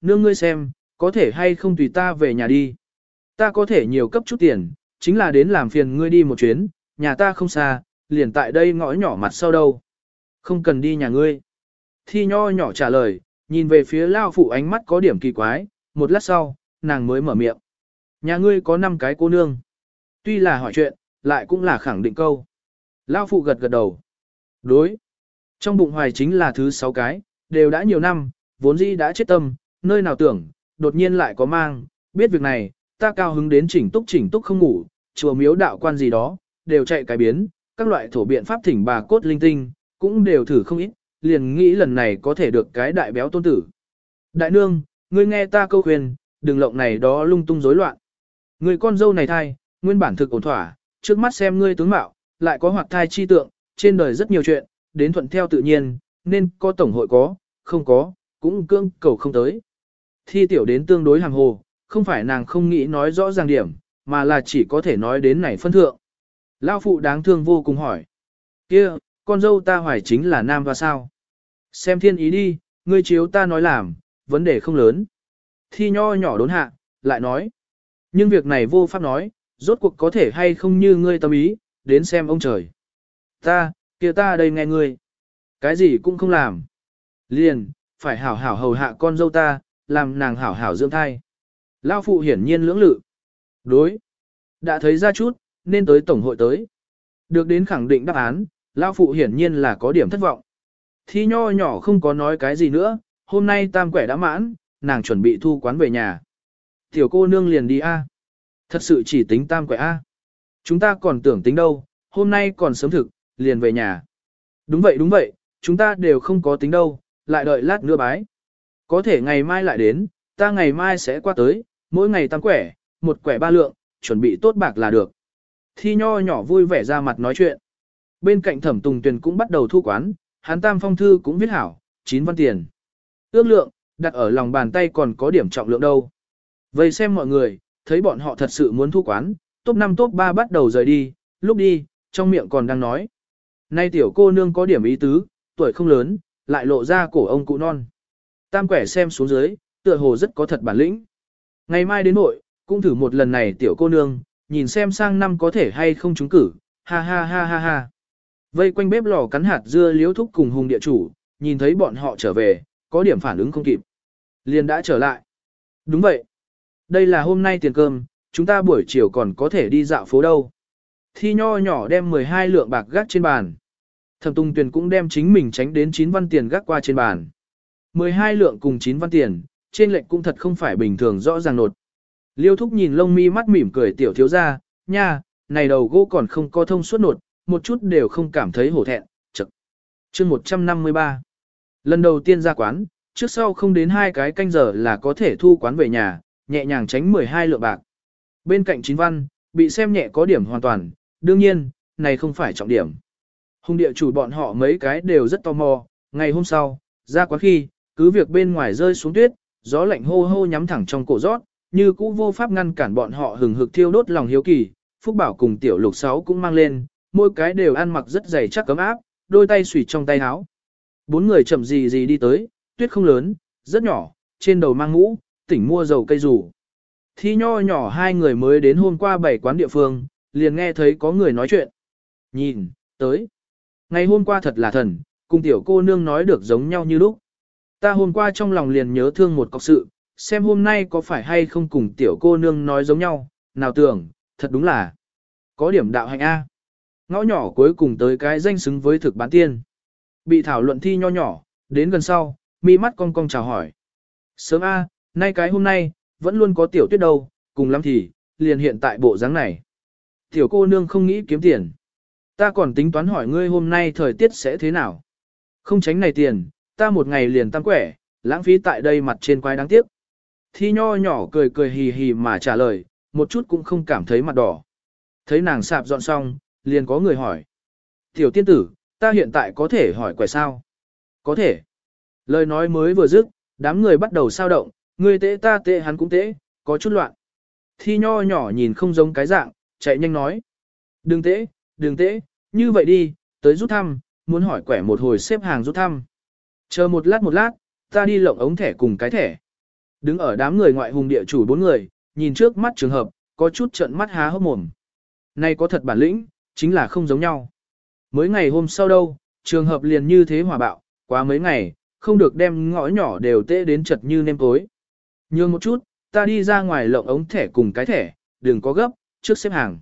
nương ngươi xem, có thể hay không tùy ta về nhà đi. Ta có thể nhiều cấp chút tiền, chính là đến làm phiền ngươi đi một chuyến, nhà ta không xa, liền tại đây ngõ nhỏ mặt sau đâu. Không cần đi nhà ngươi. Thi nho nhỏ trả lời, nhìn về phía lao phụ ánh mắt có điểm kỳ quái, một lát sau, nàng mới mở miệng. Nhà ngươi có 5 cái cô nương. Tuy là hỏi chuyện, lại cũng là khẳng định câu. Lao phụ gật gật đầu. Đối. Trong bụng hoài chính là thứ 6 cái, đều đã nhiều năm, vốn dĩ đã chết tâm, nơi nào tưởng, đột nhiên lại có mang, biết việc này, ta cao hứng đến chỉnh túc chỉnh túc không ngủ, chùa miếu đạo quan gì đó, đều chạy cái biến, các loại thổ biện pháp thỉnh bà cốt linh tinh, cũng đều thử không ít, liền nghĩ lần này có thể được cái đại béo tôn tử. Đại nương, ngươi nghe ta câu khuyên, đừng lộng này đó lung tung rối loạn. Người con dâu này thai, nguyên bản thực ổn thỏa, trước mắt xem ngươi tướng mạo, lại có hoạt thai chi tượng, trên đời rất nhiều chuyện, đến thuận theo tự nhiên, nên có tổng hội có, không có, cũng cương cầu không tới. Thi tiểu đến tương đối hàng hồ, không phải nàng không nghĩ nói rõ ràng điểm, mà là chỉ có thể nói đến này phân thượng. Lao phụ đáng thương vô cùng hỏi. kia con dâu ta hoài chính là nam và sao? Xem thiên ý đi, ngươi chiếu ta nói làm, vấn đề không lớn. Thi nho nhỏ đốn hạ, lại nói. Nhưng việc này vô pháp nói, rốt cuộc có thể hay không như ngươi tâm ý, đến xem ông trời. Ta, kia ta đây nghe ngươi. Cái gì cũng không làm. Liền, phải hảo hảo hầu hạ con dâu ta, làm nàng hảo hảo dưỡng thai. Lao phụ hiển nhiên lưỡng lự. Đối. Đã thấy ra chút, nên tới tổng hội tới. Được đến khẳng định đáp án, Lao phụ hiển nhiên là có điểm thất vọng. Thi nho nhỏ không có nói cái gì nữa, hôm nay tam quẻ đã mãn, nàng chuẩn bị thu quán về nhà. Tiểu cô nương liền đi A. Thật sự chỉ tính tam quẻ A. Chúng ta còn tưởng tính đâu, hôm nay còn sớm thực, liền về nhà. Đúng vậy đúng vậy, chúng ta đều không có tính đâu, lại đợi lát nữa bái. Có thể ngày mai lại đến, ta ngày mai sẽ qua tới, mỗi ngày tam quẻ, một quẻ ba lượng, chuẩn bị tốt bạc là được. Thi nho nhỏ vui vẻ ra mặt nói chuyện. Bên cạnh thẩm tùng tuyền cũng bắt đầu thu quán, hắn tam phong thư cũng viết hảo, 9 văn tiền. Ước lượng, đặt ở lòng bàn tay còn có điểm trọng lượng đâu. Vậy xem mọi người, thấy bọn họ thật sự muốn thu quán, top 5 top 3 bắt đầu rời đi, lúc đi, trong miệng còn đang nói. Nay tiểu cô nương có điểm ý tứ, tuổi không lớn, lại lộ ra cổ ông cụ non. Tam quẻ xem xuống dưới, tựa hồ rất có thật bản lĩnh. Ngày mai đến nội, cũng thử một lần này tiểu cô nương, nhìn xem sang năm có thể hay không trúng cử, ha ha ha ha ha. Vây quanh bếp lò cắn hạt dưa liếu thúc cùng hùng địa chủ, nhìn thấy bọn họ trở về, có điểm phản ứng không kịp. Liền đã trở lại. Đúng vậy. Đây là hôm nay tiền cơm, chúng ta buổi chiều còn có thể đi dạo phố đâu. Thi nho nhỏ đem 12 lượng bạc gác trên bàn. Thẩm Tung Tuyền cũng đem chính mình tránh đến 9 văn tiền gác qua trên bàn. 12 lượng cùng 9 văn tiền, trên lệnh cũng thật không phải bình thường rõ ràng nột. Liêu thúc nhìn lông mi mắt mỉm cười tiểu thiếu ra, nha, này đầu gỗ còn không có thông suốt nột, một chút đều không cảm thấy hổ thẹn, chật. chương 153. Lần đầu tiên ra quán, trước sau không đến hai cái canh giờ là có thể thu quán về nhà, nhẹ nhàng tránh 12 lượng bạc. Bên cạnh chín văn, bị xem nhẹ có điểm hoàn toàn, đương nhiên, này không phải trọng điểm. Hùng địa chủ bọn họ mấy cái đều rất tò mò, ngày hôm sau, ra quán khi, cứ việc bên ngoài rơi xuống tuyết, gió lạnh hô hô nhắm thẳng trong cổ rót, như cũ vô pháp ngăn cản bọn họ hừng hực thiêu đốt lòng hiếu kỳ, Phúc Bảo cùng tiểu lục sáu cũng mang lên, mỗi cái đều ăn mặc rất dày chắc cấm áp, đôi tay xủy trong tay áo. Bốn người chậm gì gì đi tới, tuyết không lớn, rất nhỏ, trên đầu mang mũ, tỉnh mua dầu cây rủ. Thi nho nhỏ hai người mới đến hôm qua bảy quán địa phương, liền nghe thấy có người nói chuyện. Nhìn, tới. Ngày hôm qua thật là thần, cùng tiểu cô nương nói được giống nhau như lúc. Ta hôm qua trong lòng liền nhớ thương một cọc sự, xem hôm nay có phải hay không cùng tiểu cô nương nói giống nhau, nào tưởng, thật đúng là có điểm đạo hạnh A. Ngõ nhỏ cuối cùng tới cái danh xứng với thực bán tiên. Bị thảo luận thi nho nhỏ, đến gần sau, mi mắt cong cong chào hỏi. Sớm A, nay cái hôm nay, vẫn luôn có tiểu tuyết đâu, cùng lắm thì, liền hiện tại bộ dáng này. Tiểu cô nương không nghĩ kiếm tiền. Ta còn tính toán hỏi ngươi hôm nay thời tiết sẽ thế nào. Không tránh này tiền, ta một ngày liền tăng quẻ, lãng phí tại đây mặt trên quái đáng tiếc. Thi nho nhỏ cười cười hì hì mà trả lời, một chút cũng không cảm thấy mặt đỏ. Thấy nàng sạp dọn xong, liền có người hỏi. Tiểu tiên tử, ta hiện tại có thể hỏi quẻ sao? Có thể. Lời nói mới vừa dứt, đám người bắt đầu sao động, người tễ ta tệ hắn cũng tễ, có chút loạn. Thi nho nhỏ nhìn không giống cái dạng, chạy nhanh nói. Đừng tễ, đừng tễ, như vậy đi, tới rút thăm, muốn hỏi quẻ một hồi xếp hàng rút thăm. Chờ một lát một lát, ta đi lộng ống thẻ cùng cái thẻ. Đứng ở đám người ngoại hùng địa chủ bốn người, nhìn trước mắt trường hợp, có chút trận mắt há hốc mồm. nay có thật bản lĩnh, chính là không giống nhau. Mới ngày hôm sau đâu, trường hợp liền như thế hòa bạo, quá mấy ngày, không được đem ngõ nhỏ đều tê đến chật như nêm tối. Nhường một chút, ta đi ra ngoài lộng ống thẻ cùng cái thẻ, đừng có gấp, trước xếp hàng.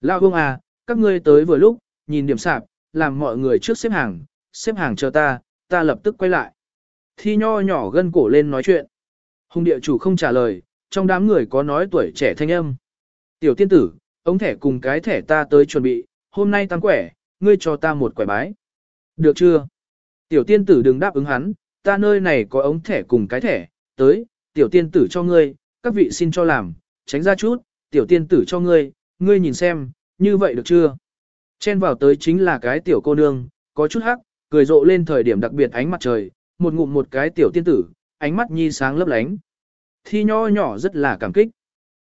Lao hông à, các ngươi tới vừa lúc, nhìn điểm sạp, làm mọi người trước xếp hàng, xếp hàng chờ ta, ta lập tức quay lại. Thi nho nhỏ gân cổ lên nói chuyện. Hùng địa chủ không trả lời, trong đám người có nói tuổi trẻ thanh âm. Tiểu tiên tử, ống thẻ cùng cái thẻ ta tới chuẩn bị, hôm nay tăng quẻ, ngươi cho ta một quẻ bái. Được chưa? Tiểu tiên tử đừng đáp ứng hắn, ta nơi này có ống thẻ cùng cái thẻ, tới, tiểu tiên tử cho ngươi, các vị xin cho làm, tránh ra chút, tiểu tiên tử cho ngươi, ngươi nhìn xem, như vậy được chưa? Chen vào tới chính là cái tiểu cô nương, có chút hắc, cười rộ lên thời điểm đặc biệt ánh mặt trời, một ngụm một cái tiểu tiên tử, ánh mắt nhi sáng lấp lánh. Thi nho nhỏ rất là cảm kích.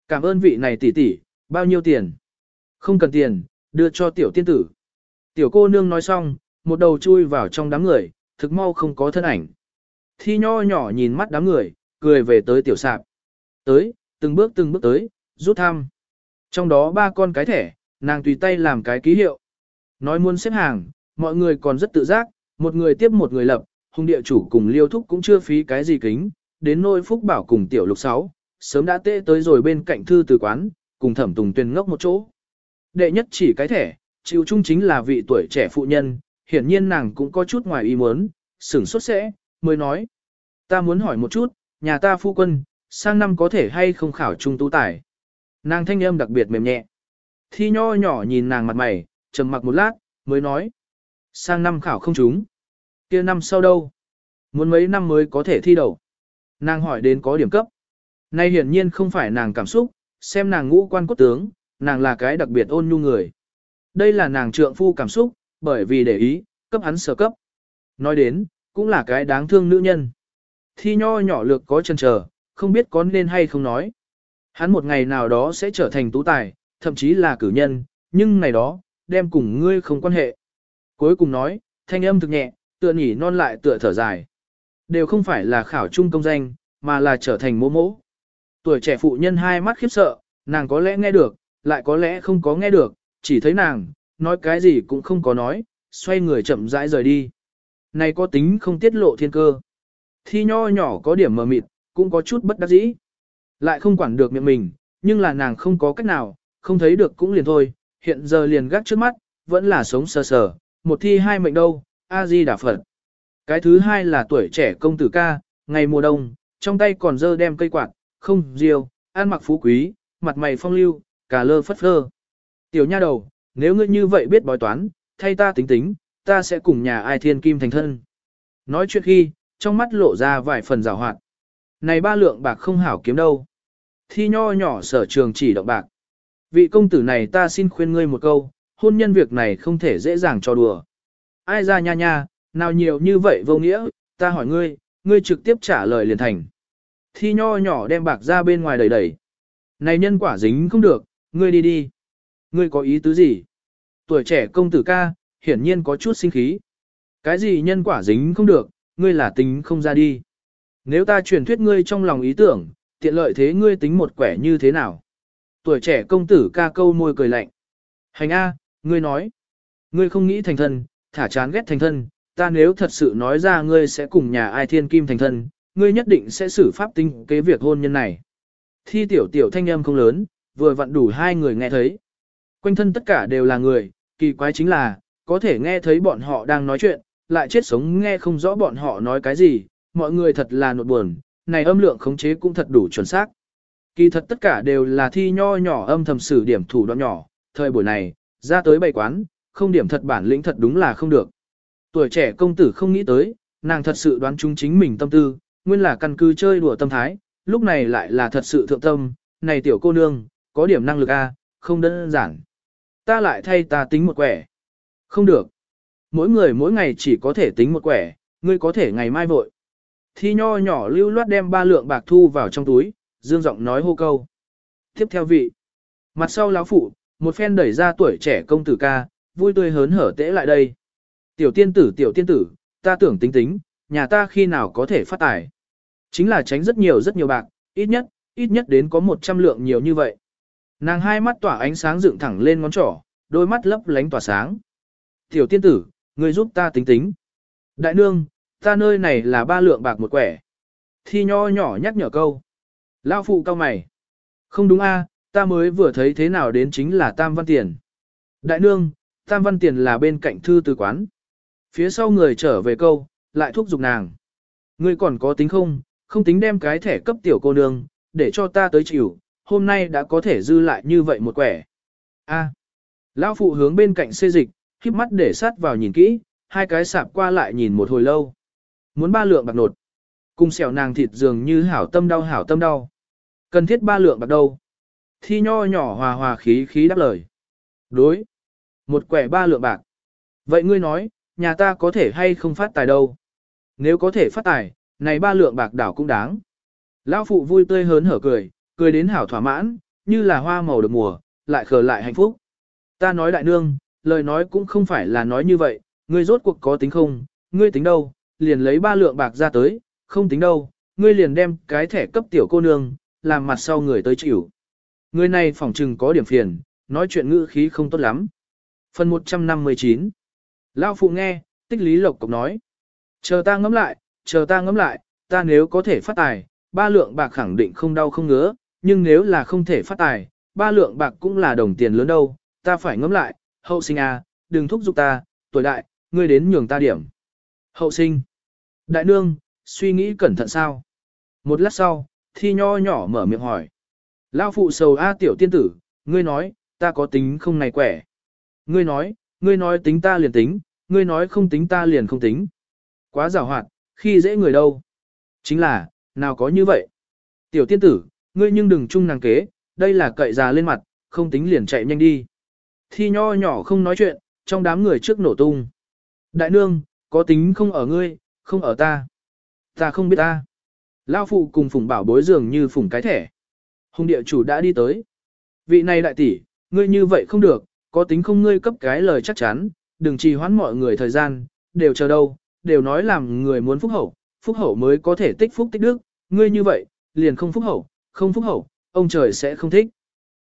Cảm ơn vị này tỷ tỷ, bao nhiêu tiền? Không cần tiền, đưa cho tiểu tiên tử. Tiểu cô nương nói xong, một đầu chui vào trong đám người, thực mau không có thân ảnh. Thi nho nhỏ nhìn mắt đám người, cười về tới tiểu sạp. Tới, từng bước từng bước tới, rút thăm. Trong đó ba con cái thẻ, nàng tùy tay làm cái ký hiệu. Nói muốn xếp hàng, mọi người còn rất tự giác, một người tiếp một người lập, hung địa chủ cùng liêu thúc cũng chưa phí cái gì kính, đến nôi phúc bảo cùng tiểu lục sáu, sớm đã tệ tới rồi bên cạnh thư từ quán, cùng thẩm tùng tuyên ngốc một chỗ. Đệ nhất chỉ cái thẻ, chịu chung chính là vị tuổi trẻ phụ nhân, hiển nhiên nàng cũng có chút ngoài ý muốn, sửng sốt sẽ, mới nói. Ta muốn hỏi một chút, nhà ta phu quân, sang năm có thể hay không khảo trung tú tài. Nàng thanh âm đặc biệt mềm nhẹ. Thi nho nhỏ nhìn nàng mặt mày, trầm mặc một lát, mới nói. Sang năm khảo không trúng. kia năm sau đâu? Muốn mấy năm mới có thể thi đầu. Nàng hỏi đến có điểm cấp. Nay hiển nhiên không phải nàng cảm xúc, xem nàng ngũ quan cốt tướng, nàng là cái đặc biệt ôn nhu người. Đây là nàng trượng phu cảm xúc, bởi vì để ý, cấp hắn sở cấp. Nói đến, cũng là cái đáng thương nữ nhân. Thi nho nhỏ lược có chân chờ, không biết có nên hay không nói. Hắn một ngày nào đó sẽ trở thành tú tài, thậm chí là cử nhân, nhưng ngày đó, đem cùng ngươi không quan hệ. Cuối cùng nói, thanh âm thực nhẹ, tựa nhỉ non lại tựa thở dài. Đều không phải là khảo trung công danh, mà là trở thành mô mỗ. Tuổi trẻ phụ nhân hai mắt khiếp sợ, nàng có lẽ nghe được, lại có lẽ không có nghe được, chỉ thấy nàng, nói cái gì cũng không có nói, xoay người chậm rãi rời đi. Này có tính không tiết lộ thiên cơ. Thi nho nhỏ có điểm mờ mịt, cũng có chút bất đắc dĩ. Lại không quản được miệng mình, nhưng là nàng không có cách nào, không thấy được cũng liền thôi, hiện giờ liền gác trước mắt, vẫn là sống sờ sờ, một thi hai mệnh đâu, A-di đà Phật. Cái thứ hai là tuổi trẻ công tử ca, ngày mùa đông, trong tay còn dơ đem cây quạt, không diêu, ăn mặc phú quý, mặt mày phong lưu, cả lơ phất phơ. Tiểu nha đầu, nếu ngươi như vậy biết bói toán, thay ta tính tính, ta sẽ cùng nhà ai thiên kim thành thân. Nói chuyện khi, trong mắt lộ ra vài phần rào hoạt. Này ba lượng bạc không hảo kiếm đâu. Thi nho nhỏ sở trường chỉ động bạc. Vị công tử này ta xin khuyên ngươi một câu, hôn nhân việc này không thể dễ dàng cho đùa. Ai ra nha nha, nào nhiều như vậy vô nghĩa, ta hỏi ngươi, ngươi trực tiếp trả lời liền thành. Thi nho nhỏ đem bạc ra bên ngoài đầy đầy. Này nhân quả dính không được, ngươi đi đi. Ngươi có ý tứ gì? Tuổi trẻ công tử ca, hiển nhiên có chút sinh khí. Cái gì nhân quả dính không được, ngươi là tính không ra đi. Nếu ta truyền thuyết ngươi trong lòng ý tưởng, tiện lợi thế ngươi tính một quẻ như thế nào? Tuổi trẻ công tử ca câu môi cười lạnh. Hành A, ngươi nói. Ngươi không nghĩ thành thân, thả chán ghét thành thân, ta nếu thật sự nói ra ngươi sẽ cùng nhà ai thiên kim thành thân, ngươi nhất định sẽ xử pháp tinh kế việc hôn nhân này. Thi tiểu tiểu thanh âm không lớn, vừa vặn đủ hai người nghe thấy. Quanh thân tất cả đều là người, kỳ quái chính là, có thể nghe thấy bọn họ đang nói chuyện, lại chết sống nghe không rõ bọn họ nói cái gì, mọi người thật là nột buồn, này âm lượng khống chế cũng thật đủ chuẩn xác. Kỳ thật tất cả đều là thi nho nhỏ âm thầm sử điểm thủ đoạn nhỏ, thời buổi này, ra tới bày quán, không điểm thật bản lĩnh thật đúng là không được. Tuổi trẻ công tử không nghĩ tới, nàng thật sự đoán chúng chính mình tâm tư, nguyên là căn cứ chơi đùa tâm thái, lúc này lại là thật sự thượng tâm, này tiểu cô nương, có điểm năng lực A, không đơn giản. Ta lại thay ta tính một quẻ. Không được. Mỗi người mỗi ngày chỉ có thể tính một quẻ, ngươi có thể ngày mai vội. Thi nho nhỏ lưu loát đem ba lượng bạc thu vào trong túi, dương giọng nói hô câu. Tiếp theo vị. Mặt sau lão phụ, một phen đẩy ra tuổi trẻ công tử ca, vui tươi hớn hở tễ lại đây. Tiểu tiên tử tiểu tiên tử, ta tưởng tính tính, nhà ta khi nào có thể phát tài. Chính là tránh rất nhiều rất nhiều bạc, ít nhất, ít nhất đến có 100 lượng nhiều như vậy. Nàng hai mắt tỏa ánh sáng dựng thẳng lên ngón trỏ, đôi mắt lấp lánh tỏa sáng. Tiểu tiên tử, người giúp ta tính tính. Đại nương, ta nơi này là ba lượng bạc một quẻ. Thi nho nhỏ nhắc nhở câu. Lao phụ cao mày. Không đúng a, ta mới vừa thấy thế nào đến chính là tam văn tiền. Đại nương, tam văn tiền là bên cạnh thư từ quán. Phía sau người trở về câu, lại thúc giục nàng. Ngươi còn có tính không, không tính đem cái thẻ cấp tiểu cô nương, để cho ta tới chịu, hôm nay đã có thể dư lại như vậy một quẻ. A. Lão phụ hướng bên cạnh xê dịch, khiếp mắt để sát vào nhìn kỹ, hai cái sạp qua lại nhìn một hồi lâu. Muốn ba lượng bạc nột. Cùng xẻo nàng thịt dường như hảo tâm đau hảo tâm đau. Cần thiết ba lượng bạc đâu. Thi nho nhỏ hòa hòa khí khí đáp lời. Đối. Một quẻ ba lượng bạc. Vậy ngươi nói, nhà ta có thể hay không phát tài đâu? Nếu có thể phát tài, này ba lượng bạc đảo cũng đáng. Lão phụ vui tươi hớn hở cười, cười đến hảo thỏa mãn, như là hoa màu được mùa, lại khờ lại hạnh phúc. Ta nói đại nương, lời nói cũng không phải là nói như vậy, ngươi rốt cuộc có tính không, ngươi tính đâu, liền lấy ba lượng bạc ra tới, không tính đâu, ngươi liền đem cái thẻ cấp tiểu cô nương, làm mặt sau người tới chịu. Người này phỏng trừng có điểm phiền, nói chuyện ngữ khí không tốt lắm. Phần 159 Lao phụ nghe, tích lý lộc cục nói. Chờ ta ngẫm lại, chờ ta ngẫm lại, ta nếu có thể phát tài, ba lượng bạc khẳng định không đau không ngứa, nhưng nếu là không thể phát tài, ba lượng bạc cũng là đồng tiền lớn đâu, ta phải ngẫm lại, hậu sinh à, đừng thúc giục ta, tuổi đại, ngươi đến nhường ta điểm. Hậu sinh. Đại nương, suy nghĩ cẩn thận sao? Một lát sau, thi nho nhỏ mở miệng hỏi. Lao phụ sầu A tiểu tiên tử, ngươi nói, ta có tính không này quẻ. Ngươi nói, ngươi nói tính ta liền tính, ngươi nói không tính ta liền không tính. Quá giàu hoạt, khi dễ người đâu. Chính là, nào có như vậy. Tiểu tiên tử, ngươi nhưng đừng chung nàng kế, đây là cậy già lên mặt, không tính liền chạy nhanh đi. Thi nho nhỏ không nói chuyện, trong đám người trước nổ tung. Đại nương, có tính không ở ngươi, không ở ta. Ta không biết ta. Lao phụ cùng phùng bảo bối dường như phùng cái thẻ. Hùng địa chủ đã đi tới. Vị này đại tỷ, ngươi như vậy không được, có tính không ngươi cấp cái lời chắc chắn, đừng trì hoãn mọi người thời gian, đều chờ đâu, đều nói làm người muốn phúc hậu, phúc hậu mới có thể tích phúc tích đức, ngươi như vậy, liền không phúc hậu, không phúc hậu, ông trời sẽ không thích.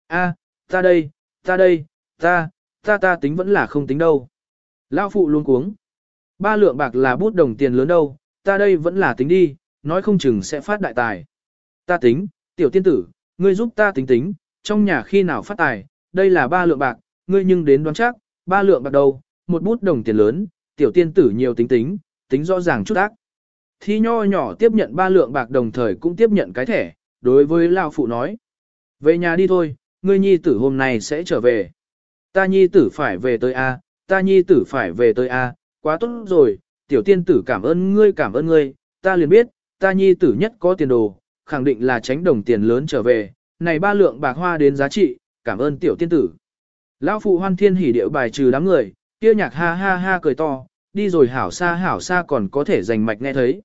A, ta đây, ta đây, ta, ta ta tính vẫn là không tính đâu. Lao phụ luôn cuống. Ba lượng bạc là bút đồng tiền lớn đâu, ta đây vẫn là tính đi, nói không chừng sẽ phát đại tài. Ta tính, tiểu tiên tử, ngươi giúp ta tính tính, trong nhà khi nào phát tài, đây là ba lượng bạc, ngươi nhưng đến đoán chắc, ba lượng bạc đâu, một bút đồng tiền lớn, tiểu tiên tử nhiều tính tính, tính rõ ràng chút ác. Thi nho nhỏ tiếp nhận ba lượng bạc đồng thời cũng tiếp nhận cái thẻ, đối với lão Phụ nói. Về nhà đi thôi, ngươi nhi tử hôm nay sẽ trở về. Ta nhi tử phải về tới A, ta nhi tử phải về tới A, quá tốt rồi, tiểu tiên tử cảm ơn ngươi cảm ơn ngươi, ta liền biết, ta nhi tử nhất có tiền đồ, khẳng định là tránh đồng tiền lớn trở về, này ba lượng bạc hoa đến giá trị, cảm ơn tiểu tiên tử. Lão phụ hoan thiên hỉ điệu bài trừ đám người, kia nhạc ha ha ha cười to, đi rồi hảo xa hảo xa còn có thể giành mạch nghe thấy.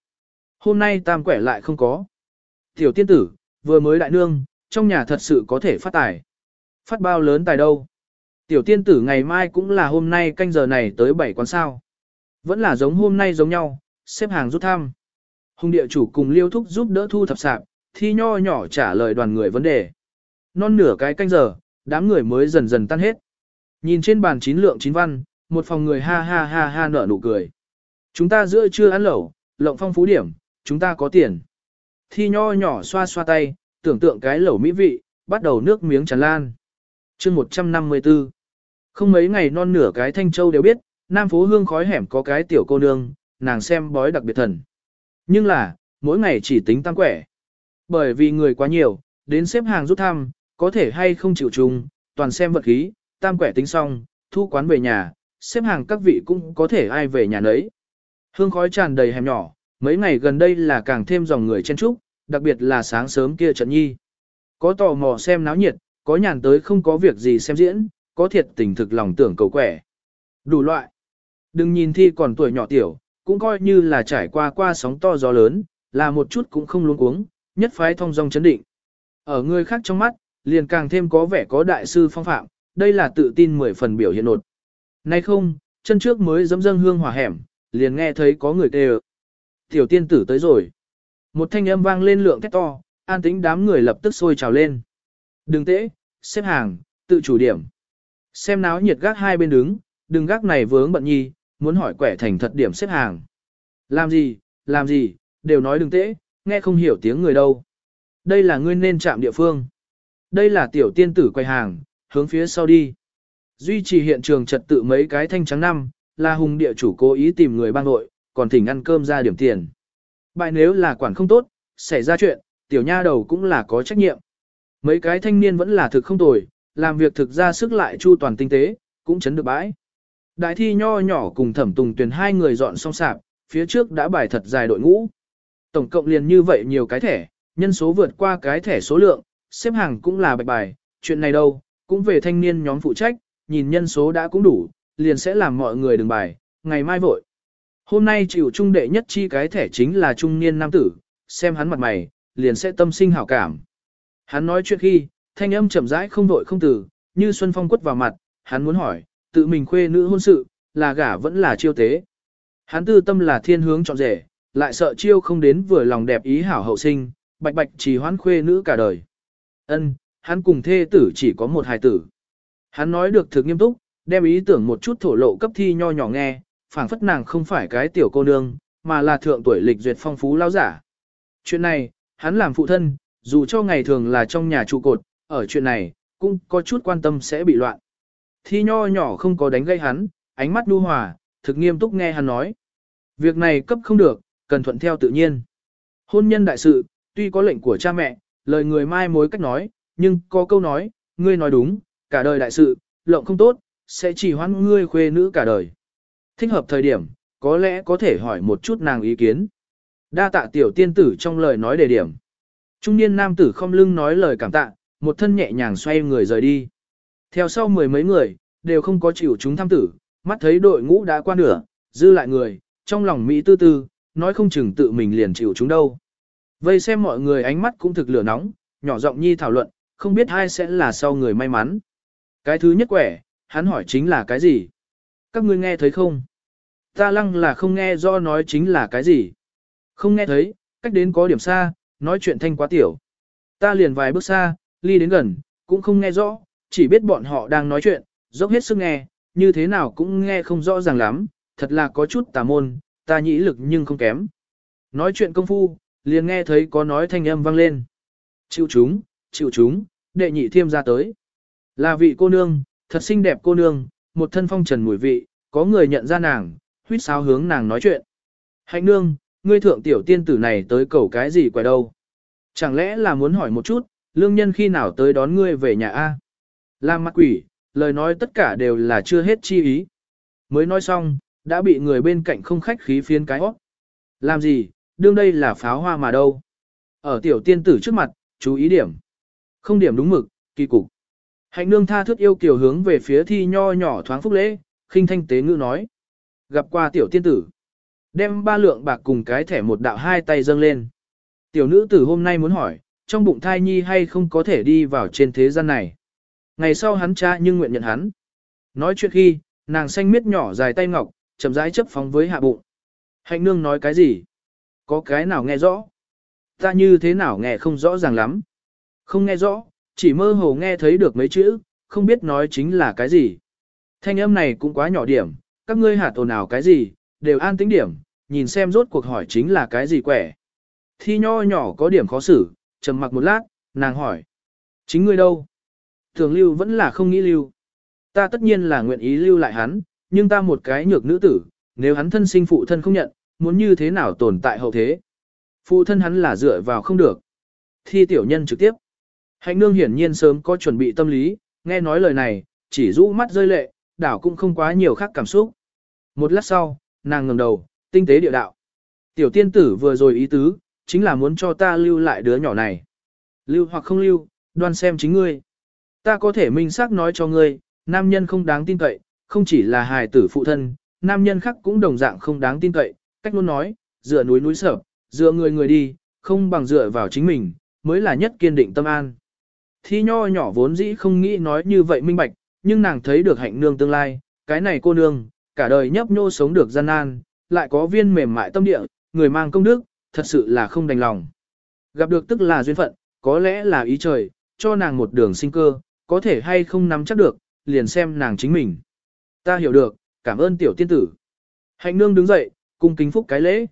Hôm nay tam quẻ lại không có. Tiểu tiên tử, vừa mới đại nương, trong nhà thật sự có thể phát tài. Phát bao lớn tài đâu. Tiểu tiên tử ngày mai cũng là hôm nay canh giờ này tới bảy quán sao. Vẫn là giống hôm nay giống nhau, xếp hàng rút thăm. Hùng địa chủ cùng liêu thúc giúp đỡ thu thập sạp, thi nho nhỏ trả lời đoàn người vấn đề. Non nửa cái canh giờ, đám người mới dần dần tan hết. Nhìn trên bàn chín lượng chín văn, một phòng người ha ha ha ha nở nụ cười. Chúng ta giữa chưa ăn lẩu, lộng phong phú điểm, chúng ta có tiền. Thi nho nhỏ xoa xoa tay, tưởng tượng cái lẩu mỹ vị, bắt đầu nước miếng tràn lan. chương 154 Không mấy ngày non nửa cái Thanh Châu đều biết, Nam phố hương khói hẻm có cái tiểu cô nương, nàng xem bói đặc biệt thần. Nhưng là, mỗi ngày chỉ tính tăng quẻ. Bởi vì người quá nhiều, đến xếp hàng rút thăm, có thể hay không chịu chung, toàn xem vật khí, tam quẻ tính xong, thu quán về nhà, xếp hàng các vị cũng có thể ai về nhà nấy. Hương khói tràn đầy hẻm nhỏ, mấy ngày gần đây là càng thêm dòng người chen trúc, đặc biệt là sáng sớm kia trận nhi. Có tò mò xem náo nhiệt, có nhàn tới không có việc gì xem diễn, có thiệt tình thực lòng tưởng cầu quẻ. Đủ loại. Đừng nhìn thi còn tuổi nhỏ tiểu, cũng coi như là trải qua qua sóng to gió lớn, là một chút cũng không luống cuống, nhất phái thông dong chấn định. Ở người khác trong mắt, liền càng thêm có vẻ có đại sư phong phạm, đây là tự tin mười phần biểu hiện nột. Nay không, chân trước mới dẫm dâng hương hỏa hẻm, liền nghe thấy có người kêu. Tiểu tiên tử tới rồi. Một thanh âm vang lên lượng thét to, an tĩnh đám người lập tức sôi trào lên. Đừng tễ, xếp hàng, tự chủ điểm. Xem náo nhiệt gác hai bên đứng, đừng gác này vướng bận nhi, muốn hỏi quẻ thành thật điểm xếp hàng. Làm gì, làm gì, đều nói đừng tễ, nghe không hiểu tiếng người đâu. Đây là ngươi nên chạm địa phương. Đây là tiểu tiên tử quay hàng, hướng phía sau đi. Duy trì hiện trường trật tự mấy cái thanh trắng năm, là hùng địa chủ cố ý tìm người bang nội, còn thỉnh ăn cơm ra điểm tiền. Bại nếu là quản không tốt, xảy ra chuyện, tiểu nha đầu cũng là có trách nhiệm. Mấy cái thanh niên vẫn là thực không tồi, làm việc thực ra sức lại chu toàn tinh tế, cũng chấn được bãi. Đại thi nho nhỏ cùng thẩm tùng tuyển hai người dọn xong sạp, phía trước đã bài thật dài đội ngũ. Tổng cộng liền như vậy nhiều cái thẻ, nhân số vượt qua cái thẻ số lượng, xếp hàng cũng là bạch bài, chuyện này đâu, cũng về thanh niên nhóm phụ trách, nhìn nhân số đã cũng đủ, liền sẽ làm mọi người đừng bài, ngày mai vội. Hôm nay chịu trung đệ nhất chi cái thẻ chính là trung niên nam tử, xem hắn mặt mày, liền sẽ tâm sinh hảo cảm. Hắn nói chuyện khi, thanh âm chậm rãi không vội không từ, như xuân phong quất vào mặt, hắn muốn hỏi, tự mình khuê nữ hôn sự, là gả vẫn là chiêu tế. Hắn tư tâm là thiên hướng chọn rể, lại sợ chiêu không đến vừa lòng đẹp ý hảo hậu sinh, bạch bạch chỉ hoán khuê nữ cả đời. Ân, hắn cùng thê tử chỉ có một hài tử. Hắn nói được thực nghiêm túc, đem ý tưởng một chút thổ lộ cấp thi nho nhỏ nghe, phảng phất nàng không phải cái tiểu cô nương, mà là thượng tuổi lịch duyệt phong phú lao giả. Chuyện này, hắn làm phụ thân, dù cho ngày thường là trong nhà trụ cột, ở chuyện này, cũng có chút quan tâm sẽ bị loạn. Thi nho nhỏ không có đánh gây hắn, ánh mắt nu hòa, thực nghiêm túc nghe hắn nói. Việc này cấp không được, cần thuận theo tự nhiên. Hôn nhân đại sự, tuy có lệnh của cha mẹ, lời người mai mối cách nói, nhưng có câu nói, ngươi nói đúng, cả đời đại sự, lộng không tốt, sẽ chỉ hoãn ngươi khuê nữ cả đời. Thích hợp thời điểm, có lẽ có thể hỏi một chút nàng ý kiến. Đa tạ tiểu tiên tử trong lời nói đề điểm. Trung niên nam tử không lưng nói lời cảm tạ, một thân nhẹ nhàng xoay người rời đi. Theo sau mười mấy người, đều không có chịu chúng tham tử, mắt thấy đội ngũ đã qua nửa, dư lại người, trong lòng Mỹ tư tư, nói không chừng tự mình liền chịu chúng đâu. Vây xem mọi người ánh mắt cũng thực lửa nóng, nhỏ giọng nhi thảo luận, không biết ai sẽ là sau người may mắn. Cái thứ nhất quẻ, hắn hỏi chính là cái gì? Các ngươi nghe thấy không? Ta lăng là không nghe do nói chính là cái gì? Không nghe thấy, cách đến có điểm xa, nói chuyện thanh quá tiểu. Ta liền vài bước xa, ly đến gần, cũng không nghe rõ, chỉ biết bọn họ đang nói chuyện, dốc hết sức nghe, như thế nào cũng nghe không rõ ràng lắm, thật là có chút tà môn, ta nhĩ lực nhưng không kém. Nói chuyện công phu, liền nghe thấy có nói thanh âm vang lên. Chịu chúng, chịu chúng, đệ nhị thiêm ra tới. Là vị cô nương, thật xinh đẹp cô nương, một thân phong trần mùi vị, có người nhận ra nàng, huyết sáo hướng nàng nói chuyện. Hạnh nương, ngươi thượng tiểu tiên tử này tới cầu cái gì quay đâu? Chẳng lẽ là muốn hỏi một chút, lương nhân khi nào tới đón ngươi về nhà A? Làm mặt quỷ, lời nói tất cả đều là chưa hết chi ý. Mới nói xong, đã bị người bên cạnh không khách khí phiến cái hót. Làm gì, đương đây là pháo hoa mà đâu. Ở tiểu tiên tử trước mặt, chú ý điểm. Không điểm đúng mực, kỳ cục. Hạnh nương tha thước yêu kiều hướng về phía thi nho nhỏ thoáng phúc lễ, khinh thanh tế ngữ nói. Gặp qua tiểu tiên tử. Đem ba lượng bạc cùng cái thẻ một đạo hai tay dâng lên. Tiểu nữ tử hôm nay muốn hỏi, trong bụng thai nhi hay không có thể đi vào trên thế gian này. Ngày sau hắn cha nhưng nguyện nhận hắn. Nói chuyện khi, nàng xanh miết nhỏ dài tay ngọc, chậm rãi chấp phóng với hạ bụng. Hạnh nương nói cái gì? Có cái nào nghe rõ? Ta như thế nào nghe không rõ ràng lắm? Không nghe rõ, chỉ mơ hồ nghe thấy được mấy chữ, không biết nói chính là cái gì. Thanh âm này cũng quá nhỏ điểm, các ngươi hạt ồn nào cái gì, đều an tĩnh điểm, nhìn xem rốt cuộc hỏi chính là cái gì quẻ. Thi nho nhỏ có điểm khó xử, trầm mặc một lát, nàng hỏi. Chính ngươi đâu? Thường lưu vẫn là không nghĩ lưu. Ta tất nhiên là nguyện ý lưu lại hắn, nhưng ta một cái nhược nữ tử, nếu hắn thân sinh phụ thân không nhận, muốn như thế nào tồn tại hậu thế. Phụ thân hắn là dựa vào không được. Thi tiểu nhân trực tiếp. Hạnh nương hiển nhiên sớm có chuẩn bị tâm lý, nghe nói lời này, chỉ rũ mắt rơi lệ, đảo cũng không quá nhiều khác cảm xúc. Một lát sau, nàng ngẩng đầu, tinh tế địa đạo. Tiểu tiên tử vừa rồi ý tứ, chính là muốn cho ta lưu lại đứa nhỏ này. Lưu hoặc không lưu, đoan xem chính ngươi. Ta có thể minh xác nói cho ngươi, nam nhân không đáng tin cậy, không chỉ là hài tử phụ thân, nam nhân khác cũng đồng dạng không đáng tin cậy, cách luôn nói, dựa núi núi sở, dựa người người đi, không bằng dựa vào chính mình, mới là nhất kiên định tâm an. Thi nho nhỏ vốn dĩ không nghĩ nói như vậy minh bạch, nhưng nàng thấy được hạnh nương tương lai, cái này cô nương, cả đời nhấp nhô sống được gian nan, lại có viên mềm mại tâm địa, người mang công đức, thật sự là không đành lòng. Gặp được tức là duyên phận, có lẽ là ý trời, cho nàng một đường sinh cơ, có thể hay không nắm chắc được, liền xem nàng chính mình. Ta hiểu được, cảm ơn tiểu tiên tử. Hạnh nương đứng dậy, cung kính phúc cái lễ.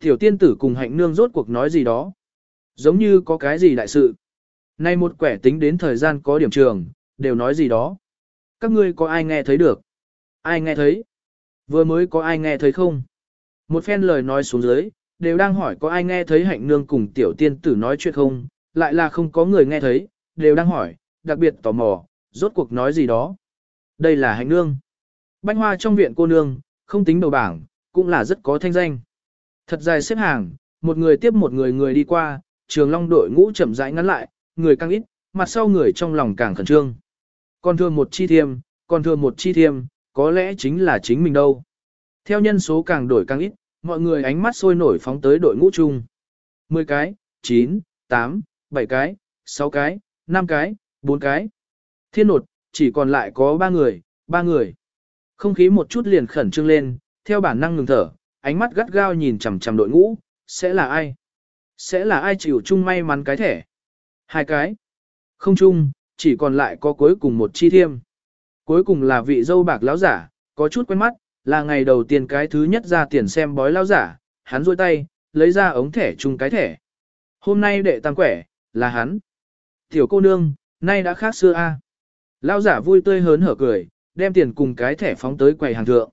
Tiểu tiên tử cùng hạnh nương rốt cuộc nói gì đó. Giống như có cái gì đại sự. Nay một quẻ tính đến thời gian có điểm trường, đều nói gì đó. Các ngươi có ai nghe thấy được? Ai nghe thấy? Vừa mới có ai nghe thấy không? Một phen lời nói xuống dưới, đều đang hỏi có ai nghe thấy hạnh nương cùng tiểu tiên tử nói chuyện không, lại là không có người nghe thấy, đều đang hỏi, đặc biệt tò mò, rốt cuộc nói gì đó. Đây là hạnh nương. Bánh hoa trong viện cô nương, không tính đầu bảng, cũng là rất có thanh danh. Thật dài xếp hàng, một người tiếp một người người đi qua, trường long đội ngũ chậm rãi ngắn lại, người càng ít, mặt sau người trong lòng càng khẩn trương. Còn thường một chi thiêm, còn thường một chi thiêm, có lẽ chính là chính mình đâu. Theo nhân số càng đổi càng ít, mọi người ánh mắt sôi nổi phóng tới đội ngũ chung. 10 cái, 9, 8, 7 cái, 6 cái, 5 cái, 4 cái. Thiên nột, chỉ còn lại có 3 người, 3 người. Không khí một chút liền khẩn trương lên, theo bản năng ngừng thở, ánh mắt gắt gao nhìn chằm chằm đội ngũ, sẽ là ai? Sẽ là ai chịu chung may mắn cái thẻ? Hai cái. Không chung, chỉ còn lại có cuối cùng một chi thiêm. Cuối cùng là vị dâu bạc lão giả, có chút quen mắt, là ngày đầu tiên cái thứ nhất ra tiền xem bói lão giả, hắn rôi tay, lấy ra ống thẻ chung cái thẻ. Hôm nay đệ tăng quẻ, là hắn. Tiểu cô nương, nay đã khác xưa a. Lão giả vui tươi hớn hở cười, đem tiền cùng cái thẻ phóng tới quầy hàng thượng.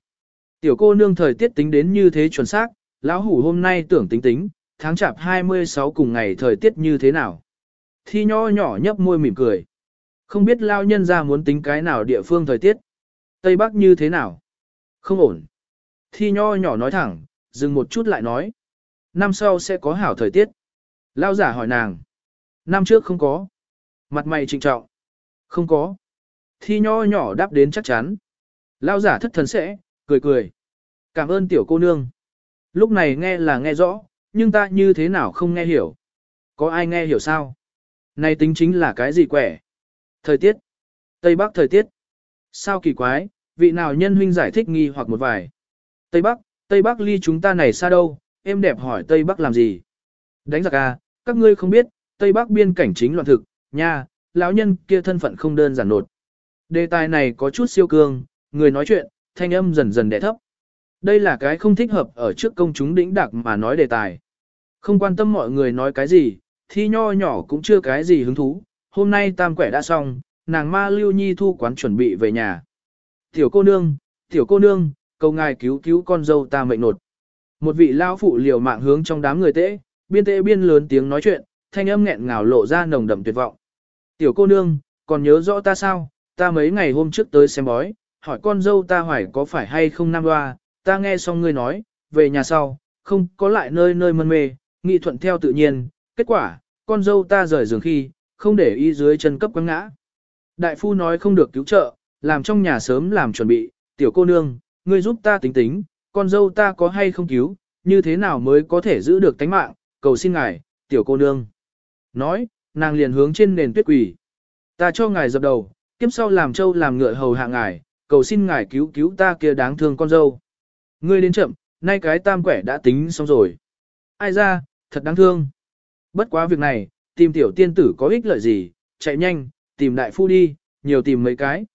Tiểu cô nương thời tiết tính đến như thế chuẩn xác, lão hủ hôm nay tưởng tính tính, tháng chạp 26 cùng ngày thời tiết như thế nào. Thi nho nhỏ nhấp môi mỉm cười. Không biết lao nhân ra muốn tính cái nào địa phương thời tiết. Tây Bắc như thế nào? Không ổn. Thi nho nhỏ nói thẳng, dừng một chút lại nói. Năm sau sẽ có hảo thời tiết. Lao giả hỏi nàng. Năm trước không có. Mặt mày trịnh trọng. Không có. Thi nho nhỏ đáp đến chắc chắn. Lao giả thất thần sẽ, cười cười. Cảm ơn tiểu cô nương. Lúc này nghe là nghe rõ, nhưng ta như thế nào không nghe hiểu. Có ai nghe hiểu sao? Này tính chính là cái gì quẻ? Thời tiết. Tây Bắc thời tiết. Sao kỳ quái, vị nào nhân huynh giải thích nghi hoặc một vài. Tây Bắc, Tây Bắc ly chúng ta này xa đâu, em đẹp hỏi Tây Bắc làm gì? Đánh giặc à, các ngươi không biết, Tây Bắc biên cảnh chính loạn thực, nha, lão nhân kia thân phận không đơn giản nột. Đề tài này có chút siêu cương, người nói chuyện, thanh âm dần dần đẻ thấp. Đây là cái không thích hợp ở trước công chúng đĩnh đặc mà nói đề tài. Không quan tâm mọi người nói cái gì, thi nho nhỏ cũng chưa cái gì hứng thú. Hôm nay tam quẻ đã xong, nàng ma lưu nhi thu quán chuẩn bị về nhà. Tiểu cô nương, tiểu cô nương, cầu ngài cứu cứu con dâu ta mệnh nột. Một vị lao phụ liều mạng hướng trong đám người tễ, biên tễ biên lớn tiếng nói chuyện, thanh âm nghẹn ngào lộ ra nồng đậm tuyệt vọng. Tiểu cô nương, còn nhớ rõ ta sao, ta mấy ngày hôm trước tới xem bói, hỏi con dâu ta hoài có phải hay không nam hoa, ta nghe xong ngươi nói, về nhà sau, không có lại nơi nơi mân mê, nghị thuận theo tự nhiên, kết quả, con dâu ta rời giường khi, không để ý dưới chân cấp quăng ngã. Đại phu nói không được cứu trợ, làm trong nhà sớm làm chuẩn bị, tiểu cô nương, ngươi giúp ta tính tính, con dâu ta có hay không cứu, như thế nào mới có thể giữ được tánh mạng, cầu xin ngài, tiểu cô nương. Nói, nàng liền hướng trên nền tuyết quỷ. Ta cho ngài dập đầu, kiếp sau làm trâu làm ngựa hầu hạ ngài, cầu xin ngài cứu cứu ta kia đáng thương con dâu. Ngươi đến chậm, nay cái tam quẻ đã tính xong rồi. Ai ra, thật đáng thương. Bất quá việc này, tìm tiểu tiên tử có ích lợi gì, chạy nhanh, tìm đại phu đi, nhiều tìm mấy cái.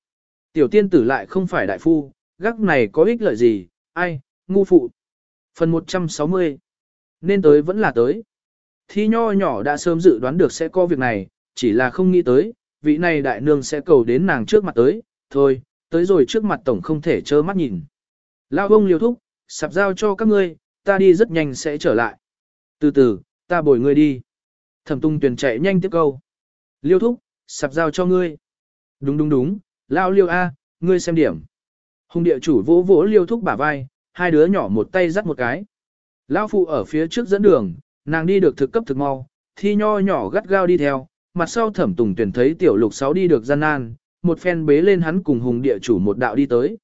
Tiểu tiên tử lại không phải đại phu, gác này có ích lợi gì, ai, ngu phụ. Phần 160 Nên tới vẫn là tới. Thi nho nhỏ đã sớm dự đoán được sẽ có việc này, chỉ là không nghĩ tới, vị này đại nương sẽ cầu đến nàng trước mặt tới, thôi, tới rồi trước mặt tổng không thể trơ mắt nhìn. Lao ông liều thúc, sạp giao cho các ngươi, ta đi rất nhanh sẽ trở lại. Từ từ, ta bồi ngươi đi. Thẩm tung tuyển chạy nhanh tiếp câu. Liêu thúc, sạp giao cho ngươi. Đúng đúng đúng, lao liêu A, ngươi xem điểm. Hùng địa chủ vỗ vỗ liêu thúc bả vai, hai đứa nhỏ một tay dắt một cái. Lao phụ ở phía trước dẫn đường, nàng đi được thực cấp thực mau, thi nho nhỏ gắt gao đi theo, mặt sau thẩm tùng tuyển thấy tiểu lục sáu đi được gian nan, một phen bế lên hắn cùng hùng địa chủ một đạo đi tới.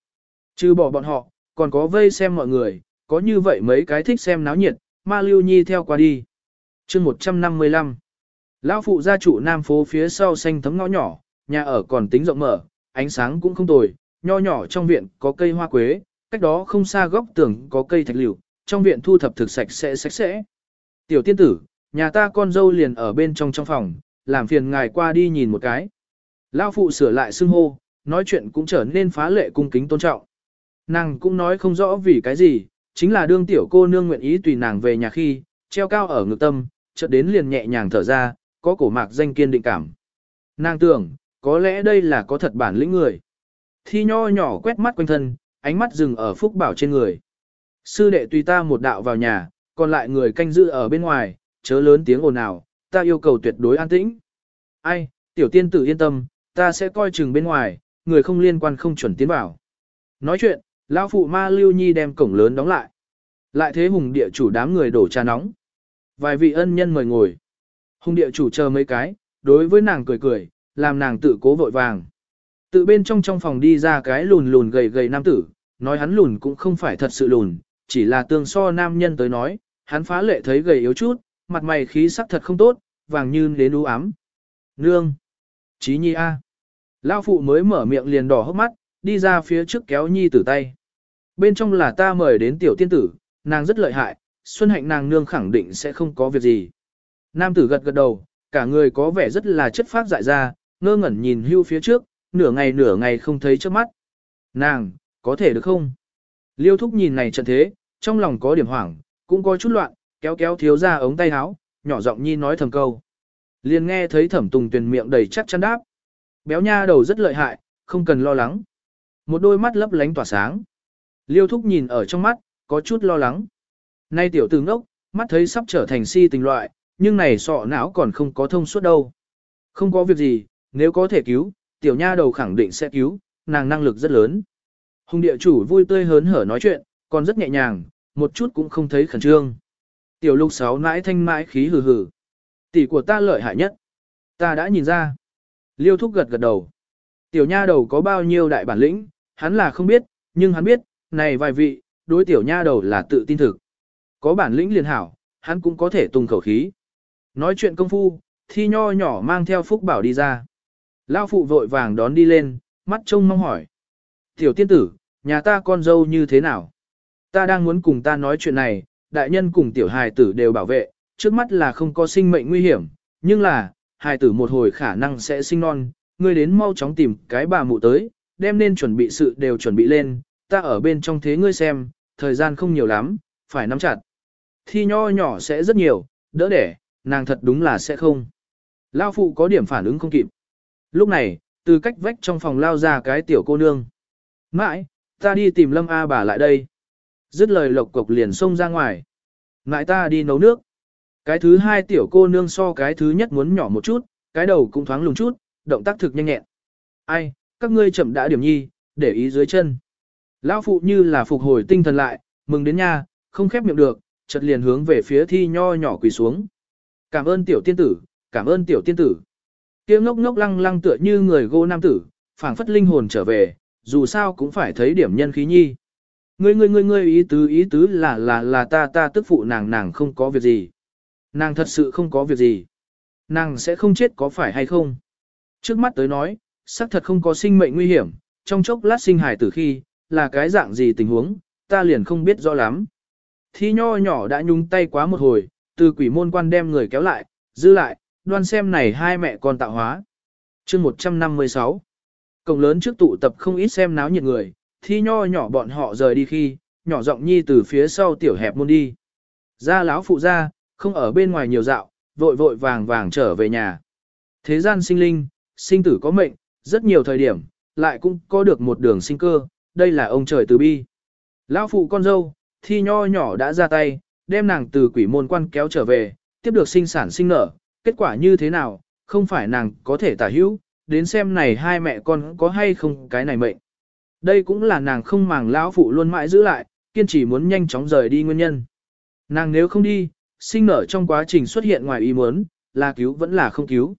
Trừ bỏ bọn họ, còn có vây xem mọi người, có như vậy mấy cái thích xem náo nhiệt, ma lưu nhi theo qua đi. chương 155 Lão phụ gia trụ nam phố phía sau xanh thấm ngõ nhỏ, nhà ở còn tính rộng mở, ánh sáng cũng không tồi, nho nhỏ trong viện có cây hoa quế, cách đó không xa góc tường có cây thạch liễu, trong viện thu thập thực sạch sẽ sạch sẽ. Tiểu tiên tử, Nhà ta con dâu liền ở bên trong trong phòng, làm phiền ngài qua đi nhìn một cái. Lao phụ sửa lại xưng hô, nói chuyện cũng trở nên phá lệ cung kính tôn trọng. Nàng cũng nói không rõ vì cái gì, chính là đương tiểu cô nương nguyện ý tùy nàng về nhà khi, treo cao ở ngực tâm, chợt đến liền nhẹ nhàng thở ra, có cổ mạc danh kiên định cảm. Nàng tưởng, có lẽ đây là có thật bản lĩnh người. Thi nho nhỏ quét mắt quanh thân, ánh mắt dừng ở phúc bảo trên người. Sư đệ tùy ta một đạo vào nhà, còn lại người canh giữ ở bên ngoài, chớ lớn tiếng ồn ào, ta yêu cầu tuyệt đối an tĩnh. Ai, tiểu tiên tử yên tâm, ta sẽ coi chừng bên ngoài, người không liên quan không chuẩn tiến vào. Nói chuyện, lão phụ ma lưu nhi đem cổng lớn đóng lại. Lại thế hùng địa chủ đám người đổ trà nóng. Vài vị ân nhân mời ngồi. Hùng địa chủ chờ mấy cái, đối với nàng cười cười, làm nàng tự cố vội vàng. Tự bên trong trong phòng đi ra cái lùn lùn gầy gầy nam tử, nói hắn lùn cũng không phải thật sự lùn, chỉ là tương so nam nhân tới nói, hắn phá lệ thấy gầy yếu chút, mặt mày khí sắc thật không tốt, vàng như đến u ám. Nương! Chí nhi A! Lao phụ mới mở miệng liền đỏ hốc mắt, đi ra phía trước kéo nhi tử tay. Bên trong là ta mời đến tiểu tiên tử, nàng rất lợi hại, xuân hạnh nàng nương khẳng định sẽ không có việc gì. Nam tử gật gật đầu, cả người có vẻ rất là chất phát dại ra, ngơ ngẩn nhìn hưu phía trước, nửa ngày nửa ngày không thấy trước mắt. Nàng, có thể được không? Liêu thúc nhìn này trận thế, trong lòng có điểm hoảng, cũng có chút loạn, kéo kéo thiếu ra ống tay áo, nhỏ giọng nhi nói thầm câu. Liền nghe thấy thẩm tùng tuyền miệng đầy chắc chắn đáp. Béo nha đầu rất lợi hại, không cần lo lắng. Một đôi mắt lấp lánh tỏa sáng. Liêu thúc nhìn ở trong mắt, có chút lo lắng. Nay tiểu tử ngốc, mắt thấy sắp trở thành si tình loại, nhưng này sọ não còn không có thông suốt đâu. Không có việc gì, nếu có thể cứu, tiểu nha đầu khẳng định sẽ cứu, nàng năng lực rất lớn. Hùng địa chủ vui tươi hớn hở nói chuyện, còn rất nhẹ nhàng, một chút cũng không thấy khẩn trương. Tiểu lục sáu nãi thanh mãi khí hừ hừ. Tỷ của ta lợi hại nhất. Ta đã nhìn ra. Liêu thúc gật gật đầu. Tiểu nha đầu có bao nhiêu đại bản lĩnh, hắn là không biết, nhưng hắn biết, này vài vị, đối tiểu nha đầu là tự tin thực. Có bản lĩnh liền hảo, hắn cũng có thể tung khẩu khí. Nói chuyện công phu, thi nho nhỏ mang theo phúc bảo đi ra. Lao phụ vội vàng đón đi lên, mắt trông mong hỏi. Tiểu tiên tử, nhà ta con dâu như thế nào? Ta đang muốn cùng ta nói chuyện này, đại nhân cùng tiểu hài tử đều bảo vệ, trước mắt là không có sinh mệnh nguy hiểm, nhưng là, hài tử một hồi khả năng sẽ sinh non, ngươi đến mau chóng tìm cái bà mụ tới, đem nên chuẩn bị sự đều chuẩn bị lên, ta ở bên trong thế ngươi xem, thời gian không nhiều lắm, phải nắm chặt. Thi nho nhỏ sẽ rất nhiều, đỡ đẻ, nàng thật đúng là sẽ không. Lao phụ có điểm phản ứng không kịp. Lúc này, từ cách vách trong phòng lao ra cái tiểu cô nương. Mãi, ta đi tìm Lâm A bà lại đây. Dứt lời lộc cục liền xông ra ngoài. Ngại ta đi nấu nước. Cái thứ hai tiểu cô nương so cái thứ nhất muốn nhỏ một chút, cái đầu cũng thoáng lùng chút, động tác thực nhanh nhẹn. Ai, các ngươi chậm đã điểm nhi, để ý dưới chân. Lão phụ như là phục hồi tinh thần lại, mừng đến nha, không khép miệng được, chợt liền hướng về phía thi nho nhỏ quỳ xuống. Cảm ơn tiểu tiên tử, cảm ơn tiểu tiên tử. Kia ngốc ngốc lăng lăng tựa như người gô nam tử, phảng phất linh hồn trở về, dù sao cũng phải thấy điểm nhân khí nhi. Ngươi ngươi ngươi ngươi ý tứ ý tứ là là là ta ta tức phụ nàng nàng không có việc gì. Nàng thật sự không có việc gì. Nàng sẽ không chết có phải hay không? Trước mắt tới nói, xác thật không có sinh mệnh nguy hiểm, trong chốc lát sinh hài tử khi, là cái dạng gì tình huống, ta liền không biết rõ lắm. Thi nho nhỏ đã nhúng tay quá một hồi, từ quỷ môn quan đem người kéo lại, giữ lại, đoan xem này hai mẹ con tạo hóa. chương 156 Cổng lớn trước tụ tập không ít xem náo nhiệt người, thi nho nhỏ bọn họ rời đi khi, nhỏ giọng nhi từ phía sau tiểu hẹp môn đi. Ra láo phụ ra, không ở bên ngoài nhiều dạo, vội vội vàng vàng trở về nhà. Thế gian sinh linh, sinh tử có mệnh, rất nhiều thời điểm, lại cũng có được một đường sinh cơ, đây là ông trời từ bi. Lão phụ con dâu, thi nho nhỏ đã ra tay, đem nàng từ quỷ môn quan kéo trở về, tiếp được sinh sản sinh nở, kết quả như thế nào, không phải nàng có thể tả hữu, đến xem này hai mẹ con có hay không cái này mệnh. Đây cũng là nàng không màng lão phụ luôn mãi giữ lại, kiên trì muốn nhanh chóng rời đi nguyên nhân. Nàng nếu không đi, sinh nở trong quá trình xuất hiện ngoài ý muốn, là cứu vẫn là không cứu.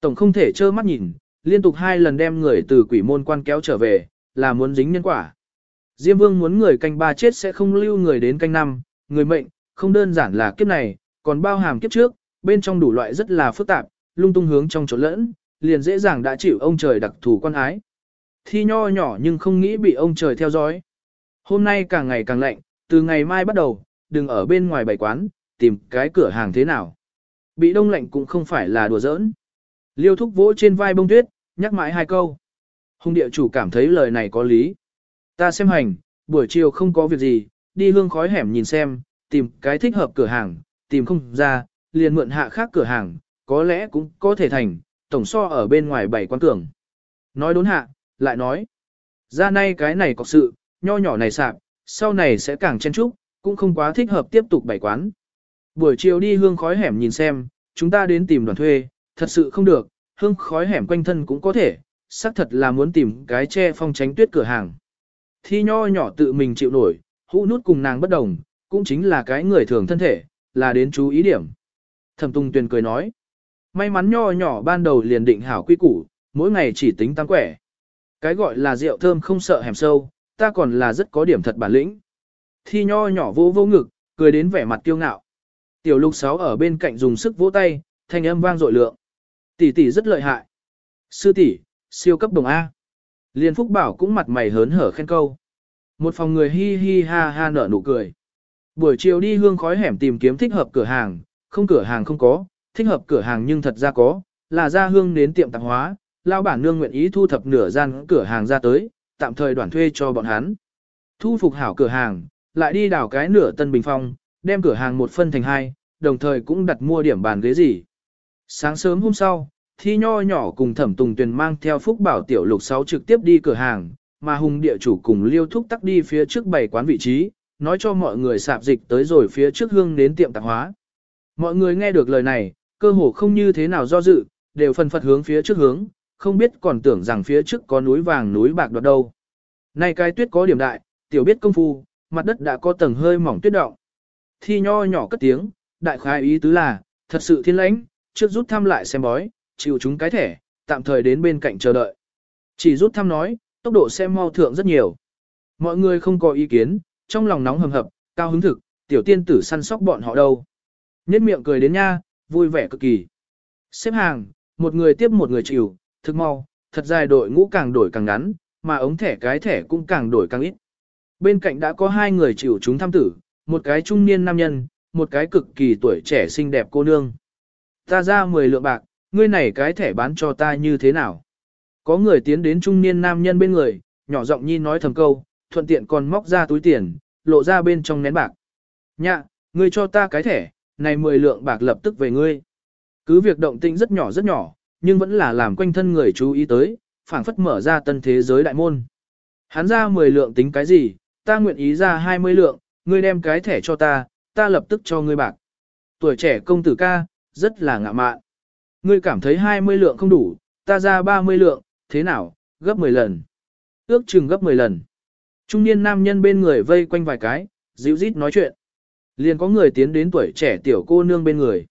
Tổng không thể trơ mắt nhìn, liên tục hai lần đem người từ quỷ môn quan kéo trở về, là muốn dính nhân quả. Diêm vương muốn người canh ba chết sẽ không lưu người đến canh năm, người mệnh, không đơn giản là kiếp này, còn bao hàm kiếp trước, bên trong đủ loại rất là phức tạp, lung tung hướng trong chỗ lẫn, liền dễ dàng đã chịu ông trời đặc thù quan ái. Thi nho nhỏ nhưng không nghĩ bị ông trời theo dõi. Hôm nay càng ngày càng lạnh, từ ngày mai bắt đầu, đừng ở bên ngoài bày quán, tìm cái cửa hàng thế nào. Bị đông lạnh cũng không phải là đùa giỡn. Liêu thúc vỗ trên vai bông tuyết, nhắc mãi hai câu. Hùng địa chủ cảm thấy lời này có lý. Ta xem hành, buổi chiều không có việc gì, đi hương khói hẻm nhìn xem, tìm cái thích hợp cửa hàng, tìm không ra, liền mượn hạ khác cửa hàng, có lẽ cũng có thể thành, tổng so ở bên ngoài bảy quán cường. Nói đốn hạ, lại nói, ra nay cái này có sự, nho nhỏ này sạp, sau này sẽ càng chen chúc, cũng không quá thích hợp tiếp tục bày quán. Buổi chiều đi hương khói hẻm nhìn xem, chúng ta đến tìm đoàn thuê, thật sự không được, hương khói hẻm quanh thân cũng có thể, xác thật là muốn tìm cái che phong tránh tuyết cửa hàng. Thi nho nhỏ tự mình chịu nổi, hũ nút cùng nàng bất đồng, cũng chính là cái người thường thân thể, là đến chú ý điểm. Thẩm Tung Tuyền cười nói, may mắn nho nhỏ ban đầu liền định hảo quy củ, mỗi ngày chỉ tính tăng quẻ. Cái gọi là rượu thơm không sợ hẻm sâu, ta còn là rất có điểm thật bản lĩnh. Thi nho nhỏ vô vô ngực, cười đến vẻ mặt kiêu ngạo. Tiểu lục sáu ở bên cạnh dùng sức vỗ tay, thanh âm vang dội lượng. Tỷ tỷ rất lợi hại. Sư tỷ, siêu cấp đồng A. Liên Phúc Bảo cũng mặt mày hớn hở khen câu. Một phòng người hi hi ha ha nở nụ cười. Buổi chiều đi hương khói hẻm tìm kiếm thích hợp cửa hàng, không cửa hàng không có, thích hợp cửa hàng nhưng thật ra có, là ra hương đến tiệm tạp hóa, lao bản nương nguyện ý thu thập nửa gian cửa hàng ra tới, tạm thời đoàn thuê cho bọn hắn. Thu phục hảo cửa hàng, lại đi đảo cái nửa tân bình phong, đem cửa hàng một phân thành hai, đồng thời cũng đặt mua điểm bàn ghế gì. Sáng sớm hôm sau, thi nho nhỏ cùng thẩm tùng tuyền mang theo phúc bảo tiểu lục sáu trực tiếp đi cửa hàng, mà hùng địa chủ cùng liêu thúc tắc đi phía trước bảy quán vị trí, nói cho mọi người sạp dịch tới rồi phía trước hương đến tiệm tạp hóa. Mọi người nghe được lời này, cơ hồ không như thế nào do dự, đều phân phật hướng phía trước hướng, không biết còn tưởng rằng phía trước có núi vàng núi bạc đoạt đâu. Nay cái tuyết có điểm đại, tiểu biết công phu, mặt đất đã có tầng hơi mỏng tuyết động. Thi nho nhỏ cất tiếng, đại khái ý tứ là, thật sự thiên lãnh, trước rút thăm lại xem bói, chịu chúng cái thẻ, tạm thời đến bên cạnh chờ đợi. Chỉ rút thăm nói, tốc độ xem mau thượng rất nhiều. Mọi người không có ý kiến, trong lòng nóng hầm hập, cao hứng thực, tiểu tiên tử săn sóc bọn họ đâu. Nhất miệng cười đến nha, vui vẻ cực kỳ. Xếp hàng, một người tiếp một người chịu, thực mau, thật dài đội ngũ càng đổi càng ngắn, mà ống thẻ cái thẻ cũng càng đổi càng ít. Bên cạnh đã có hai người chịu chúng tham tử, một cái trung niên nam nhân, một cái cực kỳ tuổi trẻ xinh đẹp cô nương. Ta ra 10 lượng bạc, ngươi này cái thẻ bán cho ta như thế nào? Có người tiến đến trung niên nam nhân bên người, nhỏ giọng nhi nói thầm câu, thuận tiện còn móc ra túi tiền, lộ ra bên trong nén bạc. Nhạ, ngươi cho ta cái thẻ, này 10 lượng bạc lập tức về ngươi. Cứ việc động tĩnh rất nhỏ rất nhỏ, nhưng vẫn là làm quanh thân người chú ý tới, phảng phất mở ra tân thế giới đại môn. Hắn ra 10 lượng tính cái gì, ta nguyện ý ra 20 lượng, ngươi đem cái thẻ cho ta, ta lập tức cho ngươi bạc. Tuổi trẻ công tử ca, rất là ngạ mạn. Ngươi cảm thấy 20 lượng không đủ, ta ra 30 lượng, thế nào, gấp 10 lần. Ước chừng gấp 10 lần. Trung niên nam nhân bên người vây quanh vài cái, dịu rít nói chuyện. Liền có người tiến đến tuổi trẻ tiểu cô nương bên người.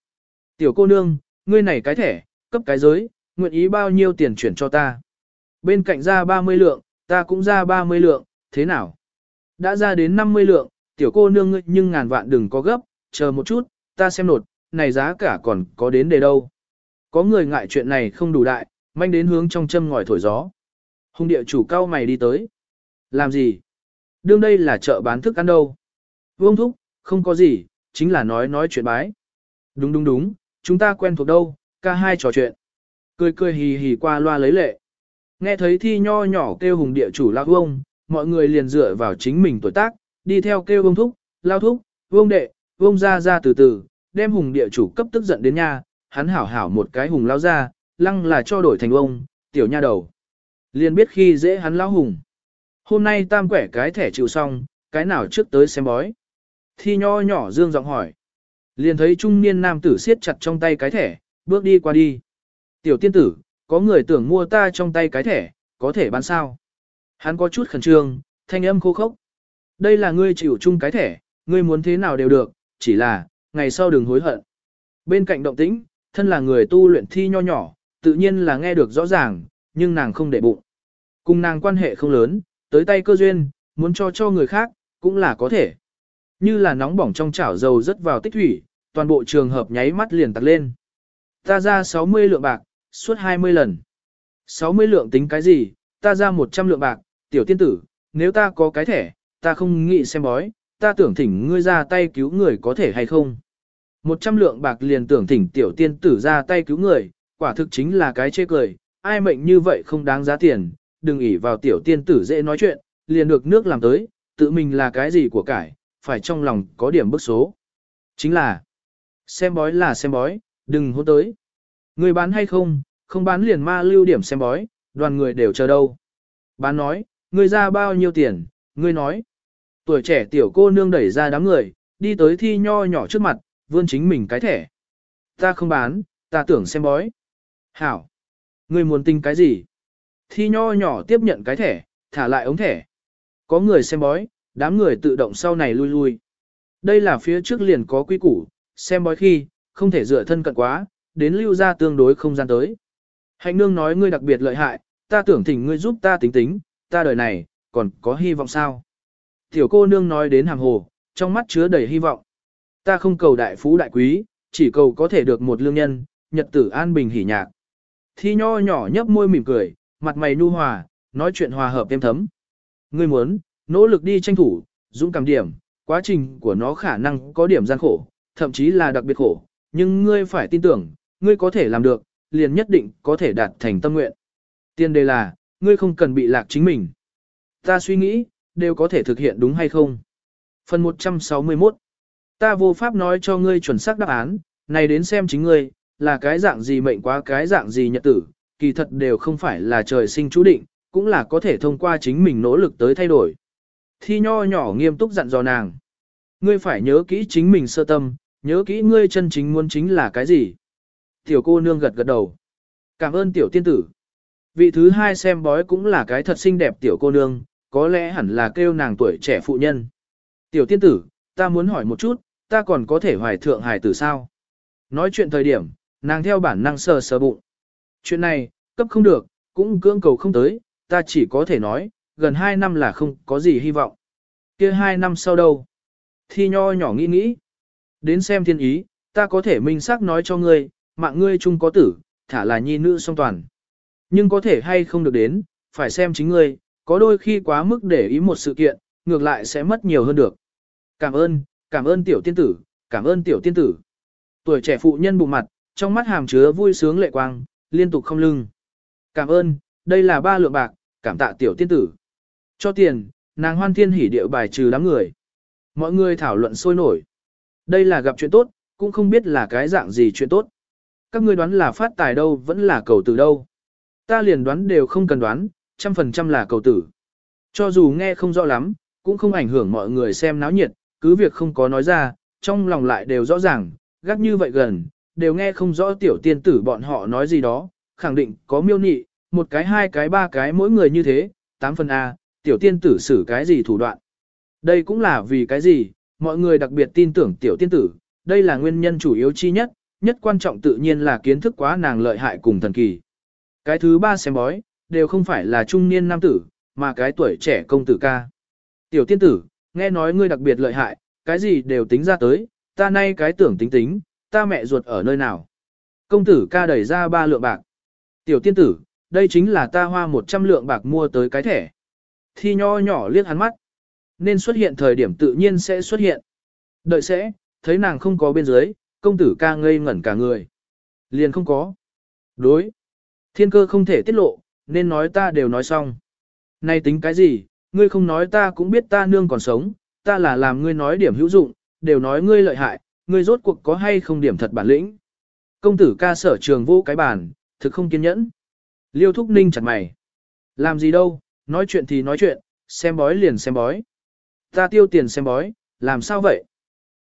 Tiểu cô nương, ngươi này cái thẻ, cấp cái giới, nguyện ý bao nhiêu tiền chuyển cho ta. Bên cạnh ra 30 lượng, ta cũng ra 30 lượng, thế nào? Đã ra đến 50 lượng, tiểu cô nương ngươi nhưng ngàn vạn đừng có gấp, chờ một chút, ta xem nột, này giá cả còn có đến để đâu. Có người ngại chuyện này không đủ đại, manh đến hướng trong châm ngòi thổi gió. Hùng địa chủ cao mày đi tới. Làm gì? Đương đây là chợ bán thức ăn đâu. Vương thúc, không có gì, chính là nói nói chuyện bái. Đúng đúng đúng, chúng ta quen thuộc đâu, ca hai trò chuyện. Cười cười hì hì qua loa lấy lệ. Nghe thấy thi nho nhỏ kêu hùng địa chủ lao vông, mọi người liền dựa vào chính mình tuổi tác, đi theo kêu vông thúc, lao thúc, vông đệ, vông ra ra từ từ, đem hùng địa chủ cấp tức giận đến nhà, hắn hảo hảo một cái hùng lao ra, lăng là cho đổi thành ông, tiểu nha đầu. Liền biết khi dễ hắn lao hùng. Hôm nay tam quẻ cái thẻ chịu xong, cái nào trước tới xem bói. Thi nho nhỏ dương giọng hỏi. Liền thấy trung niên nam tử siết chặt trong tay cái thẻ, bước đi qua đi. Tiểu tiên tử, có người tưởng mua ta trong tay cái thẻ, có thể bán sao? Hắn có chút khẩn trương, thanh âm khô khốc. Đây là ngươi chịu chung cái thẻ, ngươi muốn thế nào đều được, chỉ là, ngày sau đừng hối hận. Bên cạnh động tĩnh, thân là người tu luyện thi nho nhỏ, tự nhiên là nghe được rõ ràng, nhưng nàng không để bụng. Cùng nàng quan hệ không lớn, tới tay cơ duyên, muốn cho cho người khác, cũng là có thể. Như là nóng bỏng trong chảo dầu rất vào tích thủy, toàn bộ trường hợp nháy mắt liền tắt lên. Ta ra 60 lượng bạc, suốt 20 lần. 60 lượng tính cái gì, ta ra 100 lượng bạc, tiểu tiên tử, nếu ta có cái thẻ, ta không nghĩ xem bói, ta tưởng thỉnh ngươi ra tay cứu người có thể hay không. Một trăm lượng bạc liền tưởng thỉnh tiểu tiên tử ra tay cứu người, quả thực chính là cái chê cười, ai mệnh như vậy không đáng giá tiền, đừng ỉ vào tiểu tiên tử dễ nói chuyện, liền được nước làm tới, tự mình là cái gì của cải, phải trong lòng có điểm bức số. Chính là, xem bói là xem bói, đừng hôn tới. Người bán hay không, không bán liền ma lưu điểm xem bói, đoàn người đều chờ đâu. Bán nói, người ra bao nhiêu tiền, người nói. Tuổi trẻ tiểu cô nương đẩy ra đám người, đi tới thi nho nhỏ trước mặt, vươn chính mình cái thẻ. Ta không bán, ta tưởng xem bói. Hảo. Người muốn tinh cái gì? Thi nho nhỏ tiếp nhận cái thẻ, thả lại ống thẻ. Có người xem bói, đám người tự động sau này lui lui. Đây là phía trước liền có quy củ, xem bói khi, không thể dựa thân cận quá, đến lưu ra tương đối không gian tới. Hạnh nương nói ngươi đặc biệt lợi hại, ta tưởng thỉnh ngươi giúp ta tính tính, ta đời này, còn có hy vọng sao? Tiểu cô nương nói đến hàng hồ, trong mắt chứa đầy hy vọng. Ta không cầu đại phú đại quý, chỉ cầu có thể được một lương nhân, nhật tử an bình hỉ nhạc. Thi nho nhỏ nhấp môi mỉm cười, mặt mày nu hòa, nói chuyện hòa hợp êm thấm. Ngươi muốn, nỗ lực đi tranh thủ, dũng cảm điểm, quá trình của nó khả năng có điểm gian khổ, thậm chí là đặc biệt khổ, nhưng ngươi phải tin tưởng, ngươi có thể làm được, liền nhất định có thể đạt thành tâm nguyện. Tiên đề là, ngươi không cần bị lạc chính mình. Ta suy nghĩ, đều có thể thực hiện đúng hay không. Phần 161 Ta vô pháp nói cho ngươi chuẩn xác đáp án, này đến xem chính ngươi, là cái dạng gì mệnh quá cái dạng gì nhật tử, kỳ thật đều không phải là trời sinh chú định, cũng là có thể thông qua chính mình nỗ lực tới thay đổi. Thi nho nhỏ nghiêm túc dặn dò nàng. Ngươi phải nhớ kỹ chính mình sơ tâm, nhớ kỹ ngươi chân chính muốn chính là cái gì. Tiểu cô nương gật gật đầu. Cảm ơn tiểu tiên tử. Vị thứ hai xem bói cũng là cái thật xinh đẹp tiểu cô nương, có lẽ hẳn là kêu nàng tuổi trẻ phụ nhân. Tiểu tiên tử, ta muốn hỏi một chút, ta còn có thể hoài thượng hài tử sao? Nói chuyện thời điểm, nàng theo bản năng sờ sờ bụng. Chuyện này, cấp không được, cũng cưỡng cầu không tới, ta chỉ có thể nói, gần 2 năm là không có gì hy vọng. kia 2 năm sau đâu? Thi nho nhỏ nghĩ nghĩ. Đến xem thiên ý, ta có thể minh xác nói cho ngươi, mạng ngươi chung có tử, thả là nhi nữ song toàn. Nhưng có thể hay không được đến, phải xem chính ngươi, có đôi khi quá mức để ý một sự kiện, ngược lại sẽ mất nhiều hơn được. Cảm ơn, cảm ơn tiểu tiên tử, cảm ơn tiểu tiên tử. Tuổi trẻ phụ nhân bụng mặt, trong mắt hàm chứa vui sướng lệ quang, liên tục không lưng. Cảm ơn, đây là ba lượng bạc, cảm tạ tiểu tiên tử. Cho tiền, nàng hoan thiên hỉ điệu bài trừ đám người. Mọi người thảo luận sôi nổi. Đây là gặp chuyện tốt, cũng không biết là cái dạng gì chuyện tốt. Các ngươi đoán là phát tài đâu vẫn là cầu tử đâu. Ta liền đoán đều không cần đoán, trăm phần trăm là cầu tử. Cho dù nghe không rõ lắm, cũng không ảnh hưởng mọi người xem náo nhiệt, cứ việc không có nói ra, trong lòng lại đều rõ ràng, gác như vậy gần, đều nghe không rõ tiểu tiên tử bọn họ nói gì đó, khẳng định có miêu nị, một cái hai cái ba cái mỗi người như thế, tám phần A, tiểu tiên tử xử cái gì thủ đoạn. Đây cũng là vì cái gì, mọi người đặc biệt tin tưởng tiểu tiên tử, đây là nguyên nhân chủ yếu chi nhất, nhất quan trọng tự nhiên là kiến thức quá nàng lợi hại cùng thần kỳ. Cái thứ ba xem bói, đều không phải là trung niên nam tử, mà cái tuổi trẻ công tử ca. Tiểu tiên tử, nghe nói ngươi đặc biệt lợi hại, cái gì đều tính ra tới, ta nay cái tưởng tính tính, ta mẹ ruột ở nơi nào. Công tử ca đẩy ra ba lượng bạc. Tiểu tiên tử, đây chính là ta hoa 100 lượng bạc mua tới cái thẻ. Thi nho nhỏ liếc hắn mắt. Nên xuất hiện thời điểm tự nhiên sẽ xuất hiện. Đợi sẽ, thấy nàng không có bên dưới, công tử ca ngây ngẩn cả người. Liền không có. Đối. Thiên cơ không thể tiết lộ, nên nói ta đều nói xong. Này tính cái gì, ngươi không nói ta cũng biết ta nương còn sống, ta là làm ngươi nói điểm hữu dụng, đều nói ngươi lợi hại, ngươi rốt cuộc có hay không điểm thật bản lĩnh. Công tử ca sở trường vô cái bản thực không kiên nhẫn. Liêu thúc ninh chặt mày. Làm gì đâu, nói chuyện thì nói chuyện, xem bói liền xem bói. Ta tiêu tiền xem bói, làm sao vậy?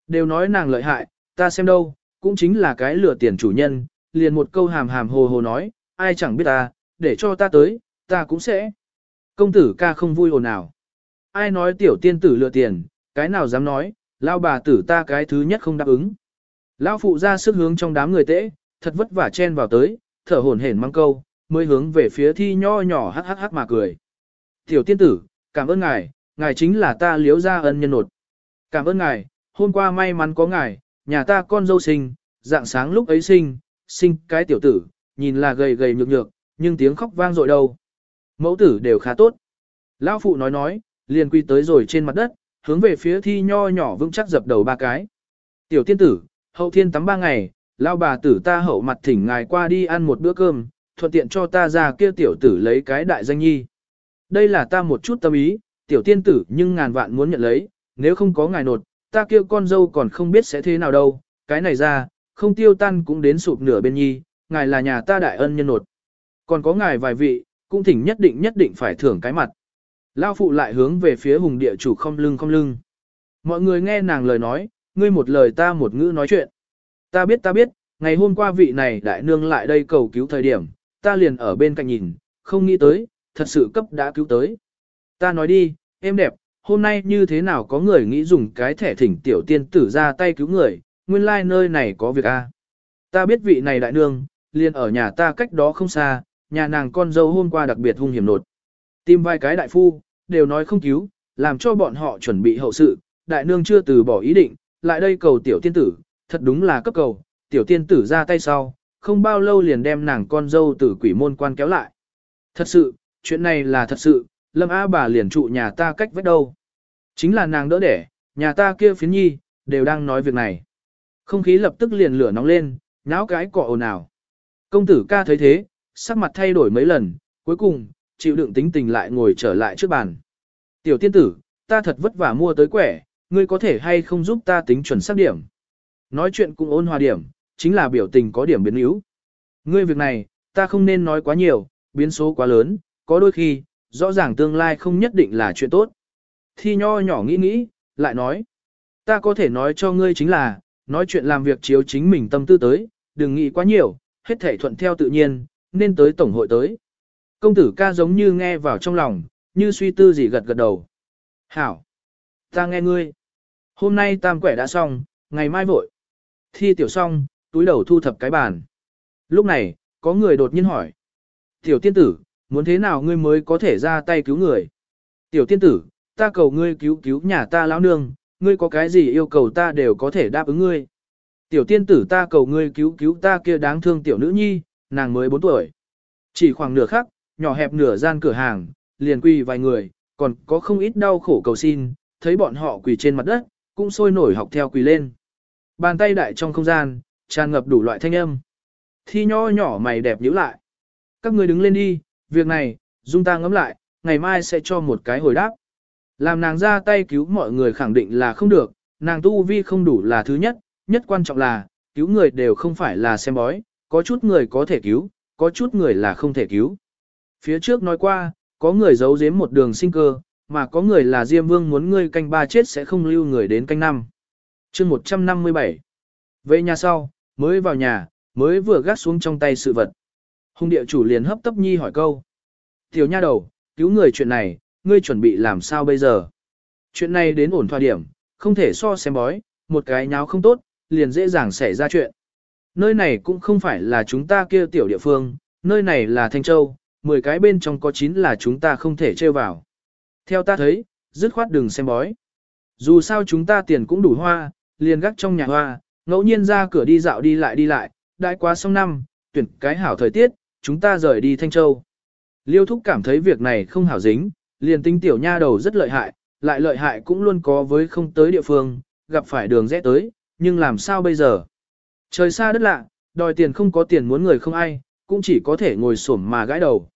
Đều nói nàng lợi hại, ta xem đâu, cũng chính là cái lừa tiền chủ nhân, liền một câu hàm hàm hồ hồ nói, ai chẳng biết ta, để cho ta tới, ta cũng sẽ. Công tử ca không vui hồn nào. Ai nói tiểu tiên tử lừa tiền, cái nào dám nói, lao bà tử ta cái thứ nhất không đáp ứng. Lao phụ ra sức hướng trong đám người tễ, thật vất vả chen vào tới, thở hổn hển mang câu, mới hướng về phía thi nho nhỏ hắc hắc hắc mà cười. Tiểu tiên tử, cảm ơn ngài, ngài chính là ta liếu ra ân nhân nột. Cảm ơn ngài, hôm qua may mắn có ngài, nhà ta con dâu sinh, dạng sáng lúc ấy sinh, sinh cái tiểu tử, nhìn là gầy gầy nhược nhược, nhưng tiếng khóc vang dội đâu. Mẫu tử đều khá tốt. Lão phụ nói nói, liền quy tới rồi trên mặt đất, hướng về phía thi nho nhỏ vững chắc dập đầu ba cái. Tiểu tiên tử, Hậu thiên tắm ba ngày, lao bà tử ta hậu mặt thỉnh ngài qua đi ăn một bữa cơm, thuận tiện cho ta ra kia tiểu tử lấy cái đại danh nhi. Đây là ta một chút tâm ý, tiểu tiên tử nhưng ngàn vạn muốn nhận lấy, nếu không có ngài nột, ta kia con dâu còn không biết sẽ thế nào đâu, cái này ra, không tiêu tan cũng đến sụp nửa bên nhi, ngài là nhà ta đại ân nhân nột. Còn có ngài vài vị, cũng thỉnh nhất định nhất định phải thưởng cái mặt. Lao phụ lại hướng về phía hùng địa chủ không lưng không lưng. Mọi người nghe nàng lời nói, ngươi một lời ta một ngữ nói chuyện. Ta biết ta biết, ngày hôm qua vị này đại nương lại đây cầu cứu thời điểm, ta liền ở bên cạnh nhìn, không nghĩ tới, thật sự cấp đã cứu tới. Ta nói đi, em đẹp, hôm nay như thế nào có người nghĩ dùng cái thẻ thỉnh tiểu tiên tử ra tay cứu người, nguyên lai like nơi này có việc a. Ta biết vị này đại nương, liền ở nhà ta cách đó không xa, nhà nàng con dâu hôm qua đặc biệt hung hiểm nột. Tìm vài cái đại phu, đều nói không cứu, làm cho bọn họ chuẩn bị hậu sự, đại nương chưa từ bỏ ý định, lại đây cầu tiểu tiên tử, thật đúng là cấp cầu, tiểu tiên tử ra tay sau, không bao lâu liền đem nàng con dâu từ quỷ môn quan kéo lại. Thật sự, chuyện này là thật sự, lâm A bà liền trụ nhà ta cách vách đâu. Chính là nàng đỡ đẻ, nhà ta kia phiến nhi, đều đang nói việc này. Không khí lập tức liền lửa nóng lên, náo cái cọ ồn ào. Công tử ca thấy thế, sắc mặt thay đổi mấy lần, cuối cùng, chịu đựng tính tình lại ngồi trở lại trước bàn. Tiểu tiên tử, ta thật vất vả mua tới quẻ, ngươi có thể hay không giúp ta tính chuẩn xác điểm. Nói chuyện cũng ôn hòa điểm, chính là biểu tình có điểm biến yếu. Ngươi việc này, ta không nên nói quá nhiều, biến số quá lớn, có đôi khi, rõ ràng tương lai không nhất định là chuyện tốt. Thi nho nhỏ nghĩ nghĩ, lại nói, ta có thể nói cho ngươi chính là, nói chuyện làm việc chiếu chính mình tâm tư tới, đừng nghĩ quá nhiều, hết thể thuận theo tự nhiên, nên tới tổng hội tới. Công tử ca giống như nghe vào trong lòng, như suy tư gì gật gật đầu. Hảo! Ta nghe ngươi. Hôm nay tam quẻ đã xong, ngày mai vội. Thi tiểu xong, túi đầu thu thập cái bàn. Lúc này, có người đột nhiên hỏi. Tiểu tiên tử, muốn thế nào ngươi mới có thể ra tay cứu người? Tiểu tiên tử, ta cầu ngươi cứu cứu nhà ta lão nương, ngươi có cái gì yêu cầu ta đều có thể đáp ứng ngươi. Tiểu tiên tử ta cầu ngươi cứu cứu ta kia đáng thương tiểu nữ nhi, nàng mới 4 tuổi. Chỉ khoảng nửa khắc, nhỏ hẹp nửa gian cửa hàng, liền quỳ vài người, còn có không ít đau khổ cầu xin, thấy bọn họ quỳ trên mặt đất, cũng sôi nổi học theo quỳ lên. Bàn tay đại trong không gian, tràn ngập đủ loại thanh âm. Thi nho nhỏ mày đẹp nhíu lại. Các người đứng lên đi, việc này, dung ta ngẫm lại, ngày mai sẽ cho một cái hồi đáp. Làm nàng ra tay cứu mọi người khẳng định là không được, nàng tu vi không đủ là thứ nhất, nhất quan trọng là, cứu người đều không phải là xem bói, có chút người có thể cứu, có chút người là không thể cứu. Phía trước nói qua, có người giấu giếm một đường sinh cơ, mà có người là Diêm Vương muốn ngươi canh ba chết sẽ không lưu người đến canh năm. chương 157 Về nhà sau, mới vào nhà, mới vừa gác xuống trong tay sự vật. Hùng địa chủ liền hấp tấp nhi hỏi câu. Tiểu nha đầu, cứu người chuyện này, ngươi chuẩn bị làm sao bây giờ? Chuyện này đến ổn thỏa điểm, không thể so xem bói, một cái nháo không tốt, liền dễ dàng xảy ra chuyện. Nơi này cũng không phải là chúng ta kia tiểu địa phương, nơi này là Thanh Châu, 10 cái bên trong có 9 là chúng ta không thể trêu vào. Theo ta thấy, dứt khoát đừng xem bói. Dù sao chúng ta tiền cũng đủ hoa, liền gác trong nhà hoa, ngẫu nhiên ra cửa đi dạo đi lại đi lại, đại quá xong năm, tuyển cái hảo thời tiết, chúng ta rời đi Thanh Châu. Liêu Thúc cảm thấy việc này không hảo dính, liền tính tiểu nha đầu rất lợi hại, lại lợi hại cũng luôn có với không tới địa phương, gặp phải đường rẽ tới, nhưng làm sao bây giờ? Trời xa đất lạ, đòi tiền không có tiền muốn người không ai, cũng chỉ có thể ngồi xổm mà gãi đầu.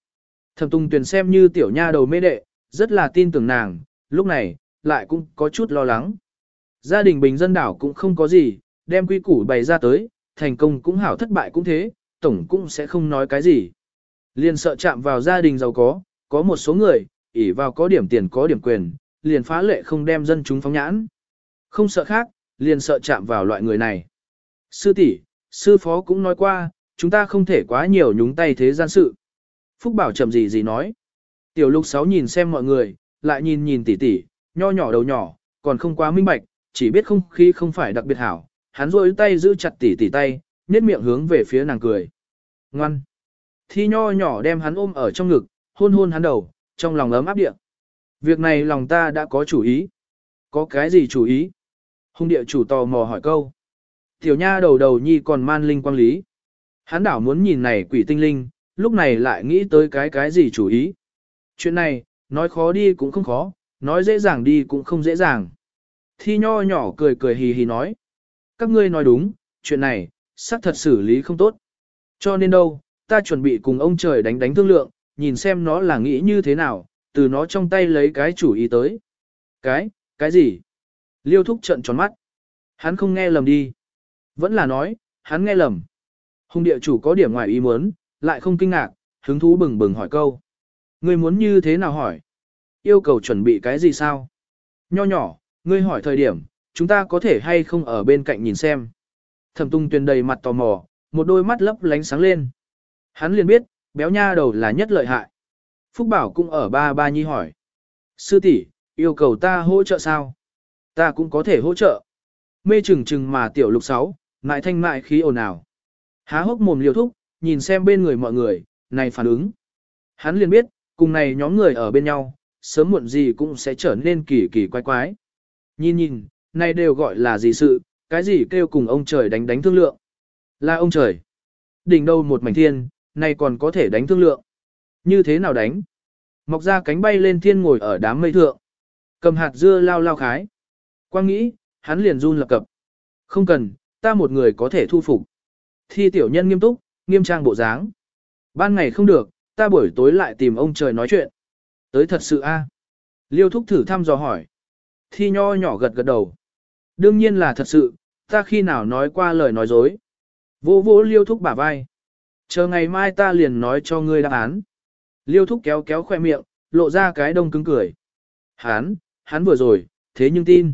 Thẩm Tùng Tuyền xem như tiểu nha đầu mê đệ, rất là tin tưởng nàng, lúc này, lại cũng có chút lo lắng. Gia đình bình dân đảo cũng không có gì, đem quy củ bày ra tới, thành công cũng hảo thất bại cũng thế, tổng cũng sẽ không nói cái gì. Liền sợ chạm vào gia đình giàu có, có một số người, ỷ vào có điểm tiền có điểm quyền, liền phá lệ không đem dân chúng phóng nhãn. Không sợ khác, liền sợ chạm vào loại người này. Sư tỷ, sư phó cũng nói qua, chúng ta không thể quá nhiều nhúng tay thế gian sự. Phúc Bảo chậm gì gì nói. Tiểu lục sáu nhìn xem mọi người, lại nhìn nhìn tỷ tỷ, nho nhỏ đầu nhỏ, còn không quá minh bạch, chỉ biết không khí không phải đặc biệt hảo. Hắn rôi tay giữ chặt tỷ tỷ tay, nét miệng hướng về phía nàng cười. Ngoan. Thi nho nhỏ đem hắn ôm ở trong ngực, hôn hôn hắn đầu, trong lòng ấm áp địa. Việc này lòng ta đã có chủ ý. Có cái gì chủ ý? Hùng địa chủ tò mò hỏi câu. Tiểu nha đầu đầu nhi còn man linh quang lý. Hắn đảo muốn nhìn này quỷ tinh linh, lúc này lại nghĩ tới cái cái gì chủ ý. Chuyện này, nói khó đi cũng không khó, nói dễ dàng đi cũng không dễ dàng. Thi nho nhỏ cười cười hì hì nói. Các ngươi nói đúng, chuyện này, xác thật xử lý không tốt. Cho nên đâu, ta chuẩn bị cùng ông trời đánh đánh thương lượng, nhìn xem nó là nghĩ như thế nào, từ nó trong tay lấy cái chủ ý tới. Cái, cái gì? Liêu thúc trận tròn mắt. Hắn không nghe lầm đi. Vẫn là nói, hắn nghe lầm. Hùng địa chủ có điểm ngoài ý muốn, lại không kinh ngạc, hứng thú bừng bừng hỏi câu. Ngươi muốn như thế nào hỏi? Yêu cầu chuẩn bị cái gì sao? Nho nhỏ, ngươi hỏi thời điểm, chúng ta có thể hay không ở bên cạnh nhìn xem. Thẩm tung tuyền đầy mặt tò mò, một đôi mắt lấp lánh sáng lên. Hắn liền biết, béo nha đầu là nhất lợi hại. Phúc Bảo cũng ở ba ba nhi hỏi. Sư tỷ, yêu cầu ta hỗ trợ sao? Ta cũng có thể hỗ trợ. Mê chừng chừng mà tiểu lục sáu, ngại thanh mại khí ồn ào. Há hốc mồm liều thúc, nhìn xem bên người mọi người, này phản ứng. Hắn liền biết, cùng này nhóm người ở bên nhau, sớm muộn gì cũng sẽ trở nên kỳ kỳ quái quái. Nhìn nhìn, này đều gọi là gì sự, cái gì kêu cùng ông trời đánh đánh thương lượng. Là ông trời. Đỉnh đâu một mảnh thiên, này còn có thể đánh thương lượng. Như thế nào đánh? Mọc ra cánh bay lên thiên ngồi ở đám mây thượng. Cầm hạt dưa lao lao khái. Quang nghĩ, hắn liền run lập cập. Không cần, ta một người có thể thu phục. Thi tiểu nhân nghiêm túc, nghiêm trang bộ dáng. Ban ngày không được, ta buổi tối lại tìm ông trời nói chuyện. Tới thật sự a Liêu thúc thử thăm dò hỏi. Thi nho nhỏ gật gật đầu. Đương nhiên là thật sự, ta khi nào nói qua lời nói dối. Vô vô liêu thúc bả vai. Chờ ngày mai ta liền nói cho ngươi đáp án. Liêu thúc kéo kéo khoe miệng, lộ ra cái đông cứng cười. Hán, hắn vừa rồi, thế nhưng tin.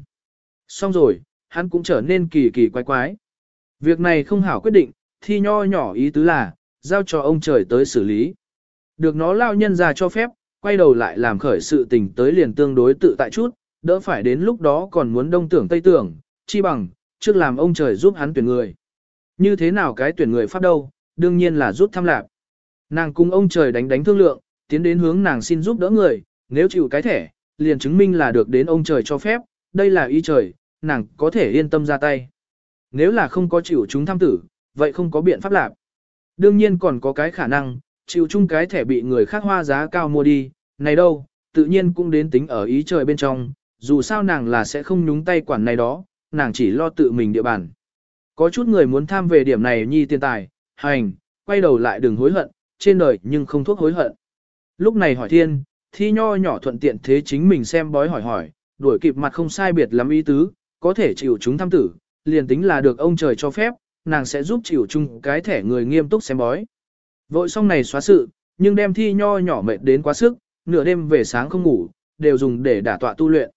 Xong rồi, hắn cũng trở nên kỳ kỳ quái quái. Việc này không hảo quyết định, thi nho nhỏ ý tứ là, giao cho ông trời tới xử lý. Được nó lao nhân ra cho phép, quay đầu lại làm khởi sự tình tới liền tương đối tự tại chút, đỡ phải đến lúc đó còn muốn đông tưởng tây tưởng, chi bằng, trước làm ông trời giúp hắn tuyển người. Như thế nào cái tuyển người pháp đâu, đương nhiên là giúp thăm lạp. Nàng cùng ông trời đánh đánh thương lượng, tiến đến hướng nàng xin giúp đỡ người, nếu chịu cái thẻ, liền chứng minh là được đến ông trời cho phép, đây là ý trời, nàng có thể yên tâm ra tay. Nếu là không có chịu chúng tham tử, vậy không có biện pháp lạp. Đương nhiên còn có cái khả năng, chịu chung cái thẻ bị người khác hoa giá cao mua đi, này đâu, tự nhiên cũng đến tính ở ý trời bên trong, dù sao nàng là sẽ không nhúng tay quản này đó, nàng chỉ lo tự mình địa bàn. Có chút người muốn tham về điểm này nhi tiền tài, hành, quay đầu lại đừng hối hận, trên đời nhưng không thuốc hối hận. Lúc này hỏi thiên, thi nho nhỏ thuận tiện thế chính mình xem bói hỏi hỏi, đuổi kịp mặt không sai biệt lắm ý tứ, có thể chịu chúng tham tử, liền tính là được ông trời cho phép, nàng sẽ giúp chịu chung cái thẻ người nghiêm túc xem bói. Vội xong này xóa sự, nhưng đem thi nho nhỏ mệt đến quá sức, nửa đêm về sáng không ngủ, đều dùng để đả tọa tu luyện.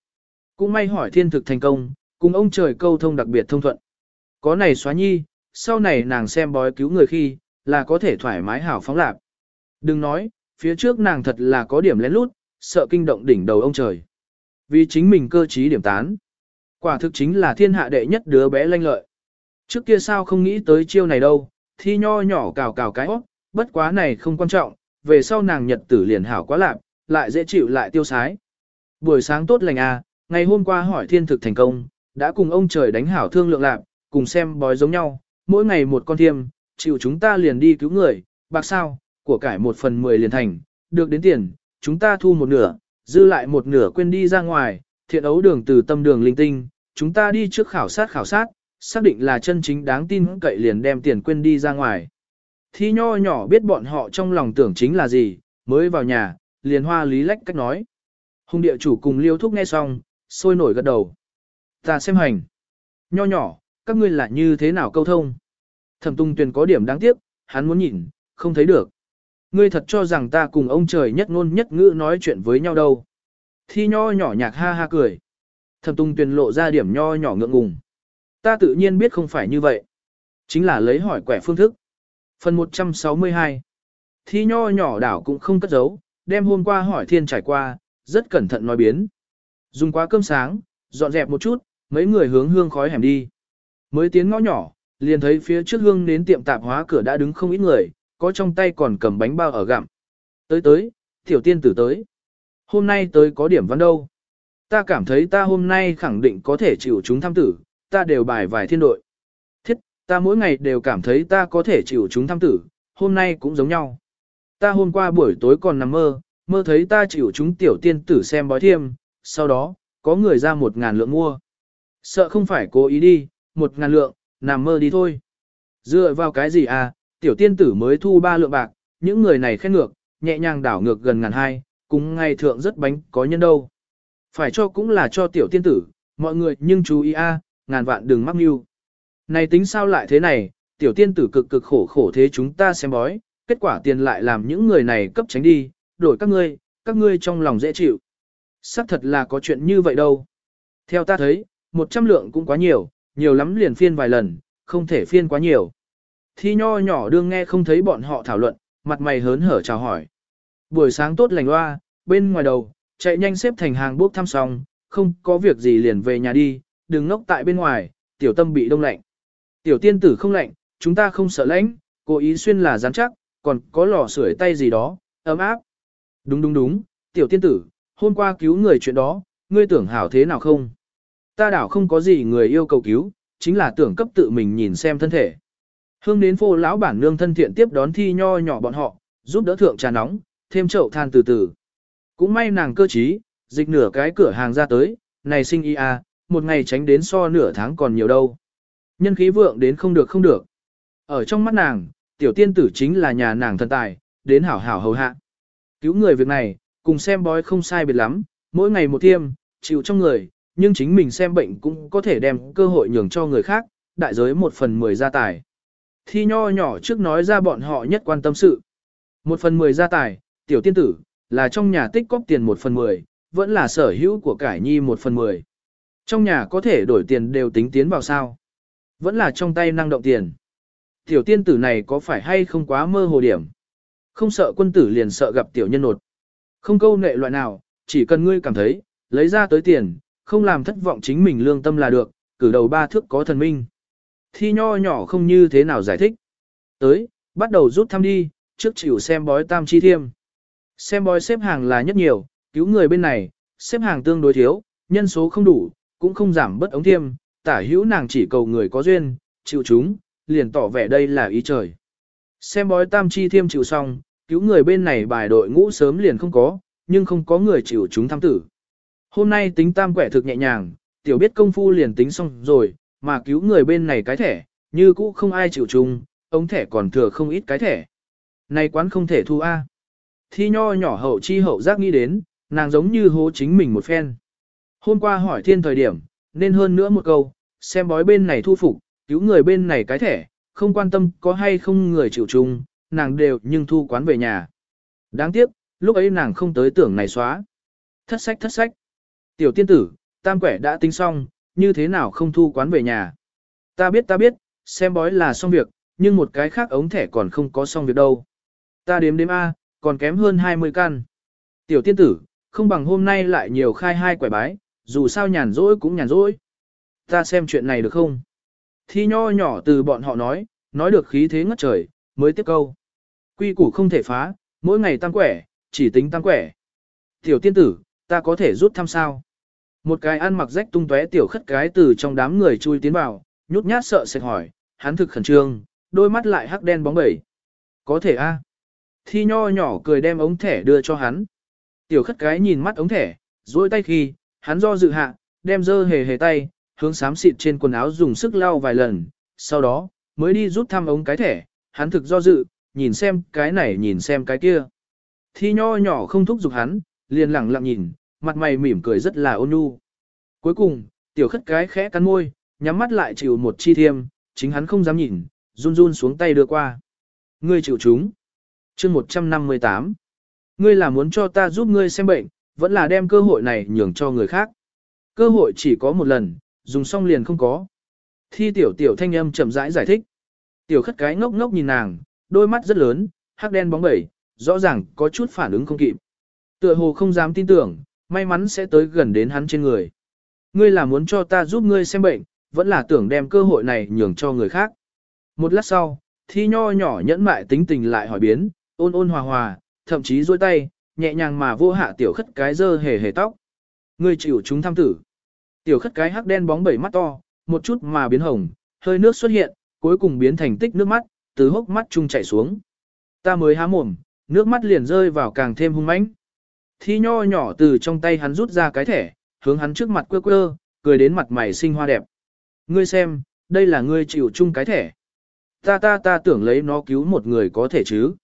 Cũng may hỏi thiên thực thành công, cùng ông trời câu thông đặc biệt thông thuận. Có này xóa nhi, sau này nàng xem bói cứu người khi, là có thể thoải mái hảo phóng lạc. Đừng nói, phía trước nàng thật là có điểm lén lút, sợ kinh động đỉnh đầu ông trời. Vì chính mình cơ trí điểm tán. Quả thực chính là thiên hạ đệ nhất đứa bé lanh lợi. Trước kia sao không nghĩ tới chiêu này đâu, thi nho nhỏ cào cào cái óc, bất quá này không quan trọng, về sau nàng nhật tử liền hảo quá lạc, lại dễ chịu lại tiêu sái. Buổi sáng tốt lành à, ngày hôm qua hỏi thiên thực thành công, đã cùng ông trời đánh hảo thương lượng lạc, cùng xem bói giống nhau, mỗi ngày một con thiêm, chịu chúng ta liền đi cứu người, bạc sao, của cải một phần mười liền thành, được đến tiền, chúng ta thu một nửa, dư lại một nửa quên đi ra ngoài, thiện ấu đường từ tâm đường linh tinh, chúng ta đi trước khảo sát khảo sát, xác định là chân chính đáng tin cậy liền đem tiền quên đi ra ngoài. Thi nho nhỏ biết bọn họ trong lòng tưởng chính là gì, mới vào nhà, liền hoa lý lách cách nói. Hùng địa chủ cùng liêu thúc nghe xong, sôi nổi gật đầu. Ta xem hành. Nho nhỏ, các ngươi là như thế nào câu thông? Thẩm tung tuyền có điểm đáng tiếc, hắn muốn nhìn, không thấy được. Ngươi thật cho rằng ta cùng ông trời nhất ngôn nhất ngữ nói chuyện với nhau đâu. Thi nho nhỏ nhạc ha ha cười. Thẩm tung tuyền lộ ra điểm nho nhỏ ngượng ngùng. Ta tự nhiên biết không phải như vậy. Chính là lấy hỏi quẻ phương thức. Phần 162 Thi nho nhỏ đảo cũng không cất giấu, đem hôm qua hỏi thiên trải qua, rất cẩn thận nói biến. Dùng quá cơm sáng, dọn dẹp một chút, mấy người hướng hương khói hẻm đi. Mới tiến ngõ nhỏ, liền thấy phía trước hương đến tiệm tạp hóa cửa đã đứng không ít người, có trong tay còn cầm bánh bao ở gặm. Tới tới, tiểu tiên tử tới. Hôm nay tới có điểm văn đâu. Ta cảm thấy ta hôm nay khẳng định có thể chịu chúng tham tử, ta đều bài vài thiên đội. Thiết, ta mỗi ngày đều cảm thấy ta có thể chịu chúng tham tử, hôm nay cũng giống nhau. Ta hôm qua buổi tối còn nằm mơ, mơ thấy ta chịu chúng tiểu tiên tử xem bói thiêm, sau đó, có người ra một ngàn lượng mua. Sợ không phải cố ý đi, một ngàn lượng, nằm mơ đi thôi. Dựa vào cái gì à, tiểu tiên tử mới thu ba lượng bạc, những người này khen ngược, nhẹ nhàng đảo ngược gần ngàn hai, cùng ngày thượng rất bánh có nhân đâu. Phải cho cũng là cho tiểu tiên tử, mọi người nhưng chú ý a, ngàn vạn đừng mắc mưu. Này tính sao lại thế này, tiểu tiên tử cực cực khổ khổ thế chúng ta xem bói, kết quả tiền lại làm những người này cấp tránh đi, đổi các ngươi, các ngươi trong lòng dễ chịu. Sắc thật là có chuyện như vậy đâu. Theo ta thấy, một trăm lượng cũng quá nhiều, nhiều lắm liền phiên vài lần, không thể phiên quá nhiều. Thi nho nhỏ đương nghe không thấy bọn họ thảo luận, mặt mày hớn hở chào hỏi. Buổi sáng tốt lành loa, bên ngoài đầu, chạy nhanh xếp thành hàng bước thăm xong, không có việc gì liền về nhà đi, đừng ngốc tại bên ngoài, tiểu tâm bị đông lạnh. Tiểu tiên tử không lạnh, chúng ta không sợ lạnh, cố ý xuyên là rắn chắc, còn có lò sưởi tay gì đó, ấm áp. Đúng đúng đúng, tiểu tiên tử, hôm qua cứu người chuyện đó, ngươi tưởng hảo thế nào không? Ta đảo không có gì người yêu cầu cứu, chính là tưởng cấp tự mình nhìn xem thân thể. Hương đến phô lão bản nương thân thiện tiếp đón thi nho nhỏ bọn họ, giúp đỡ thượng trà nóng, thêm chậu than từ từ. Cũng may nàng cơ trí, dịch nửa cái cửa hàng ra tới, này sinh y a, à, một ngày tránh đến so nửa tháng còn nhiều đâu. Nhân khí vượng đến không được không được. Ở trong mắt nàng, tiểu tiên tử chính là nhà nàng thần tài, đến hảo hảo hầu hạ. Cứu người việc này, cùng xem bói không sai biệt lắm, mỗi ngày một tiêm, chịu trong người, nhưng chính mình xem bệnh cũng có thể đem cơ hội nhường cho người khác, đại giới một phần mười gia tài. Thi nho nhỏ trước nói ra bọn họ nhất quan tâm sự. Một phần mười gia tài, tiểu tiên tử, là trong nhà tích cóp tiền một phần mười, vẫn là sở hữu của cải nhi một phần mười. Trong nhà có thể đổi tiền đều tính tiến vào sao. Vẫn là trong tay năng động tiền. Tiểu tiên tử này có phải hay không quá mơ hồ điểm. Không sợ quân tử liền sợ gặp tiểu nhân nột. Không câu nệ loại nào, chỉ cần ngươi cảm thấy, lấy ra tới tiền, không làm thất vọng chính mình lương tâm là được, cử đầu ba thước có thần minh. Thi nho nhỏ không như thế nào giải thích. Tới, bắt đầu rút thăm đi, trước chịu xem bói tam chi thiêm. Xem bói xếp hàng là nhất nhiều, cứu người bên này, xếp hàng tương đối thiếu, nhân số không đủ, cũng không giảm bất ống thiêm, tả hữu nàng chỉ cầu người có duyên, chịu chúng, liền tỏ vẻ đây là ý trời. Xem bói tam chi thiêm chịu xong, cứu người bên này bài đội ngũ sớm liền không có, nhưng không có người chịu chúng tham tử. Hôm nay tính tam quẻ thực nhẹ nhàng, tiểu biết công phu liền tính xong rồi, mà cứu người bên này cái thẻ, như cũ không ai chịu chung, ống thẻ còn thừa không ít cái thẻ. Này quán không thể thu A. Thi nho nhỏ hậu chi hậu giác nghĩ đến, nàng giống như hố chính mình một phen. Hôm qua hỏi thiên thời điểm, nên hơn nữa một câu, xem bói bên này thu phục, cứu người bên này cái thẻ, không quan tâm có hay không người chịu chung, nàng đều nhưng thu quán về nhà. Đáng tiếc, lúc ấy nàng không tới tưởng này xóa. Thất sách thất sách. Tiểu tiên tử, tam quẻ đã tính xong, như thế nào không thu quán về nhà. Ta biết ta biết, xem bói là xong việc, nhưng một cái khác ống thẻ còn không có xong việc đâu. Ta đếm đếm A, còn kém hơn 20 căn. Tiểu tiên tử, không bằng hôm nay lại nhiều khai hai quẻ bái, dù sao nhàn rỗi cũng nhàn rỗi. Ta xem chuyện này được không? Thi nho nhỏ từ bọn họ nói, nói được khí thế ngất trời, mới tiếp câu. Quy củ không thể phá, mỗi ngày tăng quẻ, chỉ tính tăng quẻ. Tiểu tiên tử, ta có thể rút thăm sao? Một cái ăn mặc rách tung tóe tiểu khất cái từ trong đám người chui tiến vào, nhút nhát sợ sệt hỏi, hắn thực khẩn trương, đôi mắt lại hắc đen bóng bẩy. Có thể a? Thi nho nhỏ cười đem ống thẻ đưa cho hắn. Tiểu khất cái nhìn mắt ống thẻ, duỗi tay khi, hắn do dự hạ, đem dơ hề hề tay, hướng xám xịt trên quần áo dùng sức lau vài lần, sau đó, mới đi rút thăm ống cái thẻ, hắn thực do dự, nhìn xem cái này nhìn xem cái kia. Thi nho nhỏ không thúc giục hắn, liền lặng lặng nhìn, mặt mày mỉm cười rất là ôn nhu. Cuối cùng, tiểu khất cái khẽ cắn môi, nhắm mắt lại chịu một chi thiêm, chính hắn không dám nhìn, run run xuống tay đưa qua. Ngươi chịu chúng. chương 158. Ngươi là muốn cho ta giúp ngươi xem bệnh, vẫn là đem cơ hội này nhường cho người khác. Cơ hội chỉ có một lần, dùng xong liền không có. Thi tiểu tiểu thanh âm chậm rãi giải, giải thích. Tiểu khất cái ngốc ngốc nhìn nàng, đôi mắt rất lớn, hắc đen bóng bẩy, rõ ràng có chút phản ứng không kịp. Tựa hồ không dám tin tưởng, may mắn sẽ tới gần đến hắn trên người. Ngươi là muốn cho ta giúp ngươi xem bệnh, vẫn là tưởng đem cơ hội này nhường cho người khác. Một lát sau, thi nho nhỏ nhẫn mại tính tình lại hỏi biến, ôn ôn hòa hòa, thậm chí duỗi tay, nhẹ nhàng mà vô hạ tiểu khất cái dơ hề hề tóc. Ngươi chịu chúng tham tử. Tiểu khất cái hắc đen bóng bảy mắt to, một chút mà biến hồng, hơi nước xuất hiện, cuối cùng biến thành tích nước mắt, từ hốc mắt chung chảy xuống. Ta mới há mồm, nước mắt liền rơi vào càng thêm hung mãnh. Thi nho nhỏ từ trong tay hắn rút ra cái thẻ, hướng hắn trước mặt quơ quơ, cười đến mặt mày xinh hoa đẹp. Ngươi xem, đây là ngươi chịu chung cái thẻ. Ta ta ta tưởng lấy nó cứu một người có thể chứ.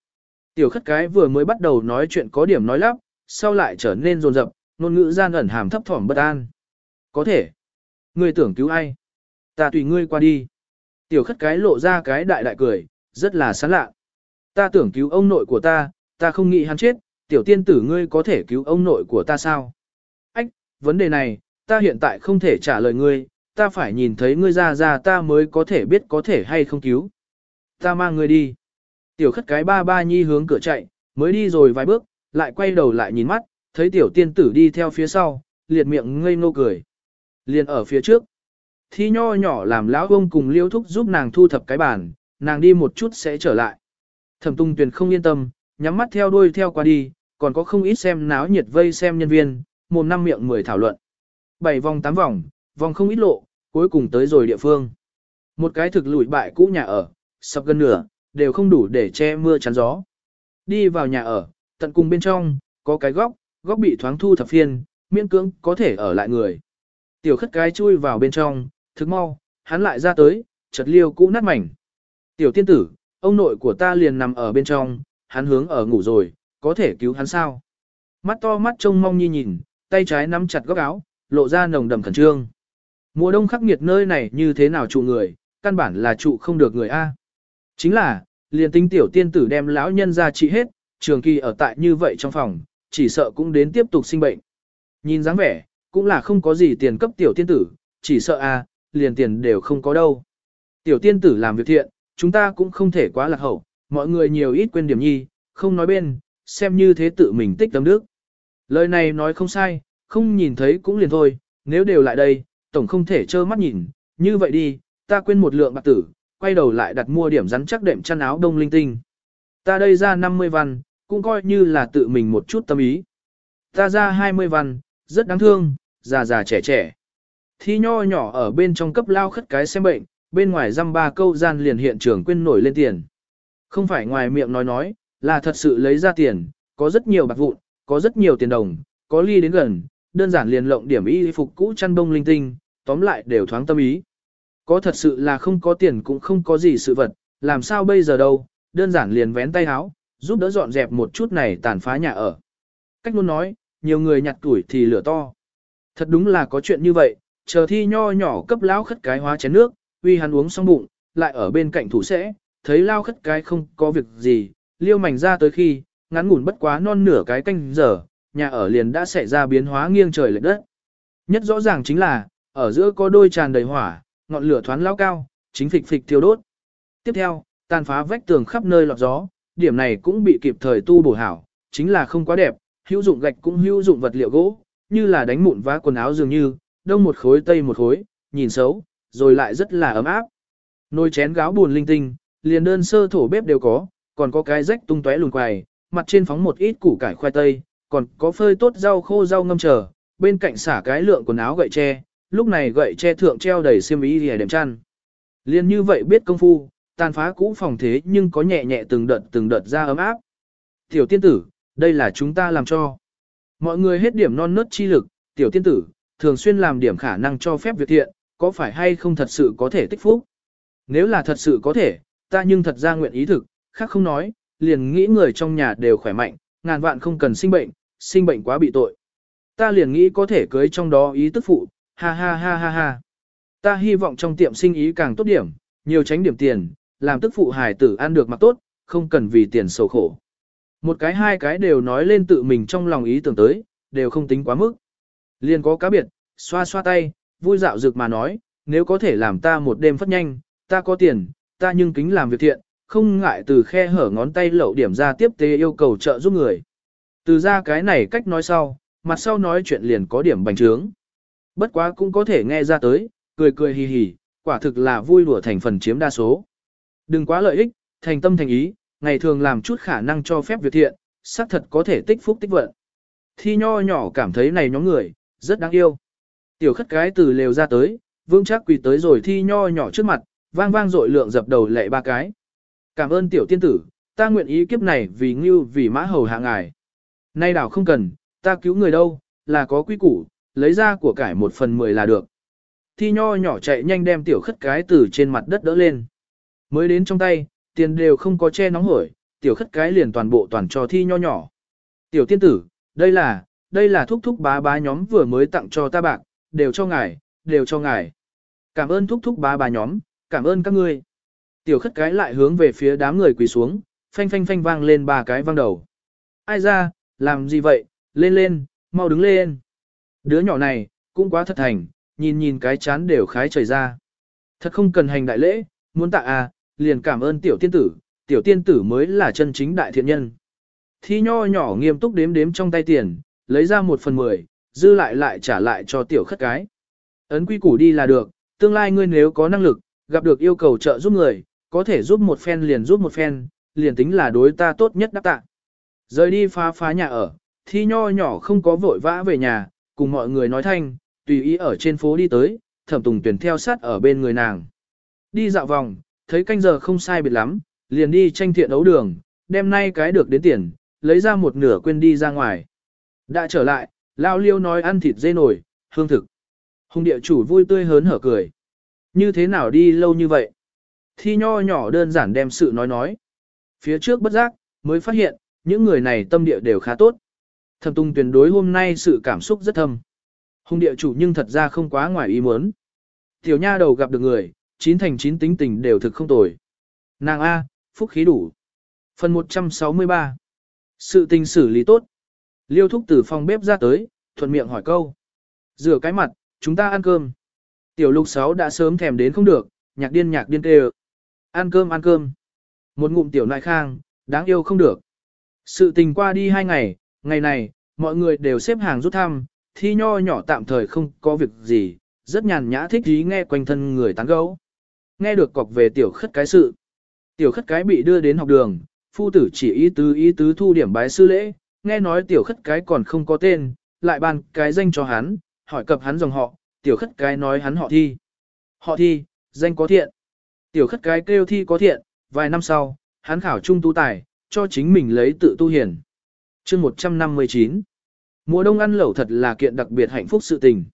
Tiểu khất cái vừa mới bắt đầu nói chuyện có điểm nói lắp, sau lại trở nên rồn rập, ngôn ngữ gian ẩn hàm thấp thỏm bất an. Có thể. Ngươi tưởng cứu ai? Ta tùy ngươi qua đi. Tiểu khất cái lộ ra cái đại đại cười, rất là sán lạ. Ta tưởng cứu ông nội của ta, ta không nghĩ hắn chết, tiểu tiên tử ngươi có thể cứu ông nội của ta sao? Ách, vấn đề này, ta hiện tại không thể trả lời ngươi, ta phải nhìn thấy ngươi ra ra ta mới có thể biết có thể hay không cứu. Ta mang ngươi đi. Tiểu khất cái ba ba nhi hướng cửa chạy, mới đi rồi vài bước, lại quay đầu lại nhìn mắt, thấy tiểu tiên tử đi theo phía sau, liệt miệng ngây ngô cười. Liền ở phía trước. Thi nho nhỏ làm lão ông cùng liêu thúc giúp nàng thu thập cái bàn, nàng đi một chút sẽ trở lại. Thẩm tung tuyền không yên tâm, nhắm mắt theo đuôi theo qua đi, còn có không ít xem náo nhiệt vây xem nhân viên, mồm năm miệng mười thảo luận. Bảy vòng tám vòng, vòng không ít lộ, cuối cùng tới rồi địa phương. Một cái thực lụi bại cũ nhà ở, sập gần nửa, đều không đủ để che mưa chắn gió. Đi vào nhà ở, tận cùng bên trong, có cái góc, góc bị thoáng thu thập phiên, miễn cưỡng có thể ở lại người. Tiểu khất cái chui vào bên trong, thức mau, hắn lại ra tới, chật liêu cũ nát mảnh. Tiểu tiên tử, ông nội của ta liền nằm ở bên trong, hắn hướng ở ngủ rồi, có thể cứu hắn sao? Mắt to mắt trông mong nhi nhìn, tay trái nắm chặt góc áo, lộ ra nồng đậm khẩn trương. Mùa đông khắc nghiệt nơi này như thế nào trụ người, căn bản là trụ không được người A. Chính là, liền tính tiểu tiên tử đem lão nhân ra trị hết, trường kỳ ở tại như vậy trong phòng, chỉ sợ cũng đến tiếp tục sinh bệnh. Nhìn dáng vẻ, cũng là không có gì tiền cấp tiểu tiên tử, chỉ sợ a, liền tiền đều không có đâu. Tiểu tiên tử làm việc thiện, chúng ta cũng không thể quá lạc hậu, mọi người nhiều ít quên điểm nhi, không nói bên, xem như thế tự mình tích tâm đức. Lời này nói không sai, không nhìn thấy cũng liền thôi, nếu đều lại đây, tổng không thể trơ mắt nhìn, như vậy đi, ta quên một lượng bạc tử, quay đầu lại đặt mua điểm rắn chắc đệm chăn áo đông linh tinh. Ta đây ra 50 văn, cũng coi như là tự mình một chút tâm ý. Ta ra 20 văn, rất đáng thương, già già trẻ trẻ. Thi nho nhỏ ở bên trong cấp lao khất cái xem bệnh, bên ngoài dăm ba câu gian liền hiện trường quên nổi lên tiền. Không phải ngoài miệng nói nói, là thật sự lấy ra tiền, có rất nhiều bạc vụn, có rất nhiều tiền đồng, có ly đến gần, đơn giản liền lộng điểm y phục cũ chăn bông linh tinh, tóm lại đều thoáng tâm ý. Có thật sự là không có tiền cũng không có gì sự vật, làm sao bây giờ đâu, đơn giản liền vén tay háo, giúp đỡ dọn dẹp một chút này tàn phá nhà ở. Cách luôn nói, nhiều người nhặt tuổi thì lửa to. Thật đúng là có chuyện như vậy, chờ thi nho nhỏ cấp lão khất cái hóa chén nước, uy hắn uống xong bụng, lại ở bên cạnh thủ sẽ, thấy lao khất cái không có việc gì, liêu mảnh ra tới khi, ngắn ngủn bất quá non nửa cái canh giờ, nhà ở liền đã xảy ra biến hóa nghiêng trời lệch đất. Nhất rõ ràng chính là, ở giữa có đôi tràn đầy hỏa, ngọn lửa thoáng lao cao, chính phịch phịch thiêu đốt. Tiếp theo, tàn phá vách tường khắp nơi lọt gió, điểm này cũng bị kịp thời tu bổ hảo, chính là không quá đẹp, hữu dụng gạch cũng hữu dụng vật liệu gỗ, như là đánh mụn vá quần áo dường như, đông một khối tây một khối, nhìn xấu, rồi lại rất là ấm áp. Nồi chén gáo buồn linh tinh, liền đơn sơ thổ bếp đều có, còn có cái rách tung tóe lùn quài, mặt trên phóng một ít củ cải khoai tây, còn có phơi tốt rau khô rau ngâm chờ, bên cạnh xả cái lượng quần áo gậy tre, lúc này gậy tre thượng treo đầy xiêm y lìa đệm chăn. Liên như vậy biết công phu, tàn phá cũ phòng thế nhưng có nhẹ nhẹ từng đợt từng đợt ra ấm áp. Tiểu tiên tử, đây là chúng ta làm cho. Mọi người hết điểm non nớt chi lực, tiểu tiên tử, thường xuyên làm điểm khả năng cho phép việc thiện, có phải hay không thật sự có thể tích phúc? Nếu là thật sự có thể, ta nhưng thật ra nguyện ý thực, khác không nói, liền nghĩ người trong nhà đều khỏe mạnh, ngàn vạn không cần sinh bệnh, sinh bệnh quá bị tội. Ta liền nghĩ có thể cưới trong đó ý tức phụ, ha ha ha ha ha. Ta hy vọng trong tiệm sinh ý càng tốt điểm, nhiều tránh điểm tiền, làm tức phụ hài tử ăn được mặc tốt, không cần vì tiền sầu khổ. Một cái hai cái đều nói lên tự mình trong lòng ý tưởng tới, đều không tính quá mức. Liền có cá biệt, xoa xoa tay, vui dạo dược mà nói, nếu có thể làm ta một đêm phất nhanh, ta có tiền, ta nhưng kính làm việc thiện, không ngại từ khe hở ngón tay lậu điểm ra tiếp tế yêu cầu trợ giúp người. Từ ra cái này cách nói sau, mặt sau nói chuyện liền có điểm bành trướng. Bất quá cũng có thể nghe ra tới, cười cười hì hì, quả thực là vui đùa thành phần chiếm đa số. Đừng quá lợi ích, thành tâm thành ý, ngày thường làm chút khả năng cho phép việc thiện, xác thật có thể tích phúc tích vận. Thi nho nhỏ cảm thấy này nhóm người, rất đáng yêu. Tiểu khất cái từ lều ra tới, vương chắc quỳ tới rồi thi nho nhỏ trước mặt, vang vang dội lượng dập đầu lệ ba cái. Cảm ơn tiểu tiên tử, ta nguyện ý kiếp này vì ngưu vì mã hầu hạ ngài. Nay đảo không cần, ta cứu người đâu, là có quy củ, lấy ra của cải một phần mười là được. thi nho nhỏ chạy nhanh đem tiểu khất cái từ trên mặt đất đỡ lên. Mới đến trong tay, tiền đều không có che nóng hổi, tiểu khất cái liền toàn bộ toàn cho thi nho nhỏ. Tiểu tiên tử, đây là, đây là thúc thúc bá bá nhóm vừa mới tặng cho ta bạc, đều cho ngài, đều cho ngài. Cảm ơn thúc thúc bá bá nhóm, cảm ơn các ngươi. Tiểu khất cái lại hướng về phía đám người quỳ xuống, phanh phanh phanh vang lên ba cái vang đầu. Ai ra, làm gì vậy, lên lên, mau đứng lên. Đứa nhỏ này, cũng quá thật thành, nhìn nhìn cái chán đều khái trời ra. Thật không cần hành đại lễ, muốn tạ à, liền cảm ơn tiểu tiên tử, tiểu tiên tử mới là chân chính đại thiện nhân. Thi nho nhỏ nghiêm túc đếm đếm trong tay tiền, lấy ra một phần mười, dư lại lại trả lại cho tiểu khất cái. Ấn quy củ đi là được, tương lai ngươi nếu có năng lực, gặp được yêu cầu trợ giúp người, có thể giúp một phen liền giúp một phen, liền tính là đối ta tốt nhất đáp tạ. Rời đi phá phá nhà ở, thi nho nhỏ không có vội vã về nhà, cùng mọi người nói thanh, tùy ý ở trên phố đi tới, thẩm tùng tuyển theo sát ở bên người nàng. Đi dạo vòng, thấy canh giờ không sai biệt lắm, liền đi tranh thiện đấu đường, đem nay cái được đến tiền, lấy ra một nửa quên đi ra ngoài. Đã trở lại, lao liêu nói ăn thịt dê nổi, hương thực. Hùng địa chủ vui tươi hớn hở cười. Như thế nào đi lâu như vậy? Thi nho nhỏ đơn giản đem sự nói nói. Phía trước bất giác, mới phát hiện, những người này tâm địa đều khá tốt. Thẩm Tung tuyển đối hôm nay sự cảm xúc rất thâm. Hùng địa chủ nhưng thật ra không quá ngoài ý muốn. Tiểu nha đầu gặp được người, chín thành chín tính tình đều thực không tồi. Nàng A, phúc khí đủ. Phần 163 Sự tình xử lý tốt. Liêu thúc từ phòng bếp ra tới, thuận miệng hỏi câu. Rửa cái mặt, chúng ta ăn cơm. Tiểu lục sáu đã sớm thèm đến không được, nhạc điên nhạc điên tê Ăn cơm ăn cơm. Một ngụm tiểu nại khang, đáng yêu không được. Sự tình qua đi hai ngày, ngày này, mọi người đều xếp hàng rút thăm, thi nho nhỏ tạm thời không có việc gì, rất nhàn nhã thích ý nghe quanh thân người tán gẫu. Nghe được cọc về tiểu khất cái sự. Tiểu khất cái bị đưa đến học đường, phu tử chỉ ý tứ ý tứ thu điểm bái sư lễ, nghe nói tiểu khất cái còn không có tên, lại ban cái danh cho hắn, hỏi cập hắn dòng họ, tiểu khất cái nói hắn họ thi. Họ thi, danh có thiện. Tiểu khất cái kêu thi có thiện, vài năm sau, hắn khảo trung tu tài, cho chính mình lấy tự tu hiển. chương 159 Mùa đông ăn lẩu thật là kiện đặc biệt hạnh phúc sự tình.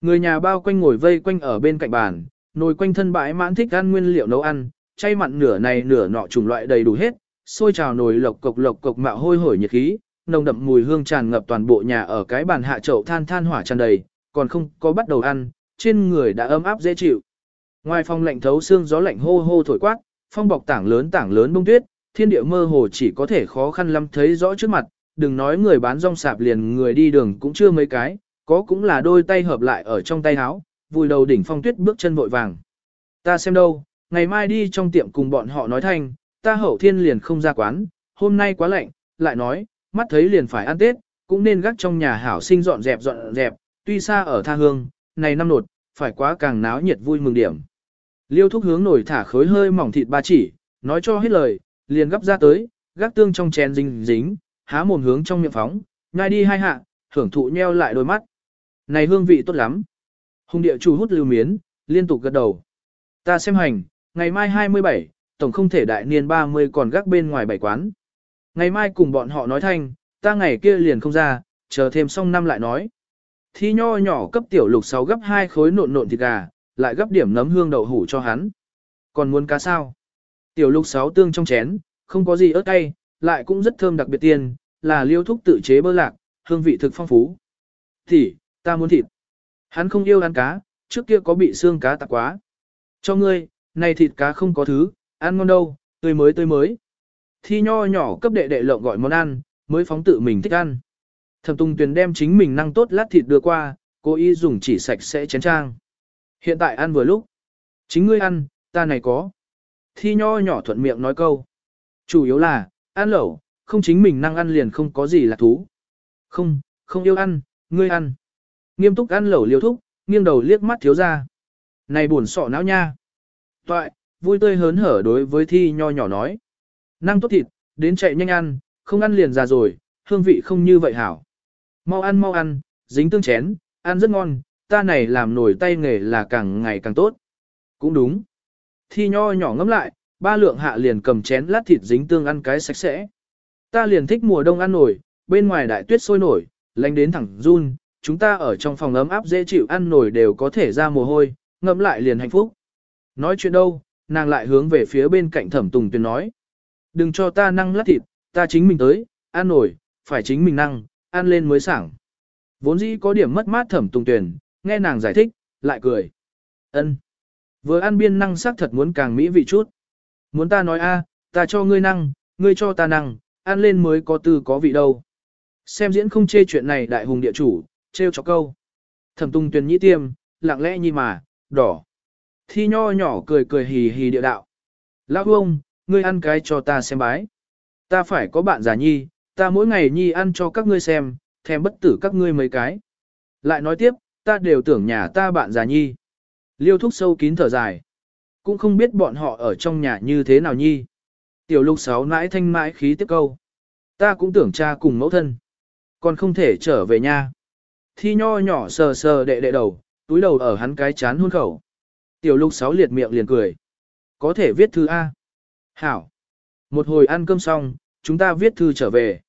Người nhà bao quanh ngồi vây quanh ở bên cạnh bàn, nồi quanh thân bãi mãn thích ăn nguyên liệu nấu ăn, chay mặn nửa này nửa nọ chủng loại đầy đủ hết, sôi trào nồi lộc cộc lộc cộc mạo hôi hổi nhiệt khí, nồng đậm mùi hương tràn ngập toàn bộ nhà ở cái bàn hạ chậu than than hỏa tràn đầy, còn không có bắt đầu ăn, trên người đã ấm áp dễ chịu. Ngoài phòng lạnh thấu xương gió lạnh hô hô thổi quát, phong bọc tảng lớn tảng lớn bông tuyết, thiên địa mơ hồ chỉ có thể khó khăn lắm thấy rõ trước mặt, đừng nói người bán rong sạp liền người đi đường cũng chưa mấy cái, có cũng là đôi tay hợp lại ở trong tay áo, vùi đầu đỉnh phong tuyết bước chân vội vàng. Ta xem đâu, ngày mai đi trong tiệm cùng bọn họ nói thanh, ta hậu thiên liền không ra quán, hôm nay quá lạnh, lại nói, mắt thấy liền phải ăn Tết, cũng nên gác trong nhà hảo sinh dọn dẹp dọn dẹp, tuy xa ở tha hương, này năm nột, phải quá càng náo nhiệt vui mừng điểm. Liêu thúc hướng nổi thả khối hơi mỏng thịt ba chỉ, nói cho hết lời, liền gấp ra tới, gác tương trong chén dính dính, há mồm hướng trong miệng phóng, nhai đi hai hạ, hưởng thụ nheo lại đôi mắt. Này hương vị tốt lắm. Hùng địa chủ hút lưu miến, liên tục gật đầu. Ta xem hành, ngày mai 27, tổng không thể đại niên 30 còn gác bên ngoài bảy quán. Ngày mai cùng bọn họ nói thanh, ta ngày kia liền không ra, chờ thêm xong năm lại nói. Thi nho nhỏ cấp tiểu lục sáu gấp hai khối nộn nộn thịt gà, lại gấp điểm nấm hương đậu hủ cho hắn. Còn muốn cá sao? Tiểu lục sáu tương trong chén, không có gì ớt cay, lại cũng rất thơm đặc biệt tiền, là liêu thúc tự chế bơ lạc, hương vị thực phong phú. Thì, ta muốn thịt. Hắn không yêu ăn cá, trước kia có bị xương cá tạc quá. Cho ngươi, này thịt cá không có thứ, ăn ngon đâu, tươi mới tươi mới. Thi nho nhỏ cấp đệ đệ lộng gọi món ăn, mới phóng tự mình thích ăn. Thẩm Tùng Tuyền đem chính mình năng tốt lát thịt đưa qua, cố ý dùng chỉ sạch sẽ chén trang. Hiện tại ăn vừa lúc. Chính ngươi ăn, ta này có. Thi nho nhỏ thuận miệng nói câu. Chủ yếu là, ăn lẩu, không chính mình năng ăn liền không có gì là thú. Không, không yêu ăn, ngươi ăn. Nghiêm túc ăn lẩu liêu thúc, nghiêng đầu liếc mắt thiếu ra. Này buồn sọ não nha. Toại, vui tươi hớn hở đối với thi nho nhỏ nói. Năng tốt thịt, đến chạy nhanh ăn, không ăn liền già rồi, hương vị không như vậy hảo. Mau ăn mau ăn, dính tương chén, ăn rất ngon, ta này làm nổi tay nghề là càng ngày càng tốt. Cũng đúng. Thi nho nhỏ ngấm lại, ba lượng hạ liền cầm chén lát thịt dính tương ăn cái sạch sẽ. Ta liền thích mùa đông ăn nổi, bên ngoài đại tuyết sôi nổi, lạnh đến thẳng run, chúng ta ở trong phòng ấm áp dễ chịu ăn nổi đều có thể ra mồ hôi, ngẫm lại liền hạnh phúc. Nói chuyện đâu, nàng lại hướng về phía bên cạnh thẩm tùng tuyền nói. Đừng cho ta năng lát thịt, ta chính mình tới, ăn nổi, phải chính mình năng, ăn lên mới sảng. Vốn dĩ có điểm mất mát thẩm tùng tuyền, nghe nàng giải thích, lại cười. ân Vừa ăn biên năng sắc thật muốn càng mỹ vị chút. Muốn ta nói a, ta cho ngươi năng, ngươi cho ta năng, ăn lên mới có tư có vị đâu. Xem diễn không chê chuyện này đại hùng địa chủ, trêu cho câu. Thẩm tùng tuyển nhĩ tiêm, lặng lẽ như mà, đỏ. Thi nho nhỏ cười cười hì hì địa đạo. Lão ông, ngươi ăn cái cho ta xem bái. Ta phải có bạn già nhi, ta mỗi ngày nhi ăn cho các ngươi xem, thèm bất tử các ngươi mấy cái. Lại nói tiếp, ta đều tưởng nhà ta bạn già nhi. Liêu thúc sâu kín thở dài. Cũng không biết bọn họ ở trong nhà như thế nào nhi. Tiểu lục sáu nãi thanh mãi khí tiếp câu. Ta cũng tưởng cha cùng mẫu thân. Còn không thể trở về nha. Thi nho nhỏ sờ sờ đệ đệ đầu, túi đầu ở hắn cái chán hôn khẩu. Tiểu lục sáu liệt miệng liền cười. Có thể viết thư A. Hảo. Một hồi ăn cơm xong, chúng ta viết thư trở về.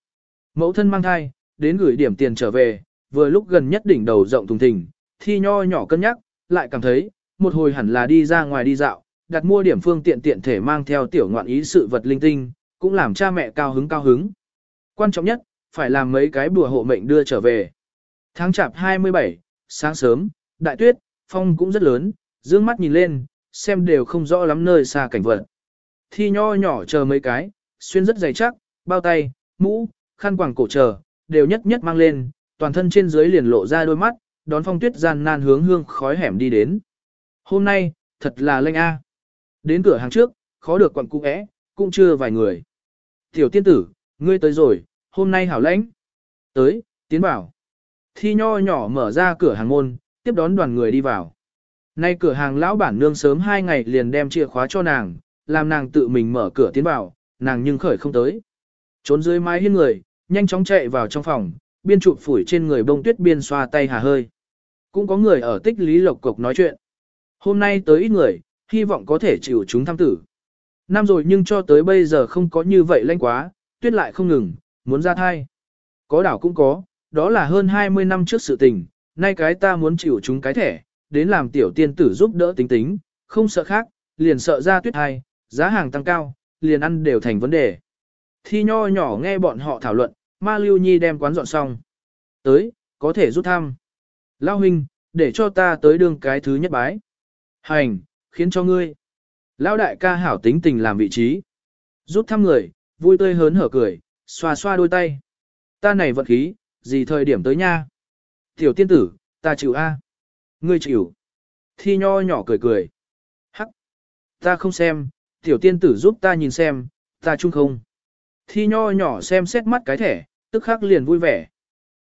Mẫu thân mang thai, đến gửi điểm tiền trở về, vừa lúc gần nhất đỉnh đầu rộng thùng thình, thi nho nhỏ cân nhắc, lại cảm thấy, một hồi hẳn là đi ra ngoài đi dạo, đặt mua điểm phương tiện tiện thể mang theo tiểu ngoạn ý sự vật linh tinh, cũng làm cha mẹ cao hứng cao hứng. Quan trọng nhất, phải làm mấy cái bùa hộ mệnh đưa trở về. Tháng chạp 27, sáng sớm, đại tuyết, phong cũng rất lớn, dương mắt nhìn lên, xem đều không rõ lắm nơi xa cảnh vật. Thi nho nhỏ chờ mấy cái, xuyên rất dày chắc, bao tay, mũ, khăn quàng cổ chờ, đều nhất nhất mang lên, toàn thân trên dưới liền lộ ra đôi mắt, đón phong tuyết gian nan hướng hương khói hẻm đi đến. Hôm nay, thật là lênh a. Đến cửa hàng trước, khó được quặng cung cũng chưa vài người. Tiểu tiên tử, ngươi tới rồi, hôm nay hảo lãnh. Tới, tiến bảo. Thi nho nhỏ mở ra cửa hàng môn, tiếp đón đoàn người đi vào. Nay cửa hàng lão bản nương sớm hai ngày liền đem chìa khóa cho nàng, làm nàng tự mình mở cửa tiến vào, nàng nhưng khởi không tới. Trốn dưới mái hiên người, nhanh chóng chạy vào trong phòng, biên trụ phủi trên người bông tuyết biên xoa tay hà hơi. Cũng có người ở tích lý lộc cục nói chuyện. Hôm nay tới ít người, hy vọng có thể chịu chúng tham tử. Năm rồi nhưng cho tới bây giờ không có như vậy lanh quá, tuyết lại không ngừng, muốn ra thai. Có đảo cũng có, đó là hơn 20 năm trước sự tình, nay cái ta muốn chịu chúng cái thẻ, đến làm tiểu tiên tử giúp đỡ tính tính, không sợ khác, liền sợ ra tuyết thai, giá hàng tăng cao, liền ăn đều thành vấn đề. Thi nho nhỏ nghe bọn họ thảo luận, ma lưu nhi đem quán dọn xong. Tới, có thể rút thăm. Lao huynh, để cho ta tới đương cái thứ nhất bái. Hành, khiến cho ngươi. Lão đại ca hảo tính tình làm vị trí. Rút thăm người, vui tươi hớn hở cười, xoa xoa đôi tay. Ta này vận khí, gì thời điểm tới nha. Tiểu tiên tử, ta chịu A. Ngươi chịu. Thi nho nhỏ cười cười. Hắc. Ta không xem, tiểu tiên tử giúp ta nhìn xem, ta chung không. Thi nho nhỏ xem xét mắt cái thẻ, tức khắc liền vui vẻ.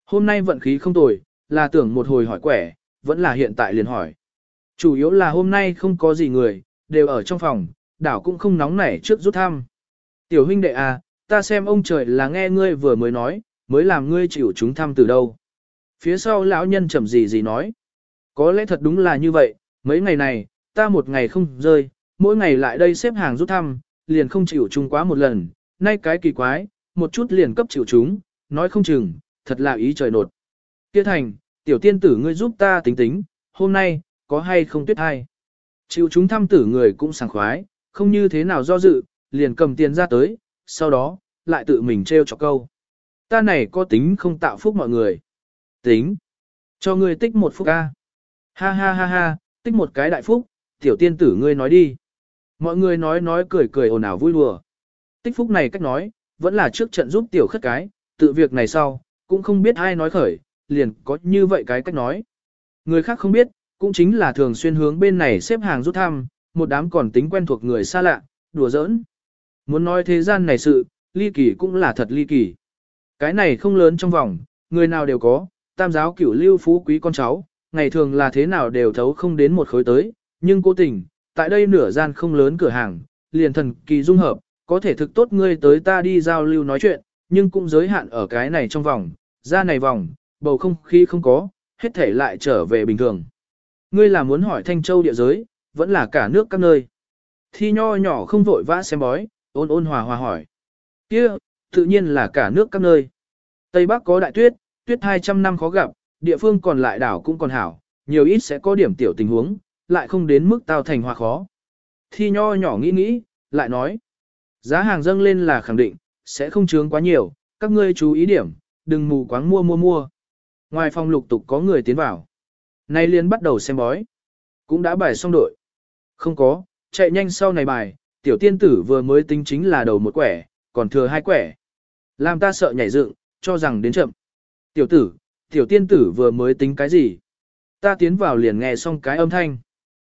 Hôm nay vận khí không tồi, là tưởng một hồi hỏi quẻ, vẫn là hiện tại liền hỏi. Chủ yếu là hôm nay không có gì người, đều ở trong phòng, đảo cũng không nóng nảy trước rút thăm. Tiểu huynh đệ à, ta xem ông trời là nghe ngươi vừa mới nói, mới làm ngươi chịu chúng thăm từ đâu. Phía sau lão nhân chậm gì gì nói. Có lẽ thật đúng là như vậy, mấy ngày này, ta một ngày không rơi, mỗi ngày lại đây xếp hàng rút thăm, liền không chịu chúng quá một lần, nay cái kỳ quái, một chút liền cấp chịu chúng, nói không chừng, thật là ý trời nột. Tiết thành, tiểu tiên tử ngươi giúp ta tính tính, hôm nay, có hay không tuyết hay. Chịu chúng thăm tử người cũng sảng khoái, không như thế nào do dự, liền cầm tiền ra tới, sau đó, lại tự mình treo cho câu. Ta này có tính không tạo phúc mọi người. Tính. Cho ngươi tích một phúc ca. Ha ha ha ha, tích một cái đại phúc, tiểu tiên tử ngươi nói đi. Mọi người nói nói cười cười ồn ào vui đùa. Tích phúc này cách nói, vẫn là trước trận giúp tiểu khất cái, tự việc này sau, cũng không biết ai nói khởi, liền có như vậy cái cách nói. Người khác không biết, cũng chính là thường xuyên hướng bên này xếp hàng rút thăm, một đám còn tính quen thuộc người xa lạ, đùa giỡn. Muốn nói thế gian này sự, ly kỳ cũng là thật ly kỳ. Cái này không lớn trong vòng, người nào đều có, tam giáo cửu lưu phú quý con cháu, ngày thường là thế nào đều thấu không đến một khối tới, nhưng cố tình, tại đây nửa gian không lớn cửa hàng, liền thần kỳ dung hợp, có thể thực tốt ngươi tới ta đi giao lưu nói chuyện, nhưng cũng giới hạn ở cái này trong vòng, ra này vòng, bầu không khí không có, hết thể lại trở về bình thường. Ngươi là muốn hỏi Thanh Châu địa giới, vẫn là cả nước các nơi. Thi nho nhỏ không vội vã xem bói, ôn ôn hòa hòa hỏi. kia tự nhiên là cả nước các nơi. Tây Bắc có đại tuyết, tuyết 200 năm khó gặp, địa phương còn lại đảo cũng còn hảo, nhiều ít sẽ có điểm tiểu tình huống, lại không đến mức tao thành hòa khó. Thi nho nhỏ nghĩ nghĩ, lại nói, giá hàng dâng lên là khẳng định, sẽ không chướng quá nhiều, các ngươi chú ý điểm, đừng mù quáng mua mua mua. Ngoài phòng lục tục có người tiến vào. Nay liền bắt đầu xem bói. Cũng đã bài xong đội. Không có, chạy nhanh sau này bài, tiểu tiên tử vừa mới tính chính là đầu một quẻ, còn thừa hai quẻ. Làm ta sợ nhảy dựng, cho rằng đến chậm. Tiểu tử, tiểu tiên tử vừa mới tính cái gì? Ta tiến vào liền nghe xong cái âm thanh.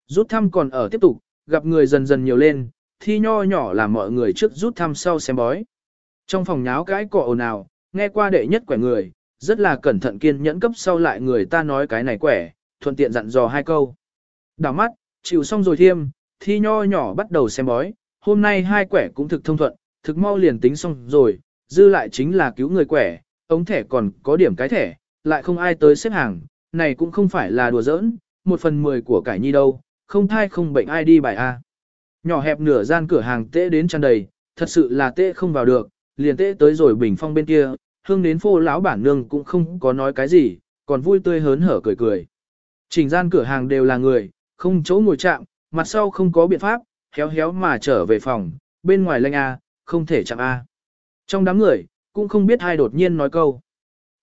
Rút thăm còn ở tiếp tục, gặp người dần dần nhiều lên, thi nho nhỏ làm mọi người trước rút thăm sau xem bói. Trong phòng nháo cái cỏ ồn ào, nghe qua đệ nhất quẻ người, rất là cẩn thận kiên nhẫn cấp sau lại người ta nói cái này quẻ, thuận tiện dặn dò hai câu. Đào mắt, chịu xong rồi thiêm, thi nho nhỏ bắt đầu xem bói, hôm nay hai quẻ cũng thực thông thuận, thực mau liền tính xong rồi, dư lại chính là cứu người quẻ, ống thẻ còn có điểm cái thẻ, lại không ai tới xếp hàng, này cũng không phải là đùa giỡn, một phần mười của cải nhi đâu, không thai không bệnh ai đi bài A. Nhỏ hẹp nửa gian cửa hàng tễ đến tràn đầy, thật sự là tễ không vào được, liền tễ tới rồi bình phong bên kia, hương đến phô lão bản nương cũng không có nói cái gì, còn vui tươi hớn hở cười cười. Trình gian cửa hàng đều là người, không chỗ ngồi chạm, mặt sau không có biện pháp, héo héo mà trở về phòng, bên ngoài lanh A, không thể chạm A. Trong đám người, cũng không biết ai đột nhiên nói câu.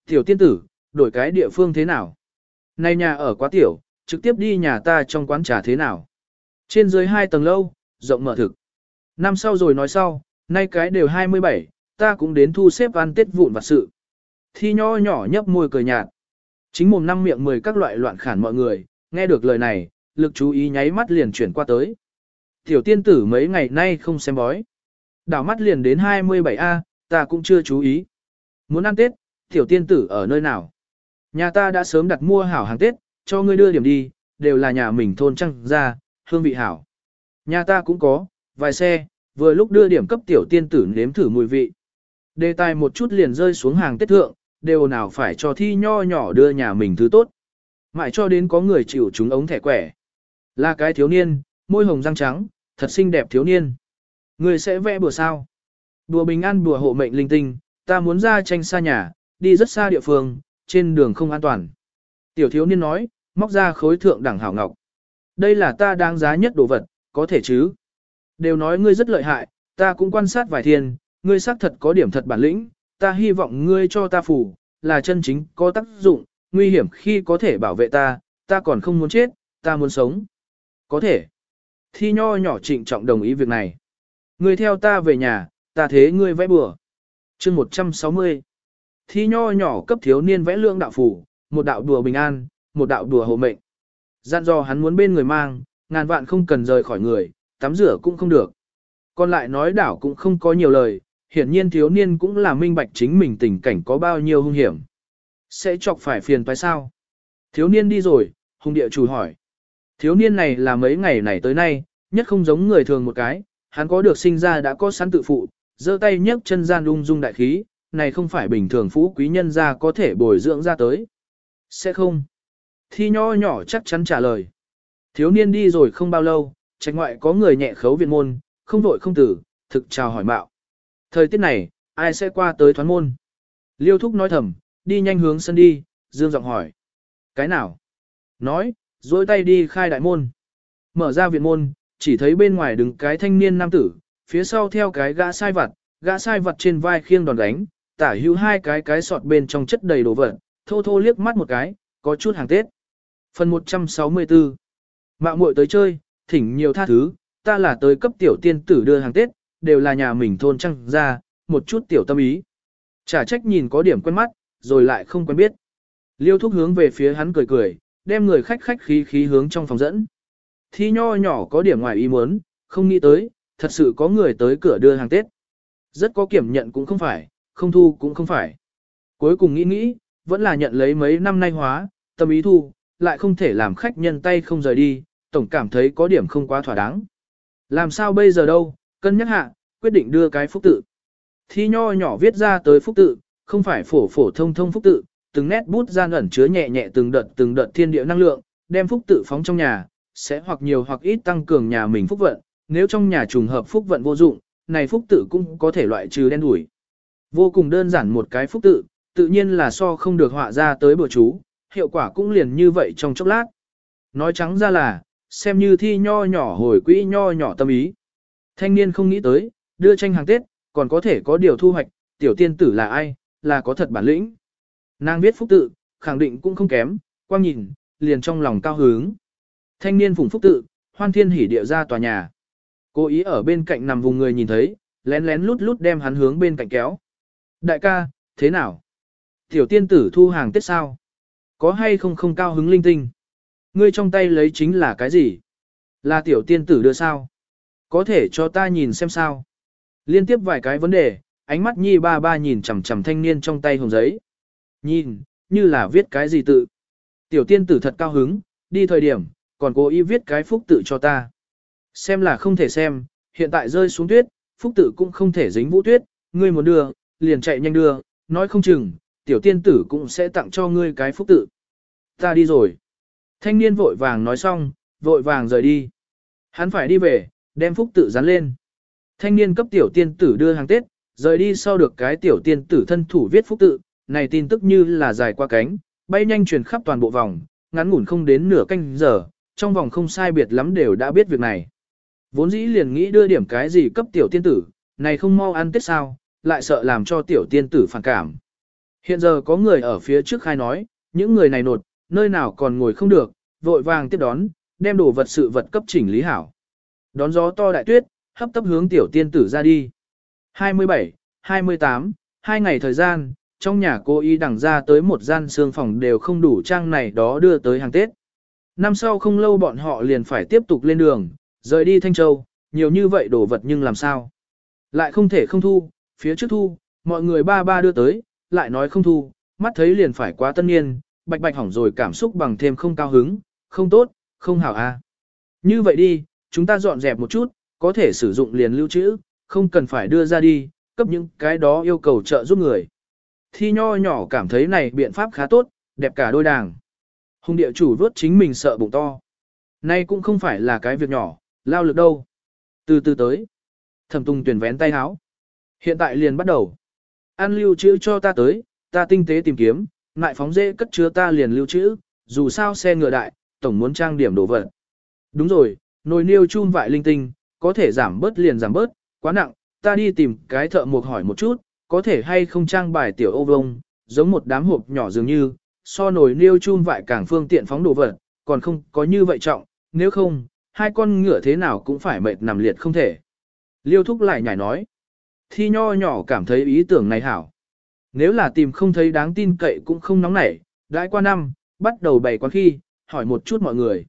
Tiểu tiên tử, đổi cái địa phương thế nào? nay nhà ở quá tiểu, trực tiếp đi nhà ta trong quán trà thế nào? Trên dưới hai tầng lâu, rộng mở thực. Năm sau rồi nói sau, nay cái đều 27, ta cũng đến thu xếp ăn tết vụn vặt sự. Thi nho nhỏ nhấp môi cười nhạt. Chính mồm năm miệng mười các loại loạn khản mọi người, nghe được lời này, lực chú ý nháy mắt liền chuyển qua tới. Tiểu tiên tử mấy ngày nay không xem bói. Đảo mắt liền đến 27A, ta cũng chưa chú ý. Muốn ăn Tết, tiểu tiên tử ở nơi nào? Nhà ta đã sớm đặt mua hảo hàng Tết, cho ngươi đưa điểm đi, đều là nhà mình thôn trăng ra, hương vị hảo. Nhà ta cũng có, vài xe, vừa lúc đưa điểm cấp tiểu tiên tử nếm thử mùi vị. Đề tài một chút liền rơi xuống hàng Tết thượng, đều nào phải cho thi nho nhỏ đưa nhà mình thứ tốt. Mãi cho đến có người chịu chúng ống thẻ quẻ. Là cái thiếu niên, môi hồng răng trắng, thật xinh đẹp thiếu niên. Người sẽ vẽ bùa sao? Bùa bình an bùa hộ mệnh linh tinh, ta muốn ra tranh xa nhà, đi rất xa địa phương, trên đường không an toàn. Tiểu thiếu niên nói, móc ra khối thượng đẳng hảo ngọc. Đây là ta đáng giá nhất đồ vật, có thể chứ? Đều nói ngươi rất lợi hại, ta cũng quan sát vài thiên, ngươi xác thật có điểm thật bản lĩnh, ta hy vọng ngươi cho ta phủ, là chân chính có tác dụng, nguy hiểm khi có thể bảo vệ ta, ta còn không muốn chết, ta muốn sống. Có thể. Thi nho nhỏ trịnh trọng đồng ý việc này. Ngươi theo ta về nhà, ta thế ngươi vẽ bừa. chương 160. Thi nho nhỏ cấp thiếu niên vẽ lương đạo phủ, một đạo đùa bình an, một đạo đùa hộ mệnh. Dặn dò hắn muốn bên người mang, ngàn vạn không cần rời khỏi người, tắm rửa cũng không được. Còn lại nói đảo cũng không có nhiều lời, hiển nhiên thiếu niên cũng là minh bạch chính mình tình cảnh có bao nhiêu hung hiểm. Sẽ chọc phải phiền phải sao? Thiếu niên đi rồi, hung địa chủ hỏi. Thiếu niên này là mấy ngày này tới nay, nhất không giống người thường một cái, hắn có được sinh ra đã có sẵn tự phụ, giơ tay nhấc chân gian ung dung đại khí, này không phải bình thường phú quý nhân gia có thể bồi dưỡng ra tới. Sẽ không. Thi nho nhỏ chắc chắn trả lời. Thiếu niên đi rồi không bao lâu, trạch ngoại có người nhẹ khấu viện môn, không vội không tử, thực chào hỏi mạo. Thời tiết này, ai sẽ qua tới thoán môn? Liêu thúc nói thầm, đi nhanh hướng sân đi, dương giọng hỏi. Cái nào? Nói, dối tay đi khai đại môn. Mở ra viện môn, chỉ thấy bên ngoài đứng cái thanh niên nam tử, phía sau theo cái gã sai vặt, gã sai vặt trên vai khiêng đòn đánh, tả hữu hai cái cái sọt bên trong chất đầy đồ vật, thô thô liếc mắt một cái, có chút hàng Tết. Phần 164 Mạo muội tới chơi, thỉnh nhiều tha thứ, ta là tới cấp tiểu tiên tử đưa hàng Tết, đều là nhà mình thôn trăng ra, một chút tiểu tâm ý. Trả trách nhìn có điểm quen mắt, rồi lại không quen biết. Liêu thúc hướng về phía hắn cười cười, đem người khách khách khí khí hướng trong phòng dẫn. Thi nho nhỏ có điểm ngoài ý muốn, không nghĩ tới, thật sự có người tới cửa đưa hàng Tết. Rất có kiểm nhận cũng không phải, không thu cũng không phải. Cuối cùng nghĩ nghĩ, vẫn là nhận lấy mấy năm nay hóa, tâm ý thu, lại không thể làm khách nhân tay không rời đi, tổng cảm thấy có điểm không quá thỏa đáng. Làm sao bây giờ đâu, cân nhắc hạ, quyết định đưa cái phúc tự. Thi nho nhỏ viết ra tới phúc tự, không phải phổ phổ thông thông phúc tự, từng nét bút gian ẩn chứa nhẹ nhẹ từng đợt từng đợt thiên địa năng lượng, đem phúc tự phóng trong nhà, sẽ hoặc nhiều hoặc ít tăng cường nhà mình phúc vận, nếu trong nhà trùng hợp phúc vận vô dụng, này phúc tự cũng có thể loại trừ đen đủi. Vô cùng đơn giản một cái phúc tự, tự nhiên là so không được họa ra tới bữa chú, hiệu quả cũng liền như vậy trong chốc lát. Nói trắng ra là, xem như thi nho nhỏ hồi quỹ nho nhỏ tâm ý. Thanh niên không nghĩ tới, đưa tranh hàng Tết, còn có thể có điều thu hoạch, tiểu tiên tử là ai, là có thật bản lĩnh. Nàng viết phúc tự, khẳng định cũng không kém, quang nhìn, liền trong lòng cao hứng. Thanh niên phùng phúc tự, hoan thiên hỉ địa ra tòa nhà. Cố ý ở bên cạnh nằm vùng người nhìn thấy, lén lén lút lút đem hắn hướng bên cạnh kéo. Đại ca, thế nào? Tiểu tiên tử thu hàng Tết sao? Có hay không không cao hứng linh tinh? Ngươi trong tay lấy chính là cái gì? Là tiểu tiên tử đưa sao? Có thể cho ta nhìn xem sao? Liên tiếp vài cái vấn đề, ánh mắt nhi ba ba nhìn chằm chằm thanh niên trong tay hồng giấy. Nhìn, như là viết cái gì tự. Tiểu tiên tử thật cao hứng, đi thời điểm, còn cố ý viết cái phúc tự cho ta. Xem là không thể xem, hiện tại rơi xuống tuyết, phúc tự cũng không thể dính vũ tuyết, ngươi muốn đưa, liền chạy nhanh đưa, nói không chừng, tiểu tiên tử cũng sẽ tặng cho ngươi cái phúc tự. Ta đi rồi. Thanh niên vội vàng nói xong, vội vàng rời đi. Hắn phải đi về, đem phúc tự dán lên. Thanh niên cấp tiểu tiên tử đưa hàng Tết, rời đi sau được cái tiểu tiên tử thân thủ viết phúc tự, này tin tức như là dài qua cánh, bay nhanh truyền khắp toàn bộ vòng, ngắn ngủn không đến nửa canh giờ, trong vòng không sai biệt lắm đều đã biết việc này. Vốn dĩ liền nghĩ đưa điểm cái gì cấp tiểu tiên tử, này không mau ăn Tết sao, lại sợ làm cho tiểu tiên tử phản cảm. Hiện giờ có người ở phía trước khai nói, những người này nột, nơi nào còn ngồi không được, vội vàng tiếp đón, đem đồ vật sự vật cấp chỉnh lý hảo. Đón gió to đại tuyết, hấp tấp hướng tiểu tiên tử ra đi. 27, 28, hai ngày thời gian, trong nhà cô y đẳng ra tới một gian xương phòng đều không đủ trang này đó đưa tới hàng Tết. Năm sau không lâu bọn họ liền phải tiếp tục lên đường, rời đi Thanh Châu, nhiều như vậy đồ vật nhưng làm sao? Lại không thể không thu, phía trước thu, mọi người ba ba đưa tới, lại nói không thu, mắt thấy liền phải quá tân niên, bạch bạch hỏng rồi cảm xúc bằng thêm không cao hứng, không tốt, không hảo a. À. Như vậy đi, chúng ta dọn dẹp một chút, có thể sử dụng liền lưu trữ, không cần phải đưa ra đi, cấp những cái đó yêu cầu trợ giúp người. Thi nho nhỏ cảm thấy này biện pháp khá tốt, đẹp cả đôi đàng. Hùng địa chủ vớt chính mình sợ bụng to. Nay cũng không phải là cái việc nhỏ, lao lực đâu. Từ từ tới. Thẩm tung tuyển vén tay háo. Hiện tại liền bắt đầu. an lưu trữ cho ta tới, ta tinh tế tìm kiếm, ngại phóng dễ cất chứa ta liền lưu trữ, dù sao xe ngựa đại, tổng muốn trang điểm đồ vật. Đúng rồi, nồi niêu chun vại linh tinh, có thể giảm bớt liền giảm bớt, quá nặng, ta đi tìm cái thợ mộc hỏi một chút, có thể hay không trang bài tiểu ô vông, giống một đám hộp nhỏ dường như, so nồi niêu chun vại càng phương tiện phóng đồ vật, còn không có như vậy trọng, nếu không, hai con ngựa thế nào cũng phải mệt nằm liệt không thể. Liêu thúc lại nhảy nói, thi nho nhỏ cảm thấy ý tưởng này hảo. Nếu là tìm không thấy đáng tin cậy cũng không nóng nảy, đãi qua năm, bắt đầu bày quán khi, hỏi một chút mọi người.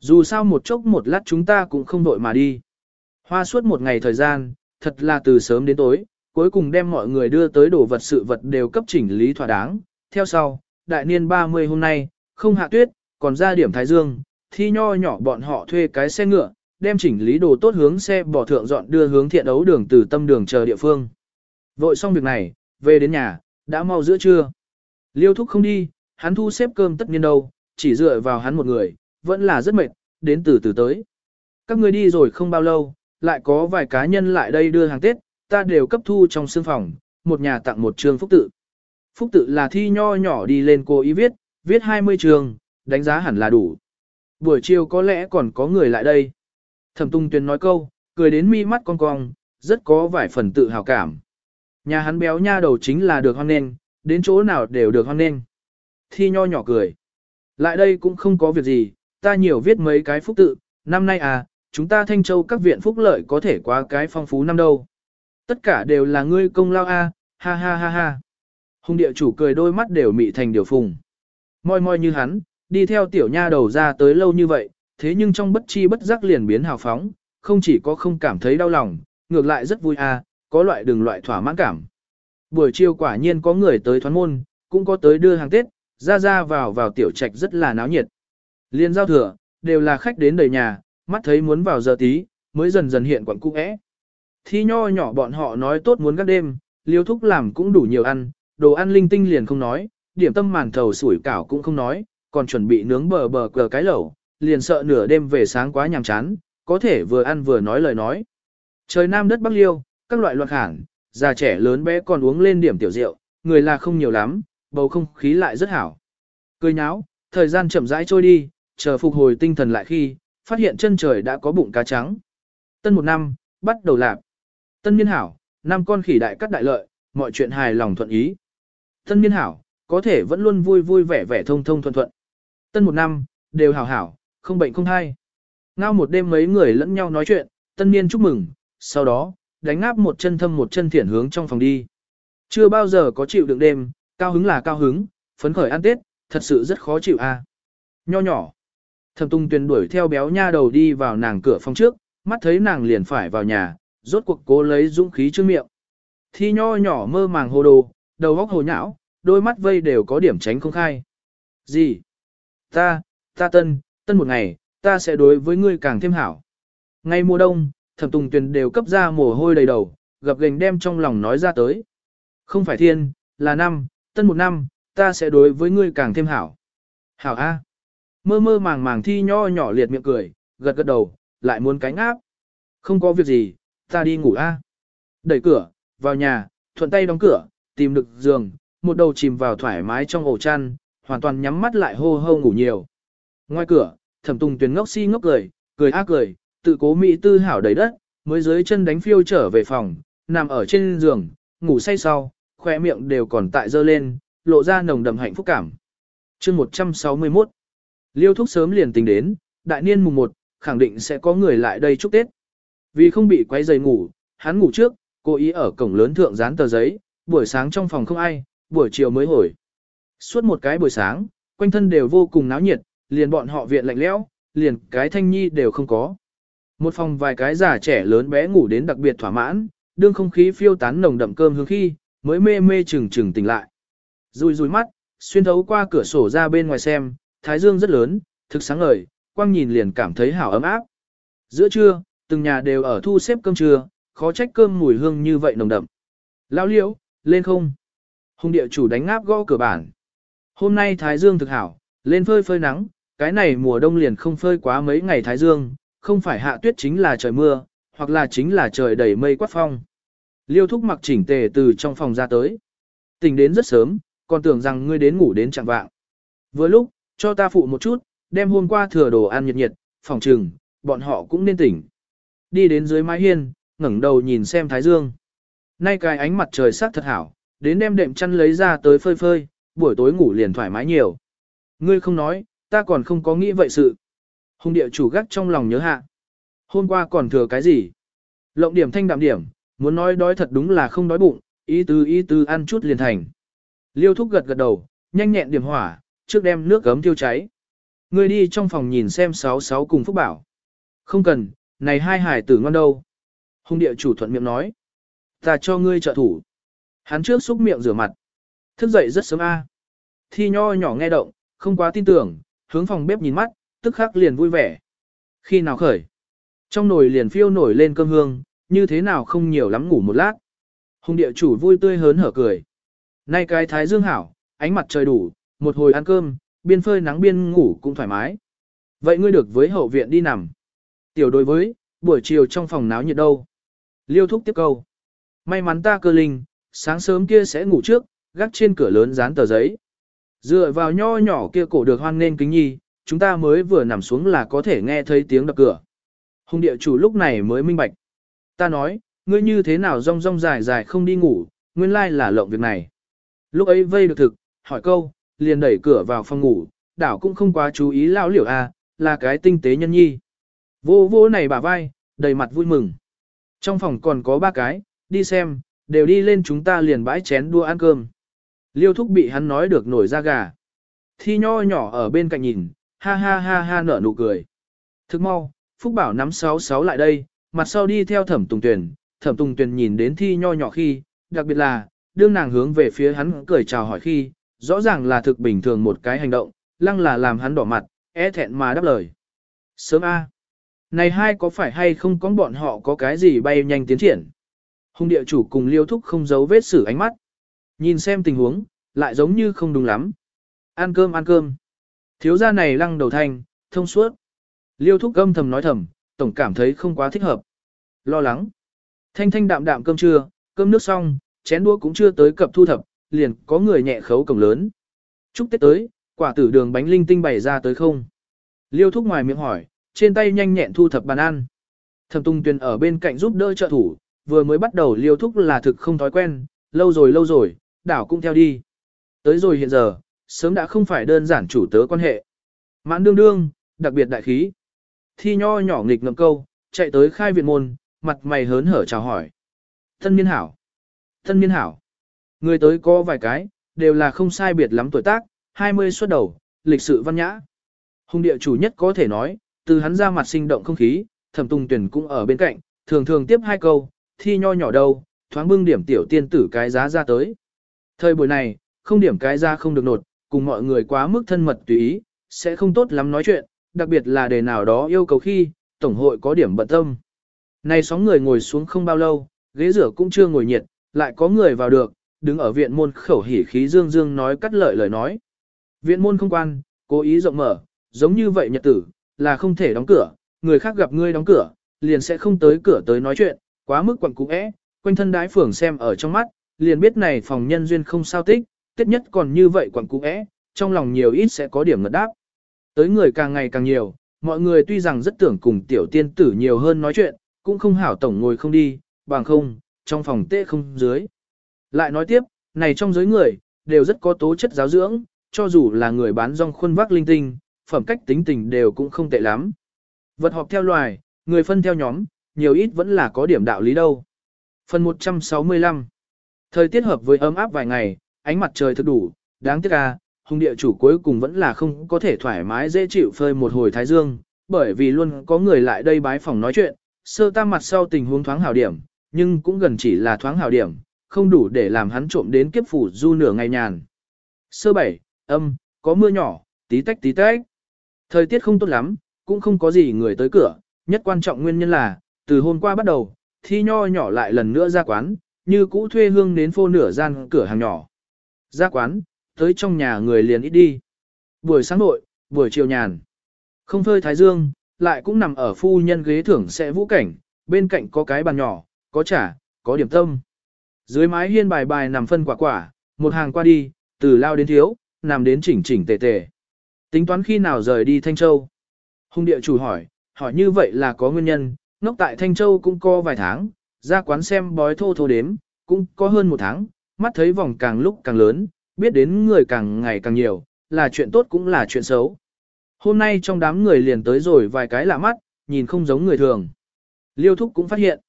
Dù sao một chốc một lát chúng ta cũng không đội mà đi. Hoa suốt một ngày thời gian, thật là từ sớm đến tối, cuối cùng đem mọi người đưa tới đồ vật sự vật đều cấp chỉnh lý thỏa đáng. Theo sau, đại niên 30 hôm nay, không hạ tuyết, còn ra điểm thái dương, thi nho nhỏ bọn họ thuê cái xe ngựa, đem chỉnh lý đồ tốt hướng xe bỏ thượng dọn đưa hướng thiện ấu đường từ tâm đường chờ địa phương. Vội xong việc này, về đến nhà, đã mau giữa trưa. Liêu thúc không đi, hắn thu xếp cơm tất nhiên đâu, chỉ dựa vào hắn một người, vẫn là rất mệt, đến từ từ tới. Các người đi rồi không bao lâu, lại có vài cá nhân lại đây đưa hàng Tết, ta đều cấp thu trong xương phòng, một nhà tặng một trường phúc tự. Phúc tự là thi nho nhỏ đi lên cô ý viết, viết 20 trường, đánh giá hẳn là đủ. Buổi chiều có lẽ còn có người lại đây. Thẩm tung tuyên nói câu, cười đến mi mắt cong cong, rất có vài phần tự hào cảm. Nhà hắn béo nha đầu chính là được hoan nên, đến chỗ nào đều được hoan nên. Thi nho nhỏ cười. Lại đây cũng không có việc gì, ta nhiều viết mấy cái phúc tự, năm nay à, chúng ta Thanh Châu các viện phúc lợi có thể qua cái phong phú năm đâu. Tất cả đều là ngươi công lao a, ha ha ha ha. Hùng địa chủ cười đôi mắt đều mị thành điều phùng. Moi moi như hắn, đi theo tiểu nha đầu ra tới lâu như vậy, thế nhưng trong bất chi bất giác liền biến hào phóng, không chỉ có không cảm thấy đau lòng, ngược lại rất vui a, có loại đường loại thỏa mãn cảm. Buổi chiều quả nhiên có người tới thoán môn, cũng có tới đưa hàng Tết, ra ra vào vào tiểu trạch rất là náo nhiệt. Liên giao thừa, đều là khách đến đầy nhà, mắt thấy muốn vào giờ tí, mới dần dần hiện quẩn cung ẽ. Thi nho nhỏ bọn họ nói tốt muốn các đêm, liêu thúc làm cũng đủ nhiều ăn, đồ ăn linh tinh liền không nói, điểm tâm màn thầu sủi cảo cũng không nói, còn chuẩn bị nướng bờ bờ cờ cái lẩu, liền sợ nửa đêm về sáng quá nhàm chán, có thể vừa ăn vừa nói lời nói. Trời nam đất bắc liêu, các loại loạn hẳn, già trẻ lớn bé còn uống lên điểm tiểu rượu, người là không nhiều lắm, bầu không khí lại rất hảo. Cười nháo, thời gian chậm rãi trôi đi, chờ phục hồi tinh thần lại khi, phát hiện chân trời đã có bụng cá trắng. Tân một năm, bắt đầu lạp. Tân niên hảo, năm con khỉ đại cắt đại lợi, mọi chuyện hài lòng thuận ý. Tân niên hảo, có thể vẫn luôn vui vui vẻ vẻ thông thông thuận thuận. Tân một năm, đều hảo hảo, không bệnh không hay. Ngao một đêm mấy người lẫn nhau nói chuyện, tân niên chúc mừng, sau đó, đánh áp một chân thâm một chân thiển hướng trong phòng đi. Chưa bao giờ có chịu đựng đêm, cao hứng là cao hứng, phấn khởi ăn tết, thật sự rất khó chịu a. À. Nho nhỏ. Thẩm Tung Tuyền đuổi theo béo nha đầu đi vào nàng cửa phòng trước, mắt thấy nàng liền phải vào nhà, rốt cuộc cố lấy dũng khí trước miệng. Thi nho nhỏ mơ màng hồ đồ, đầu óc hồ nhão, đôi mắt vây đều có điểm tránh không khai. Gì? Ta, ta tân, tân một ngày, ta sẽ đối với ngươi càng thêm hảo. Ngay mùa đông, thẩm tùng tuyền đều cấp ra mồ hôi đầy đầu, gập gành đem trong lòng nói ra tới. Không phải thiên, là năm, tân một năm, ta sẽ đối với ngươi càng thêm hảo. Hảo A. Mơ mơ màng màng thi nho nhỏ liệt miệng cười, gật gật đầu, lại muốn cánh áp. Không có việc gì, ta đi ngủ A. Đẩy cửa, vào nhà, thuận tay đóng cửa, tìm được giường, một đầu chìm vào thoải mái trong ổ chăn, hoàn toàn nhắm mắt lại hô hô ngủ nhiều. Ngoài cửa, thẩm tùng Tuyền ngốc si ngốc cười, cười ác cười, tự cố mỹ tư hảo đầy đất, mới dưới chân đánh phiêu trở về phòng, nằm ở trên giường, ngủ say sau, khoe miệng đều còn tại dơ lên, lộ ra nồng đậm hạnh phúc cảm. chương 161 Liêu thúc sớm liền tính đến, đại niên mùng 1, khẳng định sẽ có người lại đây chúc Tết. Vì không bị quấy giày ngủ, hắn ngủ trước, cố ý ở cổng lớn thượng dán tờ giấy, buổi sáng trong phòng không ai, buổi chiều mới hồi. Suốt một cái buổi sáng, quanh thân đều vô cùng náo nhiệt, liền bọn họ viện lạnh lẽo, liền cái thanh nhi đều không có. Một phòng vài cái già trẻ lớn bé ngủ đến đặc biệt thỏa mãn, đương không khí phiêu tán nồng đậm cơm hương khi, mới mê mê chừng chừng tỉnh lại. Rùi rùi mắt, xuyên thấu qua cửa sổ ra bên ngoài xem, thái dương rất lớn, thực sáng ngời, quang nhìn liền cảm thấy hảo ấm áp. Giữa trưa, từng nhà đều ở thu xếp cơm trưa, khó trách cơm mùi hương như vậy nồng đậm. Lao liễu, lên không. Hùng địa chủ đánh ngáp gõ cửa bản. Hôm nay thái dương thực hảo, lên phơi phơi nắng, cái này mùa đông liền không phơi quá mấy ngày thái dương, không phải hạ tuyết chính là trời mưa, hoặc là chính là trời đầy mây quát phong. Liêu thúc mặc chỉnh tề từ trong phòng ra tới. Tỉnh đến rất sớm, còn tưởng rằng ngươi đến ngủ đến chẳng vạng. Vừa lúc, cho ta phụ một chút, đem hôm qua thừa đồ ăn nhiệt nhiệt, phòng trừng, bọn họ cũng nên tỉnh. Đi đến dưới mái hiên, ngẩng đầu nhìn xem thái dương. Nay cái ánh mặt trời sắc thật hảo, đến đem đệm chăn lấy ra tới phơi phơi, buổi tối ngủ liền thoải mái nhiều. Ngươi không nói, ta còn không có nghĩ vậy sự. Hùng địa chủ gác trong lòng nhớ hạ. Hôm qua còn thừa cái gì? Lộng điểm thanh đạm điểm, muốn nói đói thật đúng là không đói bụng, ý tứ ý tứ ăn chút liền thành. Liêu thúc gật gật đầu, nhanh nhẹn điểm hỏa, trước đem nước gấm tiêu cháy. người đi trong phòng nhìn xem sáu sáu cùng Phúc Bảo. Không cần, này hai hải tử ngon đâu. Hùng địa chủ thuận miệng nói. Ta cho ngươi trợ thủ. Hắn trước xúc miệng rửa mặt. Thức dậy rất sớm a. Thi nho nhỏ nghe động, không quá tin tưởng, hướng phòng bếp nhìn mắt, tức khắc liền vui vẻ. Khi nào khởi? Trong nồi liền phiêu nổi lên cơm hương, như thế nào không nhiều lắm ngủ một lát. Hùng địa chủ vui tươi hớn hở cười. Nay cái thái dương hảo, ánh mặt trời đủ, một hồi ăn cơm, biên phơi nắng biên ngủ cũng thoải mái. Vậy ngươi được với hậu viện đi nằm. Tiểu đối với, buổi chiều trong phòng náo nhiệt đâu. Liêu thúc tiếp câu. May mắn ta cơ linh, sáng sớm kia sẽ ngủ trước, gác trên cửa lớn dán tờ giấy. Dựa vào nho nhỏ kia cổ được hoan nên kính nhi, chúng ta mới vừa nằm xuống là có thể nghe thấy tiếng đập cửa. Hùng địa chủ lúc này mới minh bạch. Ta nói, ngươi như thế nào rong rong dài dài không đi ngủ, nguyên lai là lộng việc này. Lúc ấy vây được thực, hỏi câu, liền đẩy cửa vào phòng ngủ, đảo cũng không quá chú ý lão liểu a, là cái tinh tế nhân nhi. Vô vô này bà vai, đầy mặt vui mừng. Trong phòng còn có ba cái, đi xem, đều đi lên chúng ta liền bãi chén đua ăn cơm. Liêu thúc bị hắn nói được nổi da gà. Thi nho nhỏ ở bên cạnh nhìn, ha ha ha ha nở nụ cười. Thức mau, Phúc Bảo nắm sáu sáu lại đây, mặt sau đi theo thẩm tùng tuyển, thẩm tùng tuyển nhìn đến thi nho nhỏ khi, đặc biệt là, đương nàng hướng về phía hắn cười chào hỏi khi, rõ ràng là thực bình thường một cái hành động, lăng là làm hắn đỏ mặt, é thẹn mà đáp lời. Sớm A. Này hai có phải hay không có bọn họ có cái gì bay nhanh tiến triển? Hùng địa chủ cùng liêu thúc không giấu vết sử ánh mắt. Nhìn xem tình huống, lại giống như không đúng lắm. Ăn cơm ăn cơm. Thiếu gia này lăng đầu thanh, thông suốt. Liêu thúc âm thầm nói thầm, tổng cảm thấy không quá thích hợp. Lo lắng. Thanh thanh đạm đạm cơm trưa, cơm nước xong, chén đũa cũng chưa tới cập thu thập, liền có người nhẹ khấu cổng lớn. Chúc Tết tới, Quả tử đường bánh linh tinh bày ra tới không? Liêu thúc ngoài miệng hỏi, trên tay nhanh nhẹn thu thập bàn ăn. Thẩm Tung Tuyền ở bên cạnh giúp đỡ trợ thủ, vừa mới bắt đầu liêu thúc là thực không thói quen, lâu rồi lâu rồi, đảo cũng theo đi. Tới rồi hiện giờ, sớm đã không phải đơn giản chủ tớ quan hệ. Mãn đương đương, đặc biệt đại khí. Thi nho nhỏ nghịch ngậm câu, chạy tới khai viện môn, mặt mày hớn hở chào hỏi. Thân niên hảo. Thân niên hảo. Người tới có vài cái, đều là không sai biệt lắm tuổi tác, 20 xuất đầu, lịch sự văn nhã. Hùng địa chủ nhất có thể nói, từ hắn ra mặt sinh động không khí, thẩm tùng tuyển cũng ở bên cạnh, thường thường tiếp hai câu, thi nho nhỏ đâu, thoáng bưng điểm tiểu tiên tử cái giá ra tới. Thời buổi này, không điểm cái ra không được nột, cùng mọi người quá mức thân mật tùy ý, sẽ không tốt lắm nói chuyện, đặc biệt là đề nào đó yêu cầu khi, tổng hội có điểm bận tâm. Này sóng người ngồi xuống không bao lâu, ghế rửa cũng chưa ngồi nhiệt, lại có người vào được, đứng ở viện môn khẩu hỉ khí dương dương nói cắt lợi lời nói. Viện môn không quan, cố ý rộng mở, giống như vậy nhật tử, là không thể đóng cửa, người khác gặp ngươi đóng cửa, liền sẽ không tới cửa tới nói chuyện, quá mức quẳng cũ é, quanh thân đái phường xem ở trong mắt, liền biết này phòng nhân duyên không sao tích, tiết nhất còn như vậy quẳng cũ é, trong lòng nhiều ít sẽ có điểm ngật đáp. Tới người càng ngày càng nhiều, mọi người tuy rằng rất tưởng cùng tiểu tiên tử nhiều hơn nói chuyện, cũng không hảo tổng ngồi không đi, bằng không, trong phòng tệ không dưới. Lại nói tiếp, này trong giới người, đều rất có tố chất giáo dưỡng, cho dù là người bán rong khuôn vác linh tinh, phẩm cách tính tình đều cũng không tệ lắm. Vật họp theo loài, người phân theo nhóm, nhiều ít vẫn là có điểm đạo lý đâu. Phần 165 Thời tiết hợp với ấm áp vài ngày, ánh mặt trời thực đủ, đáng tiếc à, hùng địa chủ cuối cùng vẫn là không có thể thoải mái dễ chịu phơi một hồi thái dương, bởi vì luôn có người lại đây bái phòng nói chuyện, sơ tam mặt sau tình huống thoáng hảo điểm, nhưng cũng gần chỉ là thoáng hảo điểm, không đủ để làm hắn trộm đến kiếp phủ du nửa ngày nhàn. Sơ bảy, âm, có mưa nhỏ, tí tách tí tách. Thời tiết không tốt lắm, cũng không có gì người tới cửa, nhất quan trọng nguyên nhân là, từ hôm qua bắt đầu, thi nho nhỏ lại lần nữa ra quán, như cũ thuê hương đến phô nửa gian cửa hàng nhỏ. Ra quán, tới trong nhà người liền ít đi. Buổi sáng nội, buổi chiều nhàn. Không phơi thái dương, lại cũng nằm ở phu nhân ghế thưởng sẽ vũ cảnh, bên cạnh có cái bàn nhỏ, có trà, có điểm tâm. Dưới mái hiên bài bài nằm phân quả quả, một hàng qua đi, từ lao đến thiếu, nằm đến chỉnh chỉnh tề tề. Tính toán khi nào rời đi Thanh Châu? Hùng địa chủ hỏi, hỏi như vậy là có nguyên nhân, ngốc tại Thanh Châu cũng có vài tháng, ra quán xem bói thô thô đếm, cũng có hơn một tháng, mắt thấy vòng càng lúc càng lớn, biết đến người càng ngày càng nhiều, là chuyện tốt cũng là chuyện xấu. Hôm nay trong đám người liền tới rồi vài cái lạ mắt, nhìn không giống người thường. Liêu thúc cũng phát hiện,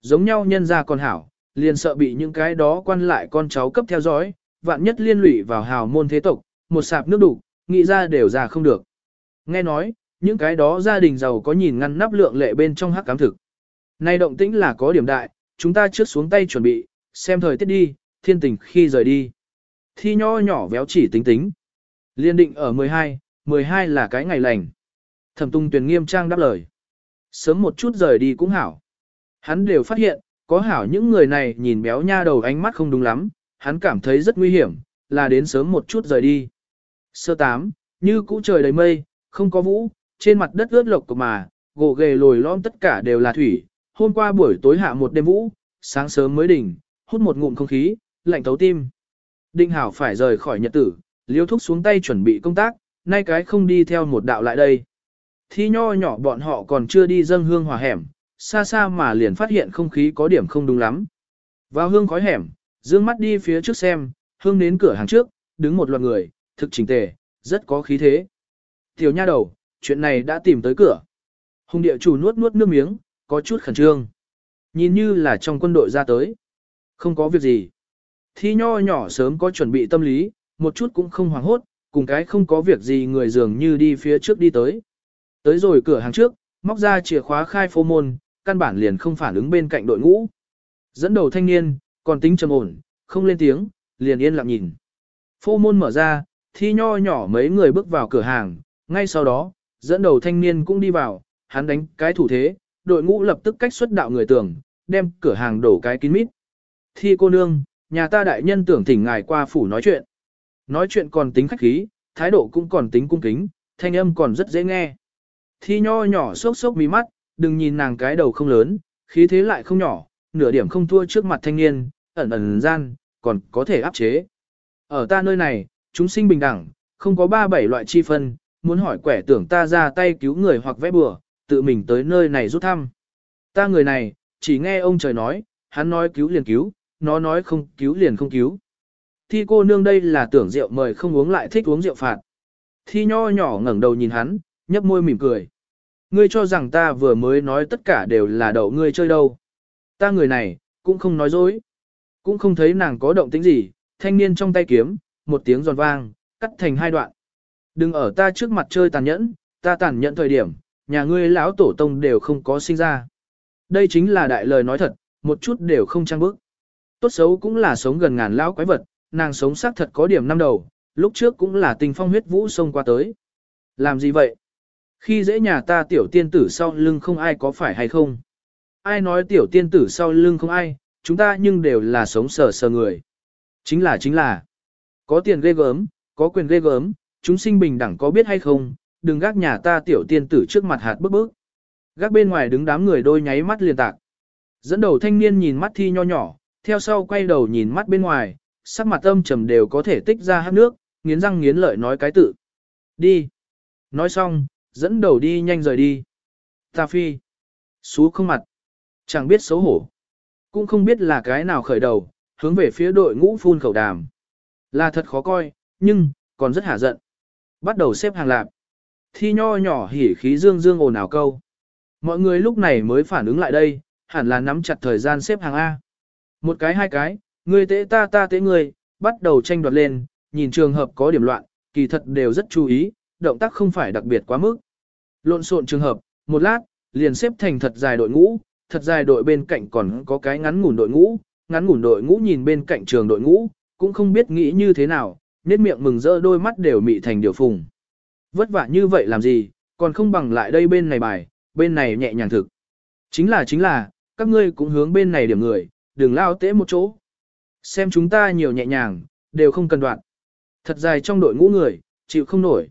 giống nhau nhân ra còn hảo, liền sợ bị những cái đó quan lại con cháu cấp theo dõi, vạn nhất liên lụy vào hào môn thế tộc, một sạp nước đủ, nghĩ ra đều ra không được. Nghe nói, những cái đó gia đình giàu có nhìn ngăn nắp lượng lệ bên trong hắc cám thực. Nay động tĩnh là có điểm đại, chúng ta trước xuống tay chuẩn bị, xem thời tiết đi, thiên tình khi rời đi. Thi nho nhỏ véo chỉ tính tính. Liên định ở 12, 12 là cái ngày lành. Thẩm tung tuyển nghiêm trang đáp lời. Sớm một chút rời đi cũng hảo. Hắn đều phát hiện, có hảo những người này nhìn béo nha đầu ánh mắt không đúng lắm, hắn cảm thấy rất nguy hiểm, là đến sớm một chút rời đi. Sơ tám, như cũ trời đầy mây, không có vũ, trên mặt đất ướt lộc mà, gỗ ghề lồi lõm tất cả đều là thủy. Hôm qua buổi tối hạ một đêm vũ, sáng sớm mới đỉnh, hút một ngụm không khí, lạnh thấu tim. Đinh Hảo phải rời khỏi nhật tử, liêu thúc xuống tay chuẩn bị công tác, nay cái không đi theo một đạo lại đây. Thi nho nhỏ bọn họ còn chưa đi dâng hương hòa hẻm, xa xa mà liền phát hiện không khí có điểm không đúng lắm. Vào hương khói hẻm, dương mắt đi phía trước xem, hương đến cửa hàng trước, đứng một loạt người, thực chỉnh tề, rất có khí thế. Tiểu nha đầu, chuyện này đã tìm tới cửa. Hùng địa chủ nuốt nuốt nước miếng, có chút khẩn trương. Nhìn như là trong quân đội ra tới. Không có việc gì. Thi nho nhỏ sớm có chuẩn bị tâm lý, một chút cũng không hoảng hốt, cùng cái không có việc gì người dường như đi phía trước đi tới. Tới rồi cửa hàng trước, móc ra chìa khóa khai phô môn, căn bản liền không phản ứng bên cạnh đội ngũ. Dẫn đầu thanh niên, còn tính trầm ổn, không lên tiếng, liền yên lặng nhìn. Phô môn mở ra, thi nho nhỏ mấy người bước vào cửa hàng, ngay sau đó, dẫn đầu thanh niên cũng đi vào, hắn đánh cái thủ thế, đội ngũ lập tức cách xuất đạo người tưởng, đem cửa hàng đổ cái kín mít. Thi cô nương, nhà ta đại nhân tưởng thỉnh ngài qua phủ nói chuyện. Nói chuyện còn tính khách khí, thái độ cũng còn tính cung kính, thanh âm còn rất dễ nghe. Thi nho nhỏ sốc sốc mí mắt, đừng nhìn nàng cái đầu không lớn, khí thế lại không nhỏ, nửa điểm không thua trước mặt thanh niên, ẩn ẩn gian, còn có thể áp chế. Ở ta nơi này, chúng sinh bình đẳng, không có ba bảy loại chi phân, muốn hỏi quẻ tưởng ta ra tay cứu người hoặc vẽ bừa, tự mình tới nơi này rút thăm. Ta người này, chỉ nghe ông trời nói, hắn nói cứu liền cứu, nó nói không cứu liền không cứu. Thi cô nương đây là tưởng rượu mời không uống lại thích uống rượu phạt. Thi nho nhỏ ngẩng đầu nhìn hắn, nhấp môi mỉm cười. Ngươi cho rằng ta vừa mới nói tất cả đều là đậu ngươi chơi đâu. Ta người này, cũng không nói dối. Cũng không thấy nàng có động tĩnh gì, thanh niên trong tay kiếm, một tiếng giòn vang, cắt thành hai đoạn. Đừng ở ta trước mặt chơi tàn nhẫn, ta tàn nhẫn thời điểm, nhà ngươi lão tổ tông đều không có sinh ra. Đây chính là đại lời nói thật, một chút đều không trang bức. Tốt xấu cũng là sống gần ngàn lão quái vật, nàng sống xác thật có điểm năm đầu, lúc trước cũng là tình phong huyết vũ xông qua tới. Làm gì vậy? Khi dễ nhà ta tiểu tiên tử sau lưng không ai có phải hay không? Ai nói tiểu tiên tử sau lưng không ai, chúng ta nhưng đều là sống sờ sờ người. Chính là chính là, có tiền ghê gớm, có quyền ghê gớm, chúng sinh bình đẳng có biết hay không, đừng gác nhà ta tiểu tiên tử trước mặt hạt bức bức. Gác bên ngoài đứng đám người đôi nháy mắt liền tạc. Dẫn đầu thanh niên nhìn mắt thi nho nhỏ, theo sau quay đầu nhìn mắt bên ngoài, sắc mặt âm trầm đều có thể tích ra hát nước, nghiến răng nghiến lợi nói cái tự. Đi. Nói xong, dẫn đầu đi nhanh rời đi. Ta phi. Xú không mặt. Chẳng biết xấu hổ. Cũng không biết là cái nào khởi đầu, hướng về phía đội ngũ phun khẩu đàm. Là thật khó coi, nhưng, còn rất hả giận. Bắt đầu xếp hàng lạp. Thi nho nhỏ hỉ khí dương dương ồn ào câu. Mọi người lúc này mới phản ứng lại đây, hẳn là nắm chặt thời gian xếp hàng A. Một cái hai cái, người tế ta ta tế người, bắt đầu tranh đoạt lên, nhìn trường hợp có điểm loạn, kỳ thật đều rất chú ý, động tác không phải đặc biệt quá mức. Lộn xộn trường hợp, một lát, liền xếp thành thật dài đội ngũ, thật dài đội bên cạnh còn có cái ngắn ngủn đội ngũ, ngắn ngủn đội ngũ nhìn bên cạnh trường đội ngũ, cũng không biết nghĩ như thế nào, nét miệng mừng rỡ đôi mắt đều mị thành điều phùng. Vất vả như vậy làm gì, còn không bằng lại đây bên này bài, bên này nhẹ nhàng thực. Chính là chính là, các ngươi cũng hướng bên này điểm người, đừng lao tế một chỗ. Xem chúng ta nhiều nhẹ nhàng, đều không cần đoạn. Thật dài trong đội ngũ người, chịu không nổi.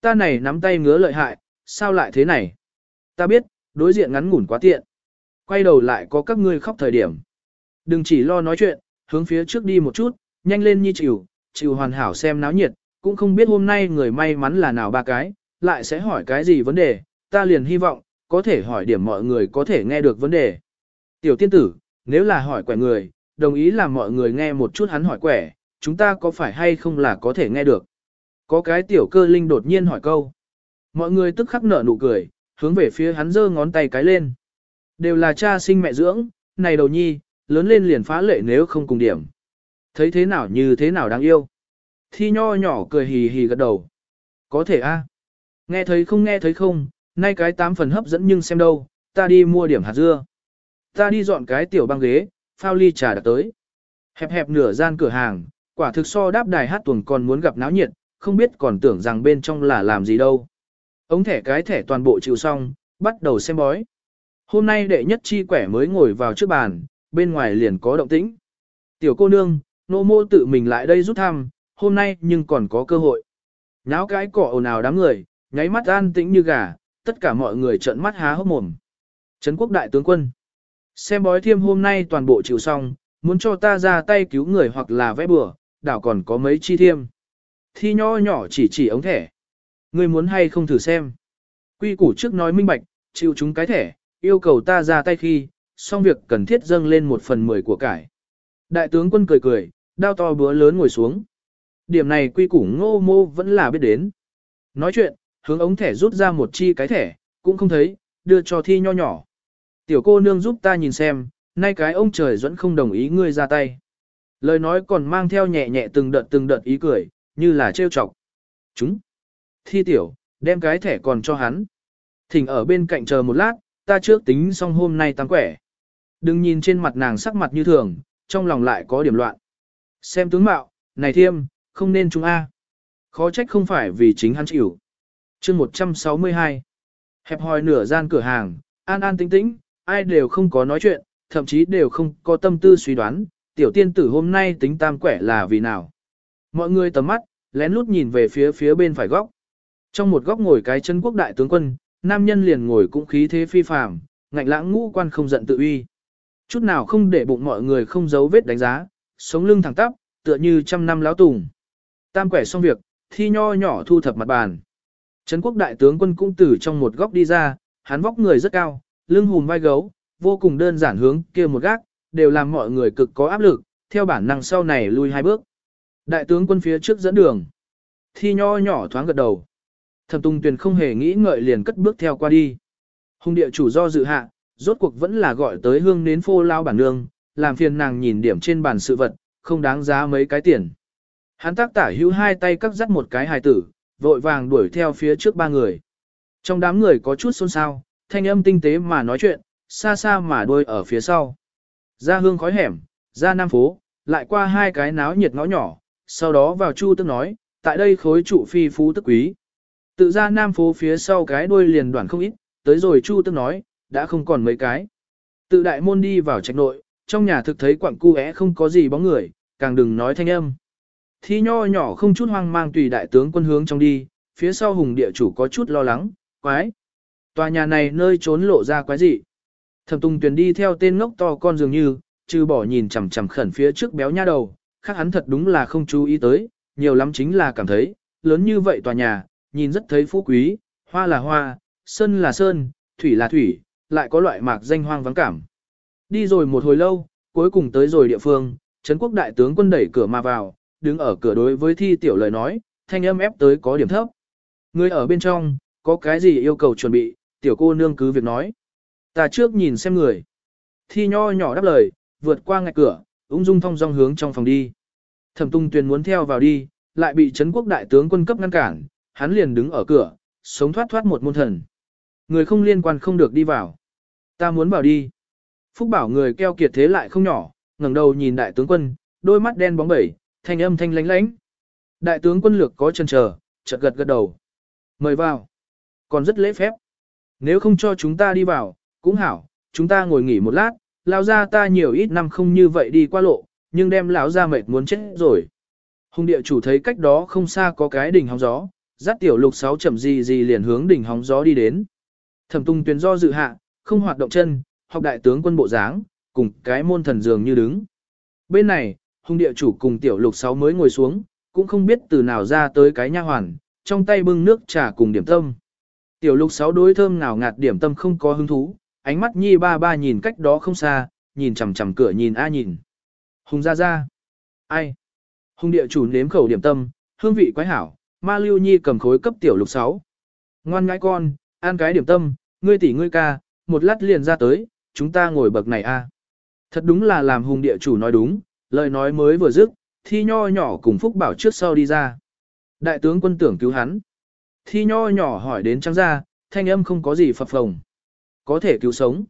Ta này nắm tay ngứa lợi hại, sao lại thế này? Ta biết, đối diện ngắn ngủn quá tiện. Quay đầu lại có các ngươi khóc thời điểm. Đừng chỉ lo nói chuyện, hướng phía trước đi một chút, nhanh lên như chịu, chịu hoàn hảo xem náo nhiệt, cũng không biết hôm nay người may mắn là nào ba cái, lại sẽ hỏi cái gì vấn đề, ta liền hy vọng, có thể hỏi điểm mọi người có thể nghe được vấn đề. Tiểu tiên tử, nếu là hỏi quẻ người, đồng ý là mọi người nghe một chút hắn hỏi quẻ, chúng ta có phải hay không là có thể nghe được. Có cái tiểu cơ linh đột nhiên hỏi câu. Mọi người tức khắc nở nụ cười, hướng về phía hắn giơ ngón tay cái lên. Đều là cha sinh mẹ dưỡng, này đầu nhi, lớn lên liền phá lệ nếu không cùng điểm. Thấy thế nào như thế nào đáng yêu. Thi nho nhỏ cười hì hì gật đầu. Có thể a Nghe thấy không nghe thấy không, nay cái tám phần hấp dẫn nhưng xem đâu, ta đi mua điểm hạt dưa. Ta đi dọn cái tiểu băng ghế, phao ly trà đặt tới. Hẹp hẹp nửa gian cửa hàng, quả thực so đáp đài hát tuồng còn muốn gặp náo nhiệt, không biết còn tưởng rằng bên trong là làm gì đâu. Ống thẻ cái thẻ toàn bộ chịu xong, bắt đầu xem bói. Hôm nay đệ nhất chi quẻ mới ngồi vào trước bàn, bên ngoài liền có động tĩnh. Tiểu cô nương, nô mô tự mình lại đây rút thăm, hôm nay nhưng còn có cơ hội. Náo cái cỏ ồn ào đám người, nháy mắt an tĩnh như gà, tất cả mọi người trợn mắt há hốc mồm. Trấn quốc đại tướng quân. Xem bói thiêm hôm nay toàn bộ chịu xong, muốn cho ta ra tay cứu người hoặc là vẽ bừa, đảo còn có mấy chi thiêm. Thi nho nhỏ chỉ chỉ ống thẻ. Ngươi muốn hay không thử xem. Quy củ trước nói minh bạch, chịu chúng cái thẻ, yêu cầu ta ra tay khi, xong việc cần thiết dâng lên một phần mười của cải. Đại tướng quân cười cười, đao to búa lớn ngồi xuống. Điểm này quy củ ngô mô vẫn là biết đến. Nói chuyện, hướng ống thẻ rút ra một chi cái thẻ, cũng không thấy, đưa cho thi nho nhỏ. Tiểu cô nương giúp ta nhìn xem, nay cái ông trời vẫn không đồng ý ngươi ra tay. Lời nói còn mang theo nhẹ nhẹ từng đợt từng đợt ý cười, như là trêu chọc. Chúng. Thi tiểu, đem cái thẻ còn cho hắn. Thỉnh ở bên cạnh chờ một lát, ta trước tính xong hôm nay tăng quẻ. Đừng nhìn trên mặt nàng sắc mặt như thường, trong lòng lại có điểm loạn. Xem tướng mạo, này thiêm, không nên chúng A. Khó trách không phải vì chính hắn chịu. chương 162. Hẹp hòi nửa gian cửa hàng, an an tĩnh tĩnh, ai đều không có nói chuyện, thậm chí đều không có tâm tư suy đoán, tiểu tiên tử hôm nay tính tam quẻ là vì nào. Mọi người tầm mắt, lén lút nhìn về phía phía bên phải góc. Trong một góc ngồi cái chân quốc đại tướng quân, nam nhân liền ngồi cũng khí thế phi phàm, ngạnh lãng ngũ quan không giận tự uy. Chút nào không để bụng mọi người không giấu vết đánh giá, sống lưng thẳng tắp, tựa như trăm năm láo tùng. Tam quẻ xong việc, thi nho nhỏ thu thập mặt bàn. Trấn quốc đại tướng quân cũng từ trong một góc đi ra, hắn vóc người rất cao, lưng hùm vai gấu, vô cùng đơn giản hướng kia một gác, đều làm mọi người cực có áp lực, theo bản năng sau này lui hai bước. Đại tướng quân phía trước dẫn đường. Thi nho nhỏ thoáng gật đầu. Thẩm Tung Tuyền không hề nghĩ ngợi liền cất bước theo qua đi. Hùng địa chủ do dự hạ, rốt cuộc vẫn là gọi tới hương nến phô lao bản nương, làm phiền nàng nhìn điểm trên bàn sự vật, không đáng giá mấy cái tiền. Hắn tác tả hữu hai tay cắt dắt một cái hài tử, vội vàng đuổi theo phía trước ba người. Trong đám người có chút xôn xao, thanh âm tinh tế mà nói chuyện, xa xa mà đôi ở phía sau. Ra hương khói hẻm, ra nam phố, lại qua hai cái náo nhiệt ngõ nhỏ, sau đó vào chu tức nói, tại đây khối trụ phi phú tức quý. Tự ra nam phố phía sau cái đuôi liền đoạn không ít, tới rồi chu tức nói, đã không còn mấy cái. Tự đại môn đi vào trạch nội, trong nhà thực thấy quặng cu é không có gì bóng người, càng đừng nói thanh âm. Thi nho nhỏ không chút hoang mang tùy đại tướng quân hướng trong đi, phía sau hùng địa chủ có chút lo lắng, quái. Tòa nhà này nơi trốn lộ ra quái gì. Thẩm Tùng Tuyền đi theo tên ngốc to con dường như, trừ bỏ nhìn chằm chằm khẩn phía trước béo nha đầu, khác hắn thật đúng là không chú ý tới, nhiều lắm chính là cảm thấy, lớn như vậy tòa nhà, nhìn rất thấy phú quý, hoa là hoa, sơn là sơn, thủy là thủy, lại có loại mạc danh hoang vắng cảm. Đi rồi một hồi lâu, cuối cùng tới rồi địa phương, Trấn quốc đại tướng quân đẩy cửa mà vào, đứng ở cửa đối với thi tiểu lời nói, thanh âm ép tới có điểm thấp. Người ở bên trong, có cái gì yêu cầu chuẩn bị, tiểu cô nương cứ việc nói. Ta trước nhìn xem người. Thi nho nhỏ đáp lời, vượt qua ngạch cửa, ung dung thong dong hướng trong phòng đi. Thẩm tung tuyền muốn theo vào đi, lại bị Trấn quốc đại tướng quân cấp ngăn cản, hắn liền đứng ở cửa, sống thoát thoát một môn thần. Người không liên quan không được đi vào. Ta muốn vào đi. Phúc bảo người keo kiệt thế lại không nhỏ, ngẩng đầu nhìn đại tướng quân, đôi mắt đen bóng bẩy, thanh âm thanh lánh lánh. Đại tướng quân lược có chân chờ, chợt gật gật đầu. Mời vào. Còn rất lễ phép. Nếu không cho chúng ta đi vào, cũng hảo, chúng ta ngồi nghỉ một lát, lão gia ta nhiều ít năm không như vậy đi qua lộ, nhưng đem lão gia mệt muốn chết rồi. Hùng địa chủ thấy cách đó không xa có cái đỉnh hóng gió, dắt tiểu lục sáu chậm gì gì liền hướng đỉnh hóng gió đi đến. Thẩm tung tuyến do dự hạ, không hoạt động chân, học đại tướng quân bộ dáng, cùng cái môn thần dường như đứng. Bên này, hùng địa chủ cùng tiểu lục sáu mới ngồi xuống, cũng không biết từ nào ra tới cái nha hoàn, trong tay bưng nước trà cùng điểm tâm. Tiểu lục sáu đối thơm nào ngạt điểm tâm không có hứng thú, ánh mắt nhi ba ba nhìn cách đó không xa, nhìn chằm chằm cửa nhìn a nhìn. Hùng ra ra. Ai? Hùng địa chủ nếm khẩu điểm tâm, hương vị quái hảo, ma lưu nhi cầm khối cấp tiểu lục sáu. Ngoan ngãi con, ăn cái điểm tâm, ngươi tỷ ngươi ca, một lát liền ra tới, chúng ta ngồi bậc này a. Thật đúng là làm hùng địa chủ nói đúng, lời nói mới vừa dứt, thi nho nhỏ cùng phúc bảo trước sau đi ra. Đại tướng quân tưởng cứu hắn. Thi nho nhỏ hỏi đến trắng ra, thanh âm không có gì phập phồng. Có thể cứu sống.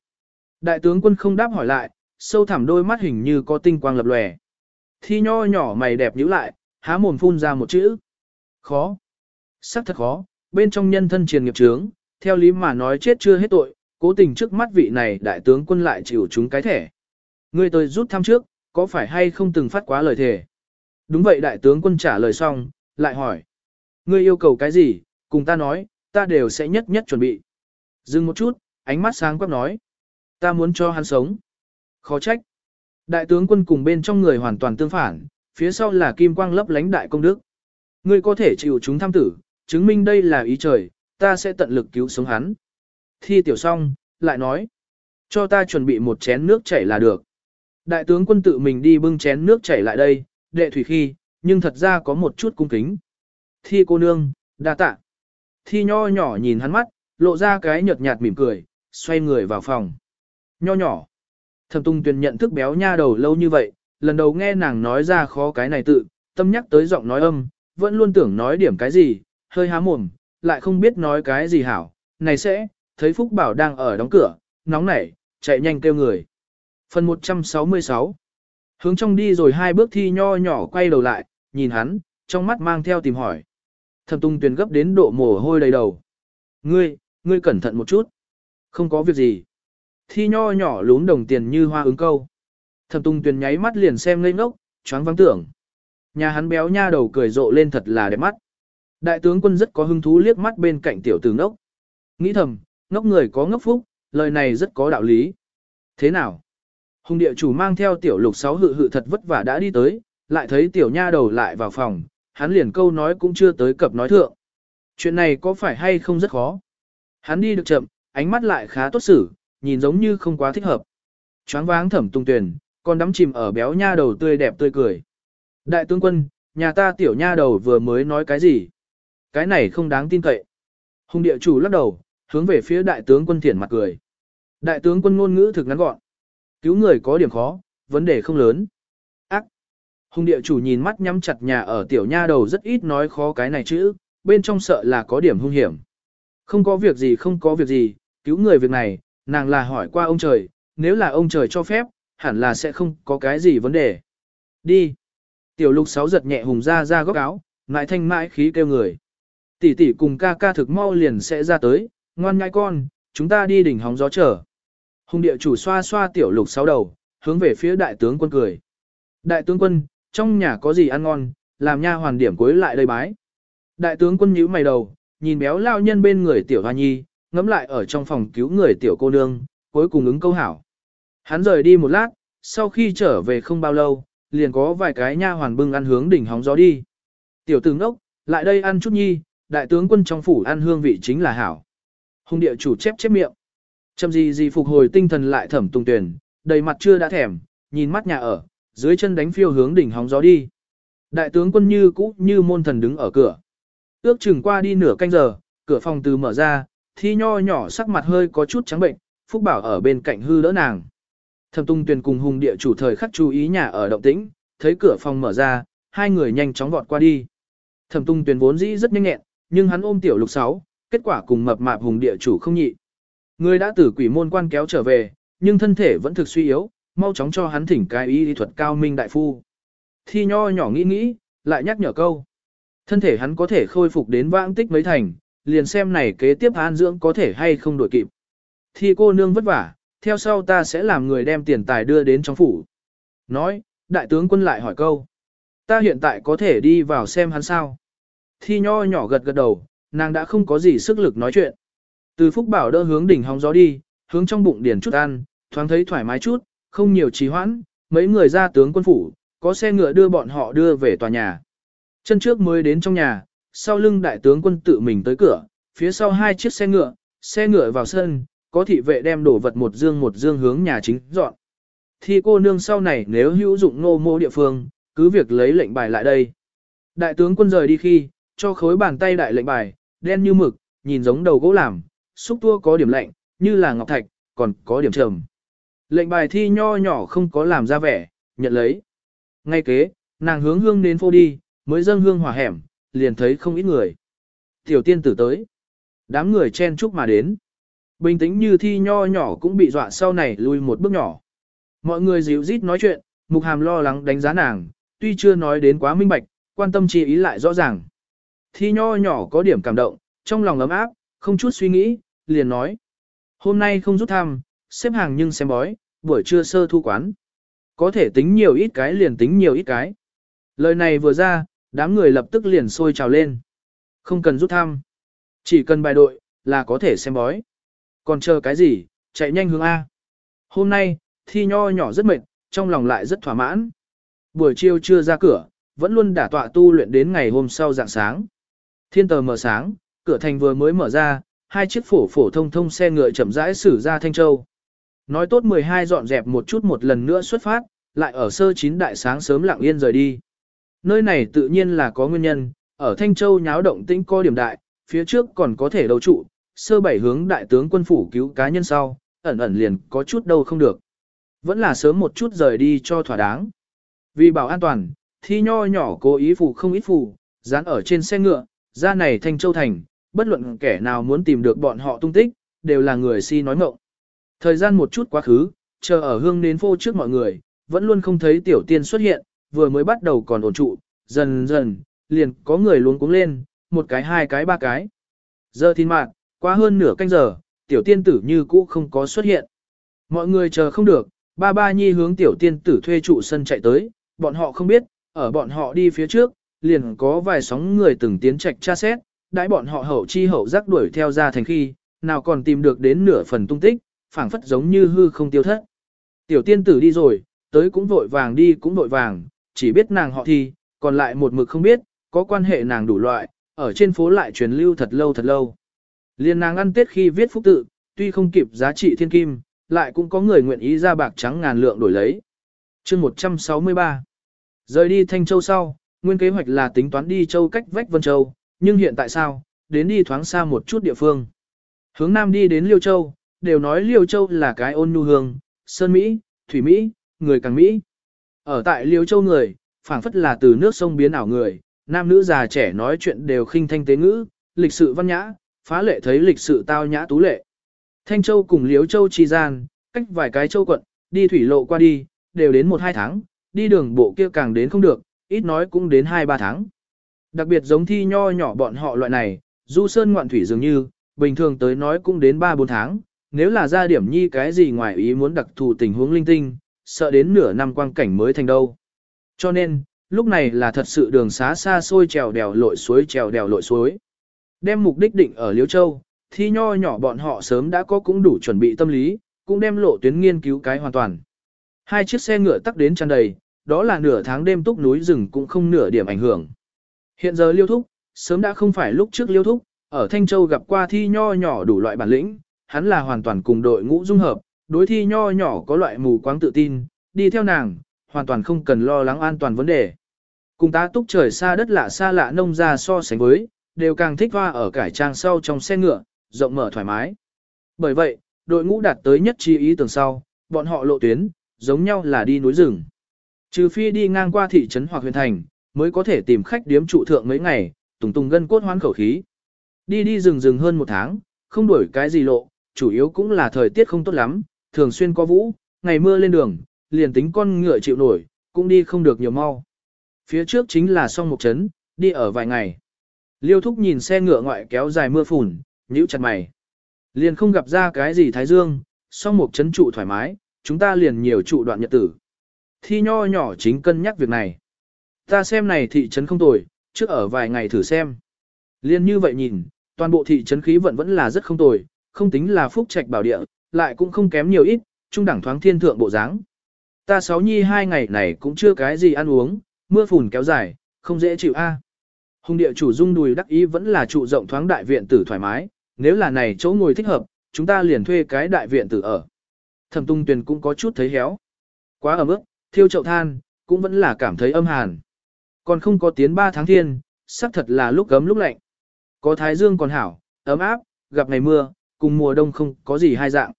Đại tướng quân không đáp hỏi lại, sâu thẳm đôi mắt hình như có tinh quang lập lòe. Thi nho nhỏ mày đẹp nhíu lại, há mồm phun ra một chữ. Khó. Sắc thật khó, bên trong nhân thân triền nghiệp trướng, theo lý mà nói chết chưa hết tội, cố tình trước mắt vị này đại tướng quân lại chịu chúng cái thẻ. Ngươi tôi rút thăm trước, có phải hay không từng phát quá lời thề? Đúng vậy đại tướng quân trả lời xong, lại hỏi. Ngươi yêu cầu cái gì, cùng ta nói, ta đều sẽ nhất nhất chuẩn bị. Dừng một chút, ánh mắt sáng quắc nói. Ta muốn cho hắn sống. Khó trách. Đại tướng quân cùng bên trong người hoàn toàn tương phản, phía sau là kim quang lấp lánh đại công đức. Ngươi có thể chịu chúng tham tử, chứng minh đây là ý trời, ta sẽ tận lực cứu sống hắn. Thi tiểu xong, lại nói. Cho ta chuẩn bị một chén nước chảy là được. Đại tướng quân tự mình đi bưng chén nước chảy lại đây, đệ thủy khi, nhưng thật ra có một chút cung kính. Thi cô nương, đa tạ. Thi nho nhỏ nhìn hắn mắt, lộ ra cái nhợt nhạt mỉm cười, xoay người vào phòng. Nho nhỏ. Thẩm tung tuyền nhận thức béo nha đầu lâu như vậy, lần đầu nghe nàng nói ra khó cái này tự, tâm nhắc tới giọng nói âm, vẫn luôn tưởng nói điểm cái gì, hơi há mồm, lại không biết nói cái gì hảo, này sẽ, thấy Phúc Bảo đang ở đóng cửa, nóng nảy, chạy nhanh kêu người. Phần 166 Hướng trong đi rồi hai bước thi nho nhỏ quay đầu lại, nhìn hắn, trong mắt mang theo tìm hỏi. Thẩm tung tuyền gấp đến độ mồ hôi đầy đầu. Ngươi, ngươi cẩn thận một chút. Không có việc gì. Thi nho nhỏ lún đồng tiền như hoa ứng câu. Thẩm tung tuyền nháy mắt liền xem ngây ngốc, choáng vắng tưởng. Nhà hắn béo nha đầu cười rộ lên thật là đẹp mắt. Đại tướng quân rất có hứng thú liếc mắt bên cạnh tiểu tử ngốc. Nghĩ thầm, ngốc người có ngốc phúc, lời này rất có đạo lý. Thế nào? Hùng địa chủ mang theo tiểu lục sáu hự hự thật vất vả đã đi tới, lại thấy tiểu nha đầu lại vào phòng, hắn liền câu nói cũng chưa tới cập nói thượng. Chuyện này có phải hay không rất khó? Hắn đi được chậm, ánh mắt lại khá tốt xử, nhìn giống như không quá thích hợp. Choáng váng thẩm tung tuyển, còn đắm chìm ở béo nha đầu tươi đẹp tươi cười. Đại tướng quân, nhà ta tiểu nha đầu vừa mới nói cái gì? Cái này không đáng tin cậy. Hùng địa chủ lắc đầu, hướng về phía đại tướng quân thiển mặt cười. Đại tướng quân ngôn ngữ thực ngắn gọn. Cứu người có điểm khó, vấn đề không lớn. Hùng địa chủ nhìn mắt nhắm chặt nhà ở tiểu nha đầu rất ít nói khó cái này chữ, bên trong sợ là có điểm hung hiểm. Không có việc gì không có việc gì, cứu người việc này, nàng là hỏi qua ông trời, nếu là ông trời cho phép, hẳn là sẽ không có cái gì vấn đề. Đi. Tiểu lục sáu giật nhẹ hùng ra ra góc áo, ngại thanh mãi khí kêu người. Tỷ tỷ cùng ca ca thực mau liền sẽ ra tới, ngoan nhai con, chúng ta đi đỉnh hóng gió trở. Hùng địa chủ xoa xoa tiểu lục sáu đầu, hướng về phía đại tướng quân cười. Đại tướng quân, trong nhà có gì ăn ngon, làm nha hoàn điểm cuối lại đây bái. Đại tướng quân nhíu mày đầu, nhìn béo lao nhân bên người tiểu hoa nhi, ngắm lại ở trong phòng cứu người tiểu cô nương, cuối cùng ứng câu hảo. Hắn rời đi một lát, sau khi trở về không bao lâu, liền có vài cái nha hoàn bưng ăn hướng đỉnh hóng gió đi. Tiểu tướng ốc, lại đây ăn chút nhi, đại tướng quân trong phủ ăn hương vị chính là hảo. Hùng địa chủ chép chép miệng. Chầm gì gì phục hồi tinh thần lại thẩm tung tuyển, đầy mặt chưa đã thèm, nhìn mắt nhà ở, dưới chân đánh phiêu hướng đỉnh hóng gió đi. Đại tướng quân như cũ như môn thần đứng ở cửa. Ước chừng qua đi nửa canh giờ, cửa phòng từ mở ra, thi nho nhỏ sắc mặt hơi có chút trắng bệnh, Phúc Bảo ở bên cạnh hư đỡ nàng. Thẩm Tung Tuyền cùng Hùng Địa chủ thời khắc chú ý nhà ở động tĩnh, thấy cửa phòng mở ra, hai người nhanh chóng vọt qua đi. Thẩm Tung Tuyền vốn dĩ rất nhanh nhẹn, nhưng hắn ôm tiểu lục sáu, kết quả cùng mập mạp Hùng Địa chủ không nhị. Người đã từ quỷ môn quan kéo trở về, nhưng thân thể vẫn thực suy yếu, mau chóng cho hắn thỉnh cái y thuật cao minh đại phu. Thi nho nhỏ nghĩ nghĩ, lại nhắc nhở câu. Thân thể hắn có thể khôi phục đến vãng tích mấy thành, liền xem này kế tiếp an dưỡng có thể hay không đổi kịp. Thi cô nương vất vả, theo sau ta sẽ làm người đem tiền tài đưa đến trong phủ. Nói, đại tướng quân lại hỏi câu. Ta hiện tại có thể đi vào xem hắn sao. Thi nho nhỏ gật gật đầu, nàng đã không có gì sức lực nói chuyện. Từ phúc bảo đỡ hướng đỉnh hóng gió đi, hướng trong bụng điền chút ăn, thoáng thấy thoải mái chút, không nhiều trì hoãn, mấy người ra tướng quân phủ, có xe ngựa đưa bọn họ đưa về tòa nhà. Chân trước mới đến trong nhà, sau lưng đại tướng quân tự mình tới cửa, phía sau hai chiếc xe ngựa, xe ngựa vào sân, có thị vệ đem đổ vật một dương một dương hướng nhà chính dọn. Thì cô nương sau này nếu hữu dụng nô mô địa phương, cứ việc lấy lệnh bài lại đây. Đại tướng quân rời đi khi, cho khối bàn tay đại lệnh bài, đen như mực, nhìn giống đầu gỗ làm, xúc tua có điểm lạnh, như là ngọc thạch, còn có điểm trầm. Lệnh bài thi nho nhỏ không có làm ra vẻ, nhận lấy. Ngay kế, nàng hướng hương đến phô đi, mới dâng hương hỏa hẻm, liền thấy không ít người. Tiểu tiên tử tới. Đám người chen chúc mà đến. Bình tĩnh như thi nho nhỏ cũng bị dọa sau này lùi một bước nhỏ. Mọi người dịu rít nói chuyện, mục hàm lo lắng đánh giá nàng, tuy chưa nói đến quá minh bạch, quan tâm chi ý lại rõ ràng. Thi nho nhỏ có điểm cảm động, trong lòng ấm áp, không chút suy nghĩ, liền nói. Hôm nay không rút thăm, xếp hàng nhưng xem bói, buổi trưa sơ thu quán. Có thể tính nhiều ít cái liền tính nhiều ít cái. Lời này vừa ra, đám người lập tức liền sôi trào lên. Không cần rút thăm. Chỉ cần bài đội, là có thể xem bói. Còn chờ cái gì, chạy nhanh hướng A. Hôm nay, thi nho nhỏ rất mệt, trong lòng lại rất thỏa mãn. Buổi chiều chưa ra cửa, vẫn luôn đả tọa tu luyện đến ngày hôm sau dạng sáng. Thiên tờ mở sáng, cửa thành vừa mới mở ra, hai chiếc phổ phổ thông thông xe ngựa chậm rãi xử ra Thanh Châu. Nói tốt 12 dọn dẹp một chút một lần nữa xuất phát, lại ở sơ chín đại sáng sớm lặng yên rời đi. Nơi này tự nhiên là có nguyên nhân, ở Thanh Châu nháo động tĩnh co điểm đại, phía trước còn có thể đấu trụ, sơ bảy hướng đại tướng quân phủ cứu cá nhân sau, ẩn ẩn liền có chút đâu không được. Vẫn là sớm một chút rời đi cho thỏa đáng. Vì bảo an toàn, thi nho nhỏ cố ý phủ không ít phủ, dán ở trên xe ngựa, ra này Thanh Châu Thành, bất luận kẻ nào muốn tìm được bọn họ tung tích, đều là người si nói mộng. Thời gian một chút quá khứ, chờ ở hương nến phô trước mọi người, vẫn luôn không thấy tiểu tiên xuất hiện, vừa mới bắt đầu còn ổn trụ, dần dần, liền có người luống cuống lên, một cái hai cái ba cái. Giờ thiên mạng, quá hơn nửa canh giờ, tiểu tiên tử như cũ không có xuất hiện. Mọi người chờ không được, ba ba nhi hướng tiểu tiên tử thuê trụ sân chạy tới, bọn họ không biết, ở bọn họ đi phía trước, liền có vài sóng người từng tiến trạch tra xét, đãi bọn họ hậu chi hậu giác đuổi theo ra thành khi, nào còn tìm được đến nửa phần tung tích, phảng phất giống như hư không tiêu thất. Tiểu tiên tử đi rồi, tới cũng vội vàng đi cũng vội vàng, chỉ biết nàng họ thì, còn lại một mực không biết, có quan hệ nàng đủ loại, ở trên phố lại truyền lưu thật lâu thật lâu. Liên nàng ăn tết khi viết phúc tự, tuy không kịp giá trị thiên kim, lại cũng có người nguyện ý ra bạc trắng ngàn lượng đổi lấy. chương 163 Rời đi Thanh Châu sau, nguyên kế hoạch là tính toán đi châu cách vách Vân Châu, nhưng hiện tại sao, đến đi thoáng xa một chút địa phương. Hướng Nam đi đến Liêu Châu, đều nói Liêu Châu là cái ôn nhu hương, sơn Mỹ, thủy Mỹ, người càng Mỹ. Ở tại Liêu Châu người, phảng phất là từ nước sông biến ảo người, nam nữ già trẻ nói chuyện đều khinh thanh tế ngữ, lịch sự văn nhã, phá lệ thấy lịch sự tao nhã tú lệ. Thanh Châu cùng Liêu Châu chi gian, cách vài cái châu quận, đi thủy lộ qua đi, đều đến 1-2 tháng, đi đường bộ kia càng đến không được, ít nói cũng đến 2-3 tháng. Đặc biệt giống thi nho nhỏ bọn họ loại này, du sơn ngoạn thủy dường như, bình thường tới nói cũng đến 3-4 tháng, nếu là ra điểm nhi cái gì ngoài ý muốn đặc thù tình huống linh tinh, sợ đến nửa năm quang cảnh mới thành đâu. Cho nên, lúc này là thật sự đường xá xa xôi trèo đèo lội suối trèo đèo lội suối. Đem mục đích định ở Liễu Châu, thi nho nhỏ bọn họ sớm đã có cũng đủ chuẩn bị tâm lý, cũng đem lộ tuyến nghiên cứu cái hoàn toàn. Hai chiếc xe ngựa tắc đến tràn đầy, đó là nửa tháng đêm túc núi rừng cũng không nửa điểm ảnh hưởng. Hiện giờ liêu thúc, sớm đã không phải lúc trước liêu thúc, ở Thanh Châu gặp qua thi nho nhỏ đủ loại bản lĩnh, hắn là hoàn toàn cùng đội ngũ dung hợp, đối thi nho nhỏ có loại mù quáng tự tin, đi theo nàng, hoàn toàn không cần lo lắng an toàn vấn đề. Cùng ta túc trời xa đất lạ xa lạ nông ra so sánh với, đều càng thích hoa ở cải trang sau trong xe ngựa, rộng mở thoải mái. Bởi vậy, đội ngũ đạt tới nhất chi ý tưởng sau, bọn họ lộ tuyến, giống nhau là đi núi rừng. Trừ phi đi ngang qua thị trấn hoặc huyện thành, mới có thể tìm khách điếm trụ thượng mấy ngày, tùng tùng gân cốt hoán khẩu khí. Đi đi rừng rừng hơn một tháng, không đuổi cái gì lộ, chủ yếu cũng là thời tiết không tốt lắm, thường xuyên có vũ, ngày mưa lên đường, liền tính con ngựa chịu nổi, cũng đi không được nhiều mau. Phía trước chính là song một trấn, đi ở vài ngày. Liêu thúc nhìn xe ngựa ngoại kéo dài mưa phùn, nhíu chặt mày. Liền không gặp ra cái gì thái dương, song một trấn trụ thoải mái, chúng ta liền nhiều trụ đoạn nhật tử. Thi nho nhỏ chính cân nhắc việc này. Ta xem này thị trấn không tồi, trước ở vài ngày thử xem. Liên như vậy nhìn, toàn bộ thị trấn khí vận vẫn là rất không tồi, không tính là phúc trạch bảo địa, lại cũng không kém nhiều ít, trung đẳng thoáng thiên thượng bộ dáng. Ta sáu nhi hai ngày này cũng chưa cái gì ăn uống, mưa phùn kéo dài, không dễ chịu a. Hùng địa chủ dung đùi đắc ý vẫn là trụ rộng thoáng đại viện tử thoải mái, nếu là này chỗ ngồi thích hợp, chúng ta liền thuê cái đại viện tử ở. Thẩm tung tuyền cũng có chút thấy héo. Quá ấm ức, thiêu chậu than, cũng vẫn là cảm thấy âm hàn. Còn không có tiến ba tháng thiên, sắc thật là lúc gấm lúc lạnh. Có thái dương còn hảo, ấm áp, gặp ngày mưa, cùng mùa đông không có gì hai dạng.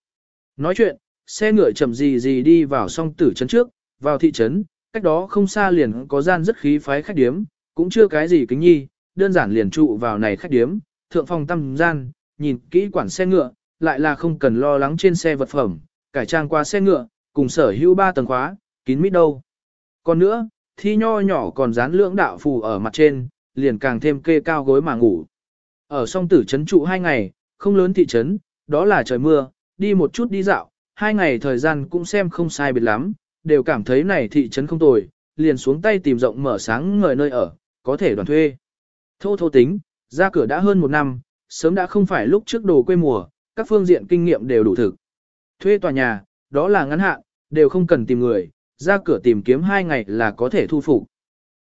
Nói chuyện, xe ngựa chậm gì gì đi vào song tử trấn trước, vào thị trấn, cách đó không xa liền có gian rất khí phái khách điếm, cũng chưa cái gì kính nhi, đơn giản liền trụ vào này khách điếm, thượng phòng tâm gian, nhìn kỹ quản xe ngựa, lại là không cần lo lắng trên xe vật phẩm, cải trang qua xe ngựa, cùng sở hữu ba tầng khóa, kín mít đâu. Còn nữa, thi nho nhỏ còn dán lưỡng đạo phù ở mặt trên, liền càng thêm kê cao gối mà ngủ. Ở song tử trấn trụ hai ngày, không lớn thị trấn, đó là trời mưa, đi một chút đi dạo, hai ngày thời gian cũng xem không sai biệt lắm, đều cảm thấy này thị trấn không tồi, liền xuống tay tìm rộng mở sáng ngời nơi ở, có thể đoàn thuê. Thô thô tính, ra cửa đã hơn một năm, sớm đã không phải lúc trước đồ quê mùa, các phương diện kinh nghiệm đều đủ thực. Thuê tòa nhà, đó là ngắn hạn, đều không cần tìm người, ra cửa tìm kiếm hai ngày là có thể thu phục.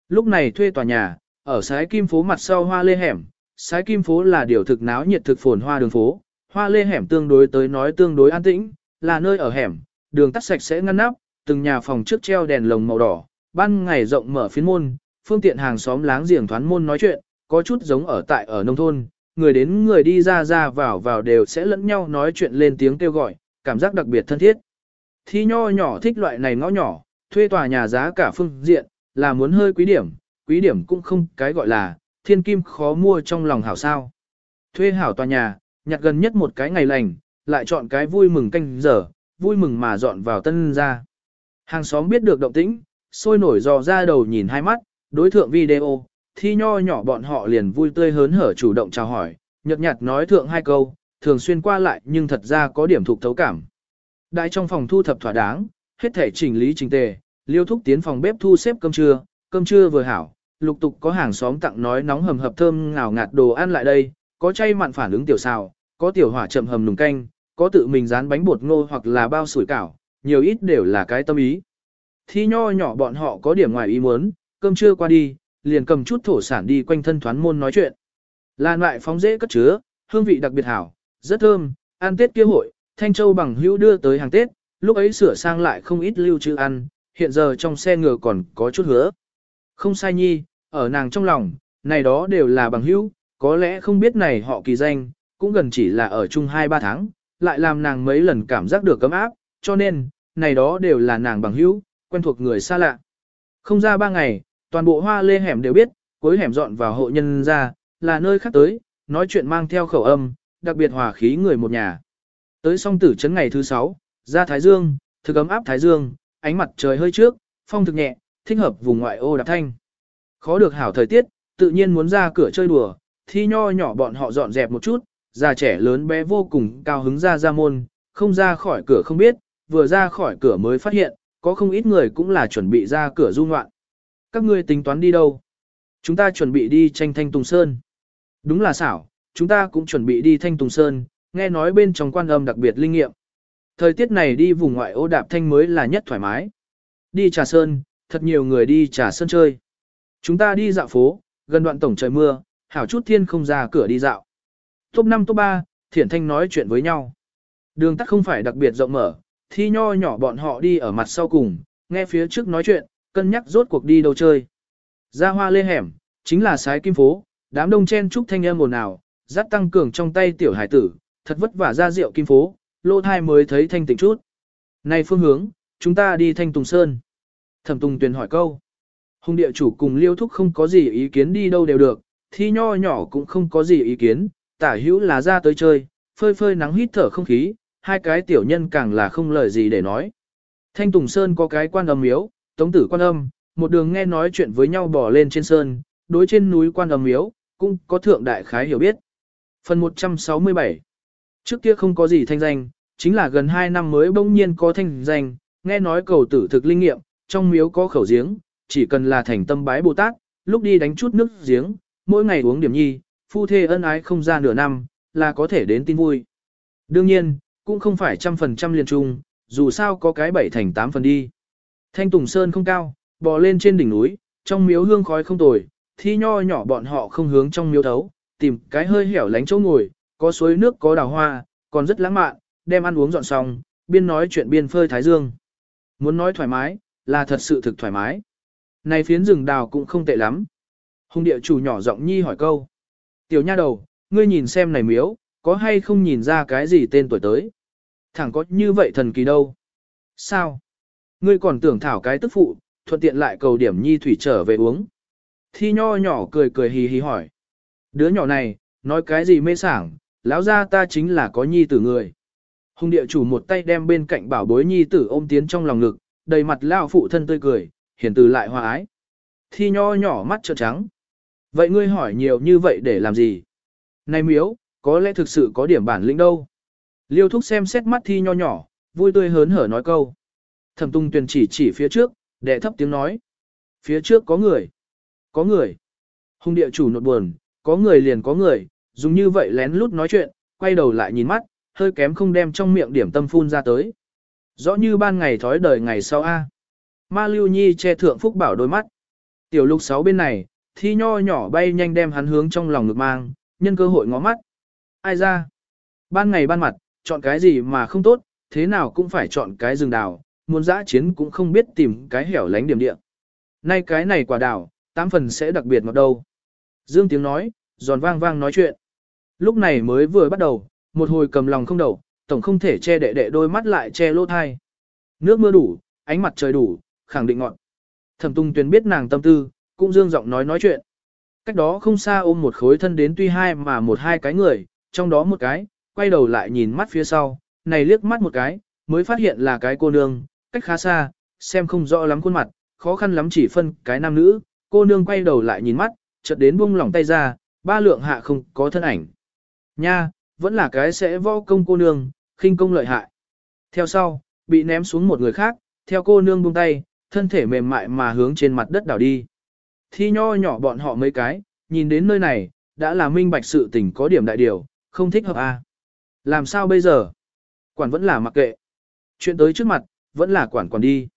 Lúc này thuê tòa nhà, ở sái kim phố mặt sau hoa lê hẻm, sái kim phố là điều thực náo nhiệt thực phồn hoa đường phố, hoa lê hẻm tương đối tới nói tương đối an tĩnh, là nơi ở hẻm, đường tắt sạch sẽ ngăn nắp, từng nhà phòng trước treo đèn lồng màu đỏ, ban ngày rộng mở phiến môn, phương tiện hàng xóm láng giềng thoán môn nói chuyện, có chút giống ở tại ở nông thôn, người đến người đi ra ra vào vào đều sẽ lẫn nhau nói chuyện lên tiếng kêu gọi, cảm giác đặc biệt thân thiết. Thi nho nhỏ thích loại này ngõ nhỏ, thuê tòa nhà giá cả phương diện, là muốn hơi quý điểm, quý điểm cũng không cái gọi là, thiên kim khó mua trong lòng hảo sao. Thuê hảo tòa nhà, nhặt gần nhất một cái ngày lành, lại chọn cái vui mừng canh giờ, vui mừng mà dọn vào tân ra. Hàng xóm biết được động tĩnh, sôi nổi dò ra đầu nhìn hai mắt, đối thượng video, thi nho nhỏ bọn họ liền vui tươi hớn hở chủ động chào hỏi, nhật nhạt nói thượng hai câu, thường xuyên qua lại nhưng thật ra có điểm thuộc thấu cảm. Đại trong phòng thu thập thỏa đáng, hết thể chỉnh lý trình tề, liêu thúc tiến phòng bếp thu xếp cơm trưa, cơm trưa vừa hảo, lục tục có hàng xóm tặng nói nóng hầm hập thơm ngào ngạt đồ ăn lại đây, có chay mặn phản ứng tiểu xào, có tiểu hỏa chậm hầm nùng canh, có tự mình rán bánh bột ngô hoặc là bao sủi cảo, nhiều ít đều là cái tâm ý. Thi nho nhỏ bọn họ có điểm ngoài ý muốn, cơm trưa qua đi, liền cầm chút thổ sản đi quanh thân thoán môn nói chuyện. Lan loại phóng dễ cất chứa, hương vị đặc biệt hảo, rất thơm, ăn Tết kia hội, Thanh Châu bằng hữu đưa tới hàng Tết, lúc ấy sửa sang lại không ít lưu trữ ăn, hiện giờ trong xe ngựa còn có chút hứa. Không sai nhi, ở nàng trong lòng, này đó đều là bằng hữu, có lẽ không biết này họ kỳ danh, cũng gần chỉ là ở chung 2-3 tháng, lại làm nàng mấy lần cảm giác được cấm áp, cho nên, này đó đều là nàng bằng hữu, quen thuộc người xa lạ. Không ra 3 ngày, toàn bộ hoa lê hẻm đều biết, cuối hẻm dọn vào hộ nhân ra, là nơi khác tới, nói chuyện mang theo khẩu âm, đặc biệt hòa khí người một nhà. Tới song tử trấn ngày thứ 6, ra Thái Dương, thực ấm áp Thái Dương, ánh mặt trời hơi trước, phong thực nhẹ, thích hợp vùng ngoại ô đạp thanh. Khó được hảo thời tiết, tự nhiên muốn ra cửa chơi đùa, thi nho nhỏ bọn họ dọn dẹp một chút, già trẻ lớn bé vô cùng cao hứng ra ra môn, không ra khỏi cửa không biết, vừa ra khỏi cửa mới phát hiện, có không ít người cũng là chuẩn bị ra cửa du ngoạn. Các ngươi tính toán đi đâu? Chúng ta chuẩn bị đi tranh thanh Tùng Sơn. Đúng là xảo, chúng ta cũng chuẩn bị đi thanh Tùng Sơn, nghe nói bên trong quan âm đặc biệt linh nghiệm. Thời tiết này đi vùng ngoại ô đạp thanh mới là nhất thoải mái. Đi trà sơn, thật nhiều người đi trà sơn chơi. Chúng ta đi dạo phố, gần đoạn tổng trời mưa, hảo chút thiên không ra cửa đi dạo. Top 5 top 3, Thiển Thanh nói chuyện với nhau. Đường tắt không phải đặc biệt rộng mở, thi nho nhỏ bọn họ đi ở mặt sau cùng, nghe phía trước nói chuyện, cân nhắc rốt cuộc đi đâu chơi. Ra hoa lê hẻm, chính là sái kim phố, đám đông chen trúc thanh âm ồn ào, dắt tăng cường trong tay tiểu hải tử, thật vất vả ra rượu kim phố, lô thai mới thấy thanh tỉnh chút. Này phương hướng, chúng ta đi thanh Tùng Sơn. Thẩm Tùng Tuyền hỏi câu. Hùng địa chủ cùng liêu thúc không có gì ý kiến đi đâu đều được, thi nho nhỏ cũng không có gì ý kiến, tả hữu là ra tới chơi, phơi phơi nắng hít thở không khí, hai cái tiểu nhân càng là không lời gì để nói. Thanh Tùng Sơn có cái quan âm miếu, tống tử quan âm, một đường nghe nói chuyện với nhau bỏ lên trên sơn, đối trên núi quan âm miếu, cũng có thượng đại khái hiểu biết. Phần 167 Trước kia không có gì thanh danh, chính là gần 2 năm mới bỗng nhiên có thanh danh, nghe nói cầu tử thực linh nghiệm, trong miếu có khẩu giếng, chỉ cần là thành tâm bái Bồ Tát, lúc đi đánh chút nước giếng, mỗi ngày uống điểm nhi, phu thê ân ái không ra nửa năm, là có thể đến tin vui. Đương nhiên, cũng không phải trăm phần trăm liền trung, dù sao có cái bảy thành tám phần đi. Thanh Tùng Sơn không cao, bò lên trên đỉnh núi, trong miếu hương khói không tồi, thi nho nhỏ bọn họ không hướng trong miếu thấu, tìm cái hơi hẻo lánh chỗ ngồi, có suối nước có đào hoa, còn rất lãng mạn, đem ăn uống dọn xong, biên nói chuyện biên phơi thái dương. Muốn nói thoải mái, là thật sự thực thoải mái. Này phiến rừng đào cũng không tệ lắm. Hùng địa chủ nhỏ giọng nhi hỏi câu. Tiểu nha đầu, ngươi nhìn xem này miếu, có hay không nhìn ra cái gì tên tuổi tới? Thẳng có như vậy thần kỳ đâu? Sao? Ngươi còn tưởng thảo cái tức phụ, thuận tiện lại cầu điểm nhi thủy trở về uống. Thi nho nhỏ cười cười hì hì hỏi. Đứa nhỏ này, nói cái gì mê sảng, lão ra ta chính là có nhi tử người. Hùng địa chủ một tay đem bên cạnh bảo bối nhi tử ôm tiến trong lòng ngực, đầy mặt lao phụ thân tươi cười, hiển từ lại hòa ái. Thi nho nhỏ mắt trợn trắng. Vậy ngươi hỏi nhiều như vậy để làm gì? Này miếu, có lẽ thực sự có điểm bản lĩnh đâu. Liêu thúc xem xét mắt thi nho nhỏ, vui tươi hớn hở nói câu. Thẩm tung tuyền chỉ chỉ phía trước, đệ thấp tiếng nói. Phía trước có người. Có người. Hùng địa chủ nột buồn, có người liền có người, dùng như vậy lén lút nói chuyện, quay đầu lại nhìn mắt, hơi kém không đem trong miệng điểm tâm phun ra tới. Rõ như ban ngày thói đời ngày sau A. Ma Lưu Nhi che thượng phúc bảo đôi mắt. Tiểu lục sáu bên này, thi nho nhỏ bay nhanh đem hắn hướng trong lòng ngực mang, nhân cơ hội ngó mắt. Ai ra? Ban ngày ban mặt, chọn cái gì mà không tốt, thế nào cũng phải chọn cái rừng đào, muốn dã chiến cũng không biết tìm cái hẻo lánh điểm địa. Nay cái này quả đào, tám phần sẽ đặc biệt ngọt đâu. Dương tiếng nói, giòn vang vang nói chuyện. Lúc này mới vừa bắt đầu, một hồi cầm lòng không đầu, tổng không thể che đệ đệ đôi mắt lại che lỗ thai. Nước mưa đủ, ánh mặt trời đủ, khẳng định ngọn. Thẩm Tung Tuyền biết nàng tâm tư, cũng dương giọng nói nói chuyện. Cách đó không xa ôm một khối thân đến tuy hai mà một hai cái người, trong đó một cái, quay đầu lại nhìn mắt phía sau, này liếc mắt một cái, mới phát hiện là cái cô nương, cách khá xa, xem không rõ lắm khuôn mặt, khó khăn lắm chỉ phân cái nam nữ, cô nương quay đầu lại nhìn mắt, chợt đến buông lỏng tay ra, ba lượng hạ không có thân ảnh. Nha, vẫn là cái sẽ võ công cô nương, khinh công lợi hại. Theo sau, bị ném xuống một người khác, theo cô nương buông tay, thân thể mềm mại mà hướng trên mặt đất đảo đi. Thi nho nhỏ bọn họ mấy cái, nhìn đến nơi này, đã là minh bạch sự tình có điểm đại điều, không thích hợp à. Làm sao bây giờ? Quản vẫn là mặc kệ. Chuyện tới trước mặt, vẫn là quản quản đi.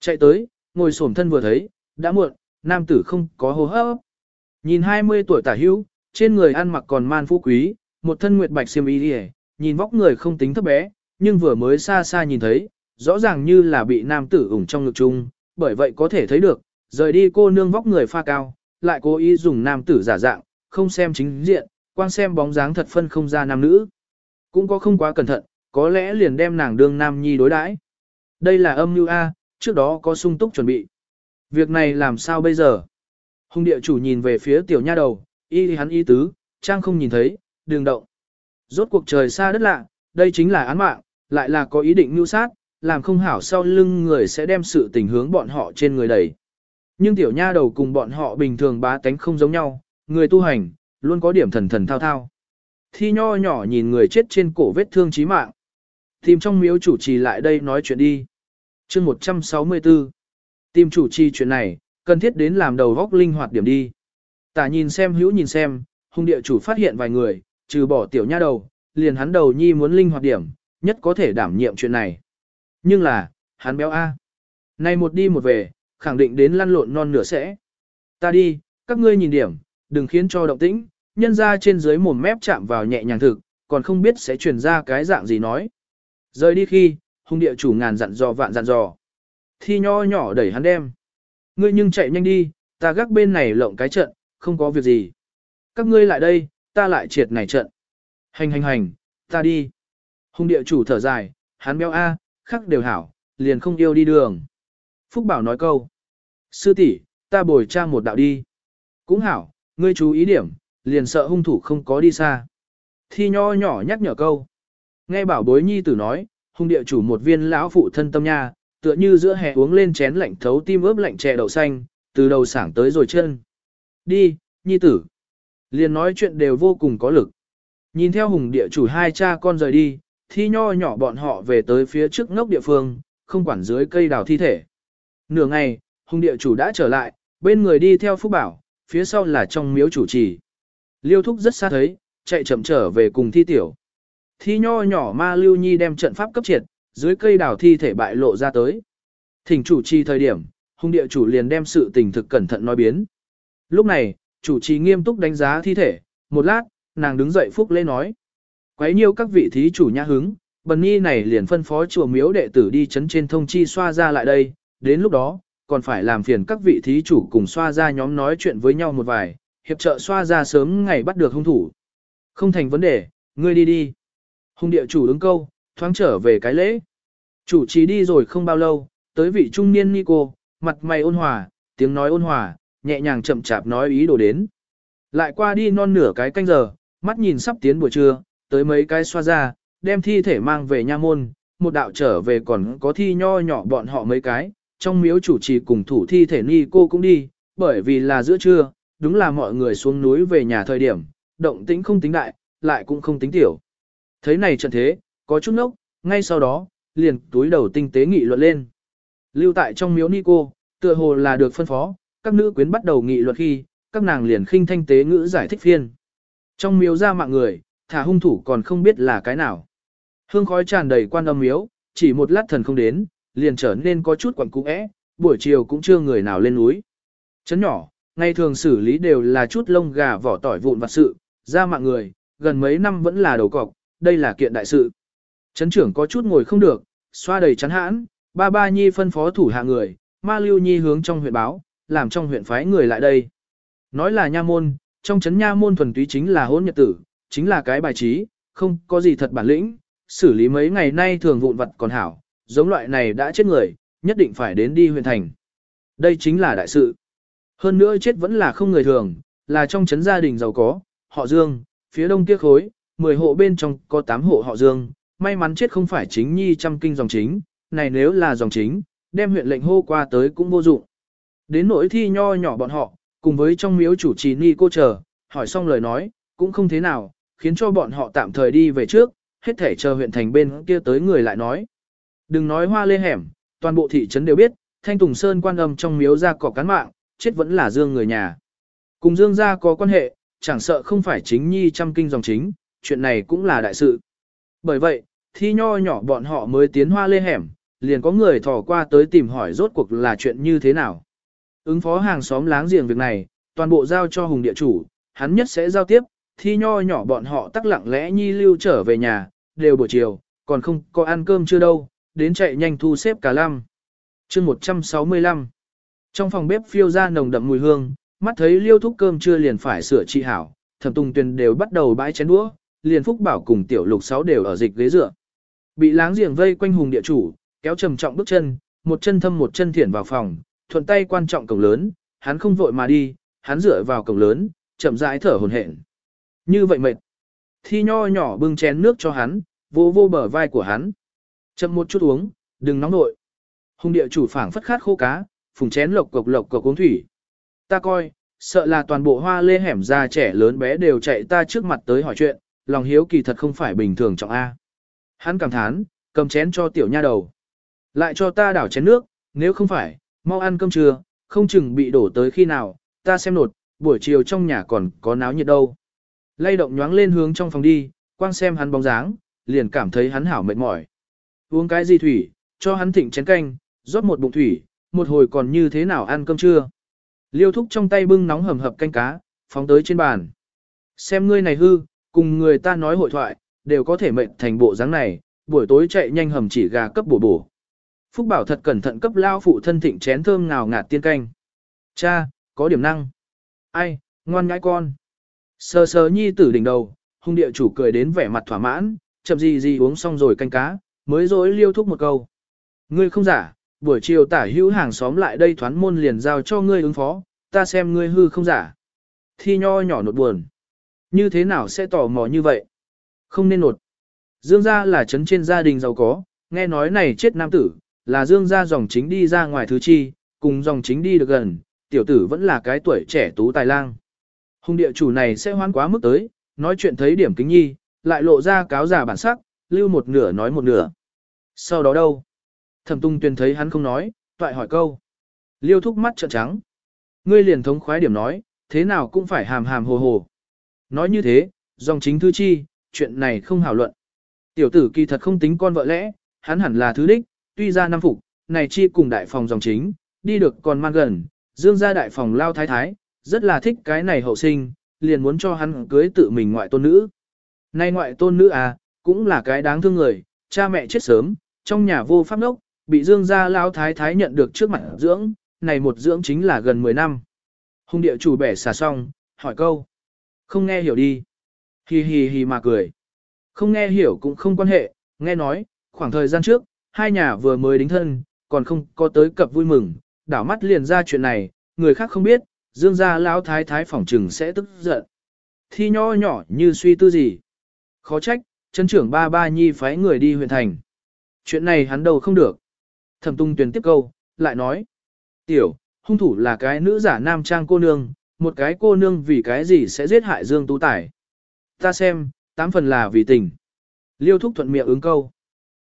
Chạy tới, ngồi xổm thân vừa thấy, đã muộn, nam tử không có hô hấp. Nhìn 20 tuổi tả hữu, trên người ăn mặc còn man phú quý, một thân nguyệt bạch xiêm y đi nhìn vóc người không tính thấp bé, nhưng vừa mới xa xa nhìn thấy, rõ ràng như là bị nam tử ủng trong ngực chung, bởi vậy có thể thấy được, rời đi cô nương vóc người pha cao, lại cố ý dùng nam tử giả dạng, không xem chính diện, quang xem bóng dáng thật phân không ra nam nữ. Cũng có không quá cẩn thận, có lẽ liền đem nàng đương nam nhi đối đãi. Đây là âm mưu A, trước đó có sung túc chuẩn bị. Việc này làm sao bây giờ? Hùng địa chủ nhìn về phía tiểu nha đầu, y hắn y tứ, trang không nhìn thấy, đường động. Rốt cuộc trời xa đất lạ, đây chính là án mạng, lại là có ý định mưu sát, làm không hảo sau lưng người sẽ đem sự tình hướng bọn họ trên người đẩy. Nhưng tiểu nha đầu cùng bọn họ bình thường bá tánh không giống nhau, người tu hành, luôn có điểm thần thần thao thao. Thi nho nhỏ nhìn người chết trên cổ vết thương chí mạng. Tìm trong miếu chủ trì lại đây nói chuyện đi. chương 164. Tìm chủ trì chuyện này, cần thiết đến làm đầu góc linh hoạt điểm đi. Tả nhìn xem hữu nhìn xem, hung địa chủ phát hiện vài người, trừ bỏ tiểu nha đầu, liền hắn đầu nhi muốn linh hoạt điểm, nhất có thể đảm nhiệm chuyện này. Nhưng là, hắn béo A. Này một đi một về, khẳng định đến lăn lộn non nửa sẽ. Ta đi, các ngươi nhìn điểm, đừng khiến cho động tĩnh, nhân ra trên dưới mồm mép chạm vào nhẹ nhàng thực, còn không biết sẽ truyền ra cái dạng gì nói. Rời đi khi, hung địa chủ ngàn dặn dò vạn dặn dò. Thi nho nhỏ đẩy hắn đem. Ngươi nhưng chạy nhanh đi, ta gác bên này lộng cái trận, không có việc gì. Các ngươi lại đây, ta lại triệt này trận. Hành hành hành, ta đi. Hung địa chủ thở dài, hắn béo A, khắc đều hảo, liền không yêu đi đường. Phúc Bảo nói câu. Sư tỷ, ta bồi cha một đạo đi. Cũng hảo, ngươi chú ý điểm, liền sợ hung thủ không có đi xa. Thi nho nhỏ nhắc nhở câu. Nghe bảo bối nhi tử nói, hung địa chủ một viên lão phụ thân tâm nha, tựa như giữa hè uống lên chén lạnh thấu tim ướp lạnh chè đậu xanh, từ đầu sảng tới rồi chân. Đi, nhi tử. Liền nói chuyện đều vô cùng có lực. Nhìn theo hùng địa chủ hai cha con rời đi, thi nho nhỏ bọn họ về tới phía trước ngốc địa phương, không quản dưới cây đào thi thể. Nửa ngày, hùng địa chủ đã trở lại, bên người đi theo phúc bảo, phía sau là trong miếu chủ trì. Liêu thúc rất xa thấy, chạy chậm trở về cùng thi tiểu. Thi nho nhỏ ma lưu nhi đem trận pháp cấp triệt, dưới cây đào thi thể bại lộ ra tới. Thỉnh chủ trì thời điểm, hùng địa chủ liền đem sự tình thực cẩn thận nói biến. Lúc này, chủ trì nghiêm túc đánh giá thi thể, một lát, nàng đứng dậy phúc lễ nói. Quấy nhiêu các vị thí chủ nhã hứng, bần nhi này liền phân phó chùa miếu đệ tử đi chấn trên thông chi xoa ra lại đây, đến lúc đó, còn phải làm phiền các vị thí chủ cùng xoa ra nhóm nói chuyện với nhau một vài, hiệp trợ xoa ra sớm ngày bắt được hung thủ. Không thành vấn đề, ngươi đi đi. Hung địa chủ ứng câu, thoáng trở về cái lễ. Chủ trì đi rồi không bao lâu, tới vị trung niên Nico, mặt mày ôn hòa, tiếng nói ôn hòa, nhẹ nhàng chậm chạp nói ý đồ đến. Lại qua đi non nửa cái canh giờ, mắt nhìn sắp tiến buổi trưa, tới mấy cái xoa ra, đem thi thể mang về nha môn, một đạo trở về còn có thi nho nhỏ bọn họ mấy cái, trong miếu chủ trì cùng thủ thi thể ni cô cũng đi, bởi vì là giữa trưa, đúng là mọi người xuống núi về nhà thời điểm, động tĩnh không tính đại, lại cũng không tính tiểu. Thấy này trận thế, có chút nốc, ngay sau đó, liền túi đầu tinh tế nghị luận lên. Lưu tại trong miếu ni cô, tựa hồ là được phân phó, các nữ quyến bắt đầu nghị luật khi, các nàng liền khinh thanh tế ngữ giải thích phiên. Trong miếu ra mạng người, thả hung thủ còn không biết là cái nào. Hương khói tràn đầy quan âm miếu, chỉ một lát thần không đến, liền trở nên có chút quẩn cung ẽ, buổi chiều cũng chưa người nào lên núi. Chấn nhỏ, ngày thường xử lý đều là chút lông gà vỏ tỏi vụn vặt sự, ra mạng người, gần mấy năm vẫn là đầu cọc, đây là kiện đại sự. Chấn trưởng có chút ngồi không được, xoa đầy chắn hãn, ba ba nhi phân phó thủ hạ người, ma lưu nhi hướng trong huyện báo, làm trong huyện phái người lại đây. Nói là nha môn, trong chấn nha môn thuần túy chính là hôn nhật tử, chính là cái bài trí, không có gì thật bản lĩnh, xử lý mấy ngày nay thường vụn vặt còn hảo, giống loại này đã chết người, nhất định phải đến đi huyện thành. Đây chính là đại sự. Hơn nữa chết vẫn là không người thường, là trong chấn gia đình giàu có, họ Dương, phía đông kia khối, 10 hộ bên trong có 8 hộ họ Dương, may mắn chết không phải chính nhi trăm kinh dòng chính, này nếu là dòng chính, đem huyện lệnh hô qua tới cũng vô dụng. Đến nỗi thi nho nhỏ bọn họ, cùng với trong miếu chủ trì ni cô chờ, hỏi xong lời nói, cũng không thế nào, khiến cho bọn họ tạm thời đi về trước, hết thể chờ huyện thành bên kia tới người lại nói. Đừng nói hoa lê hẻm, toàn bộ thị trấn đều biết, Thanh Tùng Sơn quan âm trong miếu ra cỏ cán mạng, chết vẫn là Dương người nhà. Cùng Dương gia có quan hệ, chẳng sợ không phải chính nhi trăm kinh dòng chính, chuyện này cũng là đại sự. Bởi vậy, thi nho nhỏ bọn họ mới tiến hoa lê hẻm, liền có người thò qua tới tìm hỏi rốt cuộc là chuyện như thế nào. Ứng phó hàng xóm láng giềng việc này, toàn bộ giao cho hùng địa chủ, hắn nhất sẽ giao tiếp, thi nho nhỏ bọn họ tắc lặng lẽ nhi lưu trở về nhà, đều buổi chiều, còn không có ăn cơm chưa đâu, đến chạy nhanh thu xếp cả lăm. chương 165 Trong phòng bếp phiêu ra nồng đậm mùi hương, mắt thấy liêu thúc cơm chưa liền phải sửa trị hảo, thẩm tùng tuyền đều bắt đầu bãi chén đũa, liền phúc bảo cùng tiểu lục sáu đều ở dịch ghế dựa. Bị láng giềng vây quanh hùng địa chủ, kéo trầm trọng bước chân, một chân thâm một chân thiển vào phòng, thuận tay quan trọng cổng lớn, hắn không vội mà đi, hắn dựa vào cổng lớn, chậm rãi thở hổn hển. Như vậy mệt. Thi nho nhỏ bưng chén nước cho hắn, vô vô bờ vai của hắn. Chậm một chút uống, đừng nóng nội. Hùng địa chủ phảng phất khát khô cá, phùng chén lộc cộc lộc cộc uống thủy. Ta coi, sợ là toàn bộ hoa lê hẻm già trẻ lớn bé đều chạy ta trước mặt tới hỏi chuyện, lòng hiếu kỳ thật không phải bình thường trọng A. Hắn cảm thán, cầm chén cho tiểu nha đầu. Lại cho ta đảo chén nước, nếu không phải, mau ăn cơm trưa, không chừng bị đổ tới khi nào, ta xem nột, buổi chiều trong nhà còn có náo nhiệt đâu. Lay động nhoáng lên hướng trong phòng đi, quang xem hắn bóng dáng, liền cảm thấy hắn hảo mệt mỏi. Uống cái gì thủy, cho hắn thịnh chén canh, rót một bụng thủy, một hồi còn như thế nào ăn cơm trưa. Liêu thúc trong tay bưng nóng hầm hập canh cá, phóng tới trên bàn. Xem ngươi này hư, cùng người ta nói hội thoại, đều có thể mệnh thành bộ dáng này, buổi tối chạy nhanh hầm chỉ gà cấp bổ bổ. Phúc Bảo thật cẩn thận cấp lao phụ thân thịnh chén thơm ngào ngạt tiên canh. Cha, có điểm năng. Ai, ngoan ngãi con. Sờ sờ nhi tử đỉnh đầu, hung địa chủ cười đến vẻ mặt thỏa mãn, chậm gì gì uống xong rồi canh cá, mới dối liêu thúc một câu. Ngươi không giả, buổi chiều tả hữu hàng xóm lại đây thoán môn liền giao cho ngươi ứng phó, ta xem ngươi hư không giả. Thi nho nhỏ nột buồn. Như thế nào sẽ tò mò như vậy? Không nên nột. Dương gia là chấn trên gia đình giàu có, nghe nói này chết nam tử, là dương gia dòng chính đi ra ngoài thứ chi, cùng dòng chính đi được gần, tiểu tử vẫn là cái tuổi trẻ tú tài lang. Hùng địa chủ này sẽ hoan quá mức tới, nói chuyện thấy điểm kính nhi, lại lộ ra cáo giả bản sắc, lưu một nửa nói một nửa. Sau đó đâu? Thẩm tung tuyên thấy hắn không nói, toại hỏi câu. Liêu thúc mắt trợn trắng. Ngươi liền thống khoái điểm nói, thế nào cũng phải hàm hàm hồ hồ. Nói như thế, dòng chính thư chi, chuyện này không hảo luận. Tiểu tử kỳ thật không tính con vợ lẽ, hắn hẳn là thứ đích, tuy ra năm phục, này chi cùng đại phòng dòng chính, đi được còn mang gần, dương ra đại phòng lao thái thái, rất là thích cái này hậu sinh, liền muốn cho hắn cưới tự mình ngoại tôn nữ. Nay ngoại tôn nữ à, cũng là cái đáng thương người, cha mẹ chết sớm, trong nhà vô pháp nốc, bị dương gia lao thái thái nhận được trước mặt dưỡng, này một dưỡng chính là gần 10 năm. Hùng địa chủ bẻ xà xong, hỏi câu. Không nghe hiểu đi. Hì hì hì mà cười. Không nghe hiểu cũng không quan hệ, nghe nói, khoảng thời gian trước, hai nhà vừa mới đính thân, còn không có tới cập vui mừng, đảo mắt liền ra chuyện này, người khác không biết, dương gia lão thái thái phỏng trừng sẽ tức giận. Thi nho nhỏ như suy tư gì. Khó trách, chân trưởng ba ba nhi phái người đi huyện thành. Chuyện này hắn đầu không được. Thẩm tung tuyển tiếp câu, lại nói. Tiểu, hung thủ là cái nữ giả nam trang cô nương, một cái cô nương vì cái gì sẽ giết hại Dương Tú Tài. Ta xem, tám phần là vì tình. Liêu thúc thuận miệng ứng câu.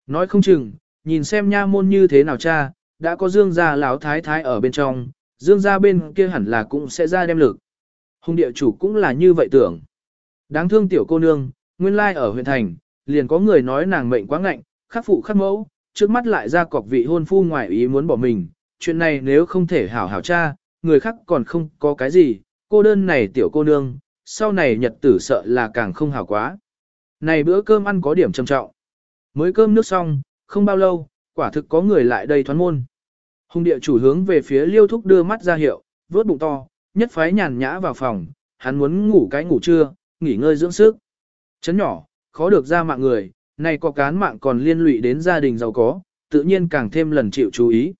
Nói không chừng, nhìn xem nha môn như thế nào cha, đã có Dương gia lão thái thái ở bên trong, Dương gia bên kia hẳn là cũng sẽ ra đem lực. Hùng địa chủ cũng là như vậy tưởng. Đáng thương tiểu cô nương, nguyên lai ở huyện thành, liền có người nói nàng mệnh quá ngạnh, khắc phụ khắc mẫu, trước mắt lại ra cọc vị hôn phu ngoài ý muốn bỏ mình. Chuyện này nếu không thể hảo hảo cha, người khác còn không có cái gì, cô đơn này tiểu cô nương, sau này nhật tử sợ là càng không hảo quá. Này bữa cơm ăn có điểm trầm trọng. Mới cơm nước xong, không bao lâu, quả thực có người lại đây thoán môn. Hùng địa chủ hướng về phía liêu thúc đưa mắt ra hiệu, vớt bụng to, nhất phái nhàn nhã vào phòng, hắn muốn ngủ cái ngủ trưa, nghỉ ngơi dưỡng sức. Chấn nhỏ, khó được ra mạng người, này có cán mạng còn liên lụy đến gia đình giàu có, tự nhiên càng thêm lần chịu chú ý.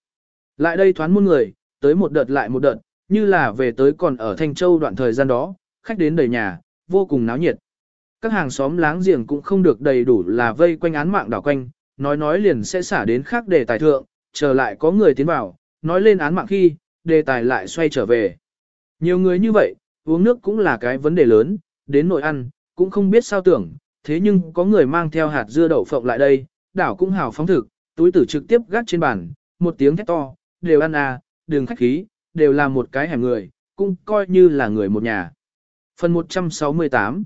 Lại đây thoán môn người, tới một đợt lại một đợt, như là về tới còn ở Thanh Châu đoạn thời gian đó, khách đến đầy nhà, vô cùng náo nhiệt. Các hàng xóm láng giềng cũng không được đầy đủ là vây quanh án mạng đảo quanh, nói nói liền sẽ xả đến khác đề tài thượng, chờ lại có người tiến vào, nói lên án mạng khi, đề tài lại xoay trở về. Nhiều người như vậy, uống nước cũng là cái vấn đề lớn, đến nội ăn, cũng không biết sao tưởng, thế nhưng có người mang theo hạt dưa đậu phộng lại đây, đảo cũng hào phóng thực, túi tử trực tiếp gác trên bàn, một tiếng thét to, đều ăn à, đường khách khí, đều là một cái hẻm người, cũng coi như là người một nhà. Phần 168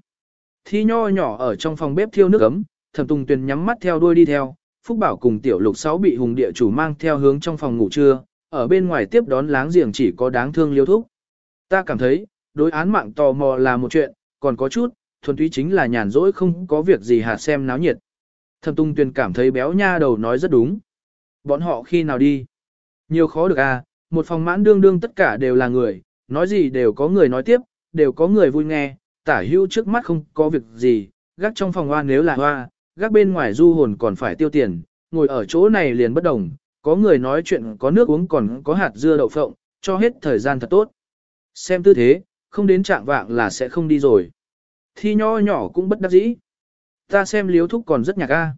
Thi nho nhỏ ở trong phòng bếp thiêu nước ấm, thẩm tùng tuyền nhắm mắt theo đuôi đi theo, Phúc Bảo cùng tiểu lục sáu bị hùng địa chủ mang theo hướng trong phòng ngủ trưa, ở bên ngoài tiếp đón láng giềng chỉ có đáng thương liêu thúc. Ta cảm thấy, đối án mạng tò mò là một chuyện, còn có chút, thuần túy chính là nhàn rỗi không có việc gì hạt xem náo nhiệt. Thẩm Tung Tuyền cảm thấy béo nha đầu nói rất đúng. Bọn họ khi nào đi? Nhiều khó được à, một phòng mãn đương đương tất cả đều là người, nói gì đều có người nói tiếp, đều có người vui nghe, tả hưu trước mắt không có việc gì, gác trong phòng hoa nếu là hoa, gác bên ngoài du hồn còn phải tiêu tiền, ngồi ở chỗ này liền bất đồng, có người nói chuyện có nước uống còn có hạt dưa đậu phộng, cho hết thời gian thật tốt. Xem tư thế, không đến trạng vạng là sẽ không đi rồi. Thi nho nhỏ cũng bất đắc dĩ. Ta xem liếu thúc còn rất nhạc a.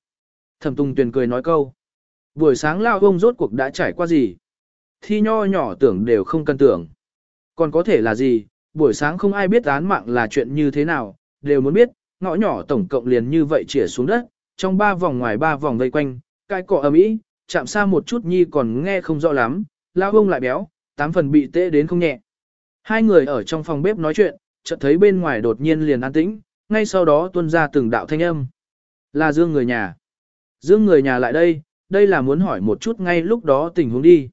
Thẩm Tùng Tuyền cười nói câu. Buổi sáng lao ông rốt cuộc đã trải qua gì? Thi nho nhỏ tưởng đều không cần tưởng. Còn có thể là gì? Buổi sáng không ai biết án mạng là chuyện như thế nào, đều muốn biết, ngõ nhỏ tổng cộng liền như vậy chỉa xuống đất, trong ba vòng ngoài ba vòng vây quanh, cái cọ ầm ĩ, chạm xa một chút nhi còn nghe không rõ lắm, lao ông lại béo, tám phần bị tê đến không nhẹ. Hai người ở trong phòng bếp nói chuyện, chợt thấy bên ngoài đột nhiên liền an tĩnh, ngay sau đó tuôn ra từng đạo thanh âm. Là Dương người nhà. Dương người nhà lại đây, đây là muốn hỏi một chút ngay lúc đó tình huống đi.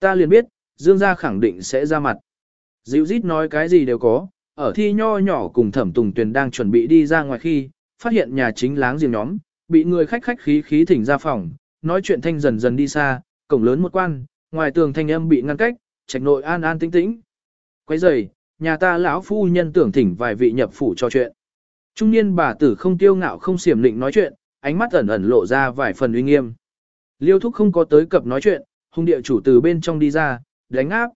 Ta liền biết, Dương gia khẳng định sẽ ra mặt. Dịu dít nói cái gì đều có, ở thi nho nhỏ cùng thẩm tùng tuyền đang chuẩn bị đi ra ngoài khi, phát hiện nhà chính láng giềng nhóm, bị người khách khách khí khí thỉnh ra phòng, nói chuyện thanh dần dần đi xa, cổng lớn một quan, ngoài tường thanh âm bị ngăn cách, trạch nội an an tĩnh tĩnh. Quấy rầy, nhà ta lão phu nhân tưởng thỉnh vài vị nhập phủ cho chuyện. Trung niên bà tử không tiêu ngạo không xiểm định nói chuyện, ánh mắt ẩn ẩn lộ ra vài phần uy nghiêm. Liêu thúc không có tới cập nói chuyện, hung địa chủ từ bên trong đi ra, đánh áp.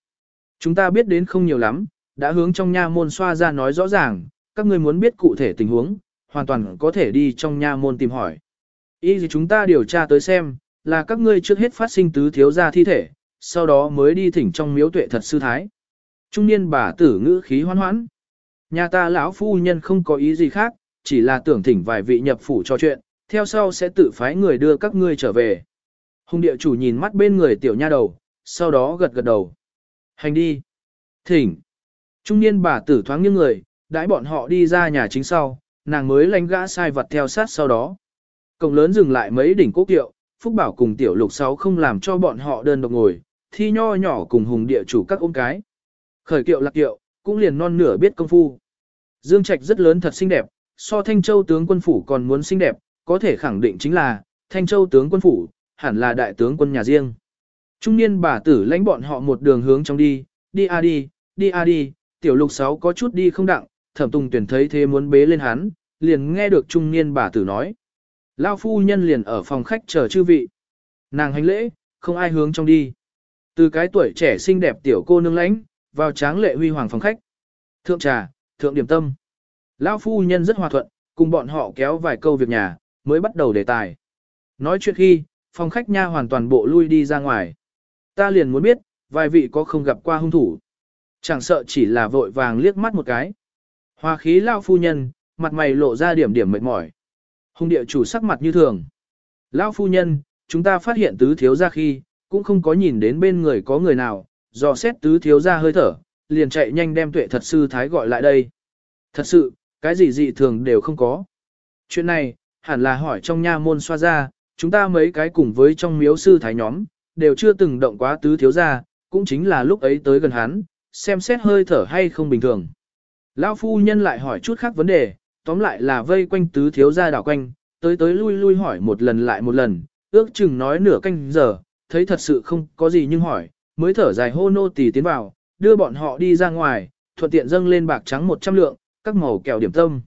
Chúng ta biết đến không nhiều lắm, đã hướng trong nha môn xoa ra nói rõ ràng, các ngươi muốn biết cụ thể tình huống, hoàn toàn có thể đi trong nha môn tìm hỏi. Ý gì chúng ta điều tra tới xem, là các ngươi trước hết phát sinh tứ thiếu gia thi thể, sau đó mới đi thỉnh trong miếu tuệ thật sư thái. Trung niên bà tử ngữ khí hoan hoãn. Nhà ta lão phu nhân không có ý gì khác, chỉ là tưởng thỉnh vài vị nhập phủ cho chuyện, theo sau sẽ tự phái người đưa các ngươi trở về. Hùng địa chủ nhìn mắt bên người tiểu nha đầu, sau đó gật gật đầu. Hành đi. Thỉnh. Trung niên bà tử thoáng nghiêng người, đãi bọn họ đi ra nhà chính sau, nàng mới lánh gã sai vật theo sát sau đó. Cổng lớn dừng lại mấy đỉnh cố kiệu, Phúc Bảo cùng tiểu lục sáu không làm cho bọn họ đơn độc ngồi, thi nho nhỏ cùng hùng địa chủ các ôm cái. Khởi kiệu lạc kiệu, cũng liền non nửa biết công phu. Dương Trạch rất lớn thật xinh đẹp, so Thanh Châu tướng quân phủ còn muốn xinh đẹp, có thể khẳng định chính là, Thanh Châu tướng quân phủ, hẳn là đại tướng quân nhà riêng. Trung niên bà tử lãnh bọn họ một đường hướng trong đi, đi a đi, đi a đi, tiểu lục sáu có chút đi không đặng, thẩm tùng tuyển thấy thế muốn bế lên hắn, liền nghe được trung niên bà tử nói. Lao phu nhân liền ở phòng khách chờ chư vị. Nàng hành lễ, không ai hướng trong đi. Từ cái tuổi trẻ xinh đẹp tiểu cô nương lãnh, vào tráng lệ huy hoàng phòng khách. Thượng trà, thượng điểm tâm. Lão phu nhân rất hòa thuận, cùng bọn họ kéo vài câu việc nhà, mới bắt đầu đề tài. Nói chuyện khi, phòng khách nha hoàn toàn bộ lui đi ra ngoài. Ta liền muốn biết, vài vị có không gặp qua hung thủ. Chẳng sợ chỉ là vội vàng liếc mắt một cái. Hoa khí lão phu nhân, mặt mày lộ ra điểm điểm mệt mỏi. Hung địa chủ sắc mặt như thường. Lão phu nhân, chúng ta phát hiện tứ thiếu ra khi, cũng không có nhìn đến bên người có người nào, dò xét tứ thiếu ra hơi thở, liền chạy nhanh đem tuệ thật sư thái gọi lại đây. Thật sự, cái gì dị thường đều không có. Chuyện này, hẳn là hỏi trong nha môn xoa ra, chúng ta mấy cái cùng với trong miếu sư thái nhóm, đều chưa từng động quá tứ thiếu ra, cũng chính là lúc ấy tới gần hắn, xem xét hơi thở hay không bình thường. Lão phu nhân lại hỏi chút khác vấn đề, tóm lại là vây quanh tứ thiếu gia đảo quanh, tới tới lui lui hỏi một lần lại một lần, ước chừng nói nửa canh giờ, thấy thật sự không có gì nhưng hỏi, mới thở dài hô nô tỳ tiến vào, đưa bọn họ đi ra ngoài, thuận tiện dâng lên bạc trắng 100 lượng, các màu kẹo điểm tâm.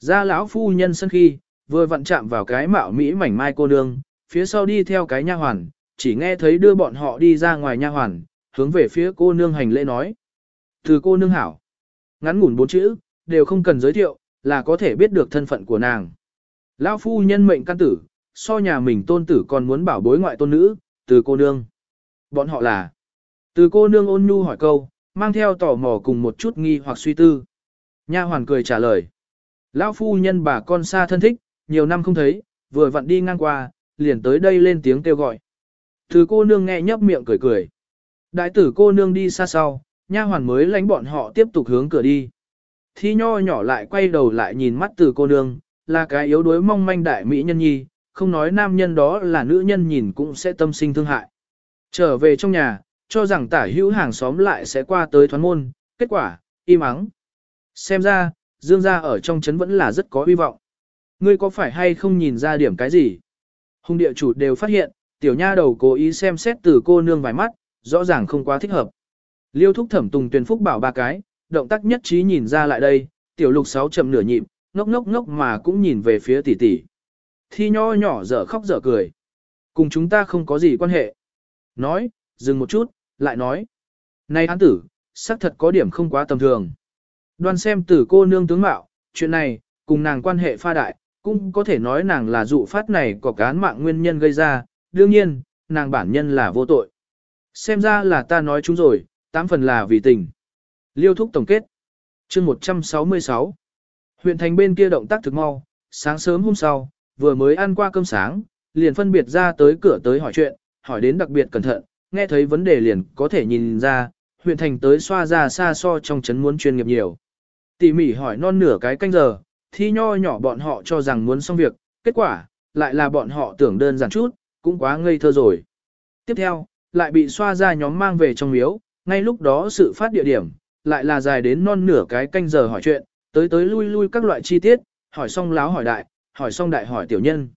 Ra lão phu nhân sân khi, vừa vặn chạm vào cái mạo mỹ mảnh mai cô nương, phía sau đi theo cái nha hoàn, chỉ nghe thấy đưa bọn họ đi ra ngoài nha hoàn, hướng về phía cô nương hành lễ nói. Từ cô nương hảo, ngắn ngủn bốn chữ, đều không cần giới thiệu, là có thể biết được thân phận của nàng. Lão phu nhân mệnh căn tử, so nhà mình tôn tử còn muốn bảo bối ngoại tôn nữ, từ cô nương. Bọn họ là từ cô nương ôn nhu hỏi câu, mang theo tò mò cùng một chút nghi hoặc suy tư. Nha hoàn cười trả lời. Lão phu nhân bà con xa thân thích, nhiều năm không thấy, vừa vặn đi ngang qua, liền tới đây lên tiếng kêu gọi. Từ cô nương nghe nhấp miệng cười cười. Đại tử cô nương đi xa sau, nha hoàn mới lánh bọn họ tiếp tục hướng cửa đi. Thi nho nhỏ lại quay đầu lại nhìn mắt từ cô nương, là cái yếu đuối mong manh đại mỹ nhân nhi, không nói nam nhân đó là nữ nhân nhìn cũng sẽ tâm sinh thương hại. Trở về trong nhà, cho rằng tả hữu hàng xóm lại sẽ qua tới thoán môn, kết quả, im ắng. Xem ra, Dương gia ở trong trấn vẫn là rất có hy vọng. Ngươi có phải hay không nhìn ra điểm cái gì? Hùng địa chủ đều phát hiện, tiểu nha đầu cố ý xem xét từ cô nương vài mắt, rõ ràng không quá thích hợp. Liêu thúc thẩm tùng tuyên phúc bảo ba cái, động tác nhất trí nhìn ra lại đây, tiểu lục sáu chậm nửa nhịp, ngốc ngốc ngốc mà cũng nhìn về phía tỷ tỷ. Thi nho nhỏ dở khóc dở cười. Cùng chúng ta không có gì quan hệ. Nói, dừng một chút, lại nói. Này án tử, xác thật có điểm không quá tầm thường. Đoan xem tử cô nương tướng mạo, chuyện này, cùng nàng quan hệ pha đại, cũng có thể nói nàng là dụ phát này có cán mạng nguyên nhân gây ra, đương nhiên, nàng bản nhân là vô tội. Xem ra là ta nói chúng rồi, tám phần là vì tình. Liêu thúc tổng kết. chương 166. Huyện thành bên kia động tác thực mau, sáng sớm hôm sau, vừa mới ăn qua cơm sáng, liền phân biệt ra tới cửa tới hỏi chuyện, hỏi đến đặc biệt cẩn thận, nghe thấy vấn đề liền có thể nhìn ra, huyện thành tới xoa ra xa so trong chấn muốn chuyên nghiệp nhiều. Tỉ mỉ hỏi non nửa cái canh giờ, thi nho nhỏ bọn họ cho rằng muốn xong việc, kết quả, lại là bọn họ tưởng đơn giản chút, cũng quá ngây thơ rồi. Tiếp theo, lại bị xoa ra nhóm mang về trong miếu, ngay lúc đó sự phát địa điểm, lại là dài đến non nửa cái canh giờ hỏi chuyện, tới tới lui lui các loại chi tiết, hỏi xong láo hỏi đại, hỏi xong đại hỏi tiểu nhân.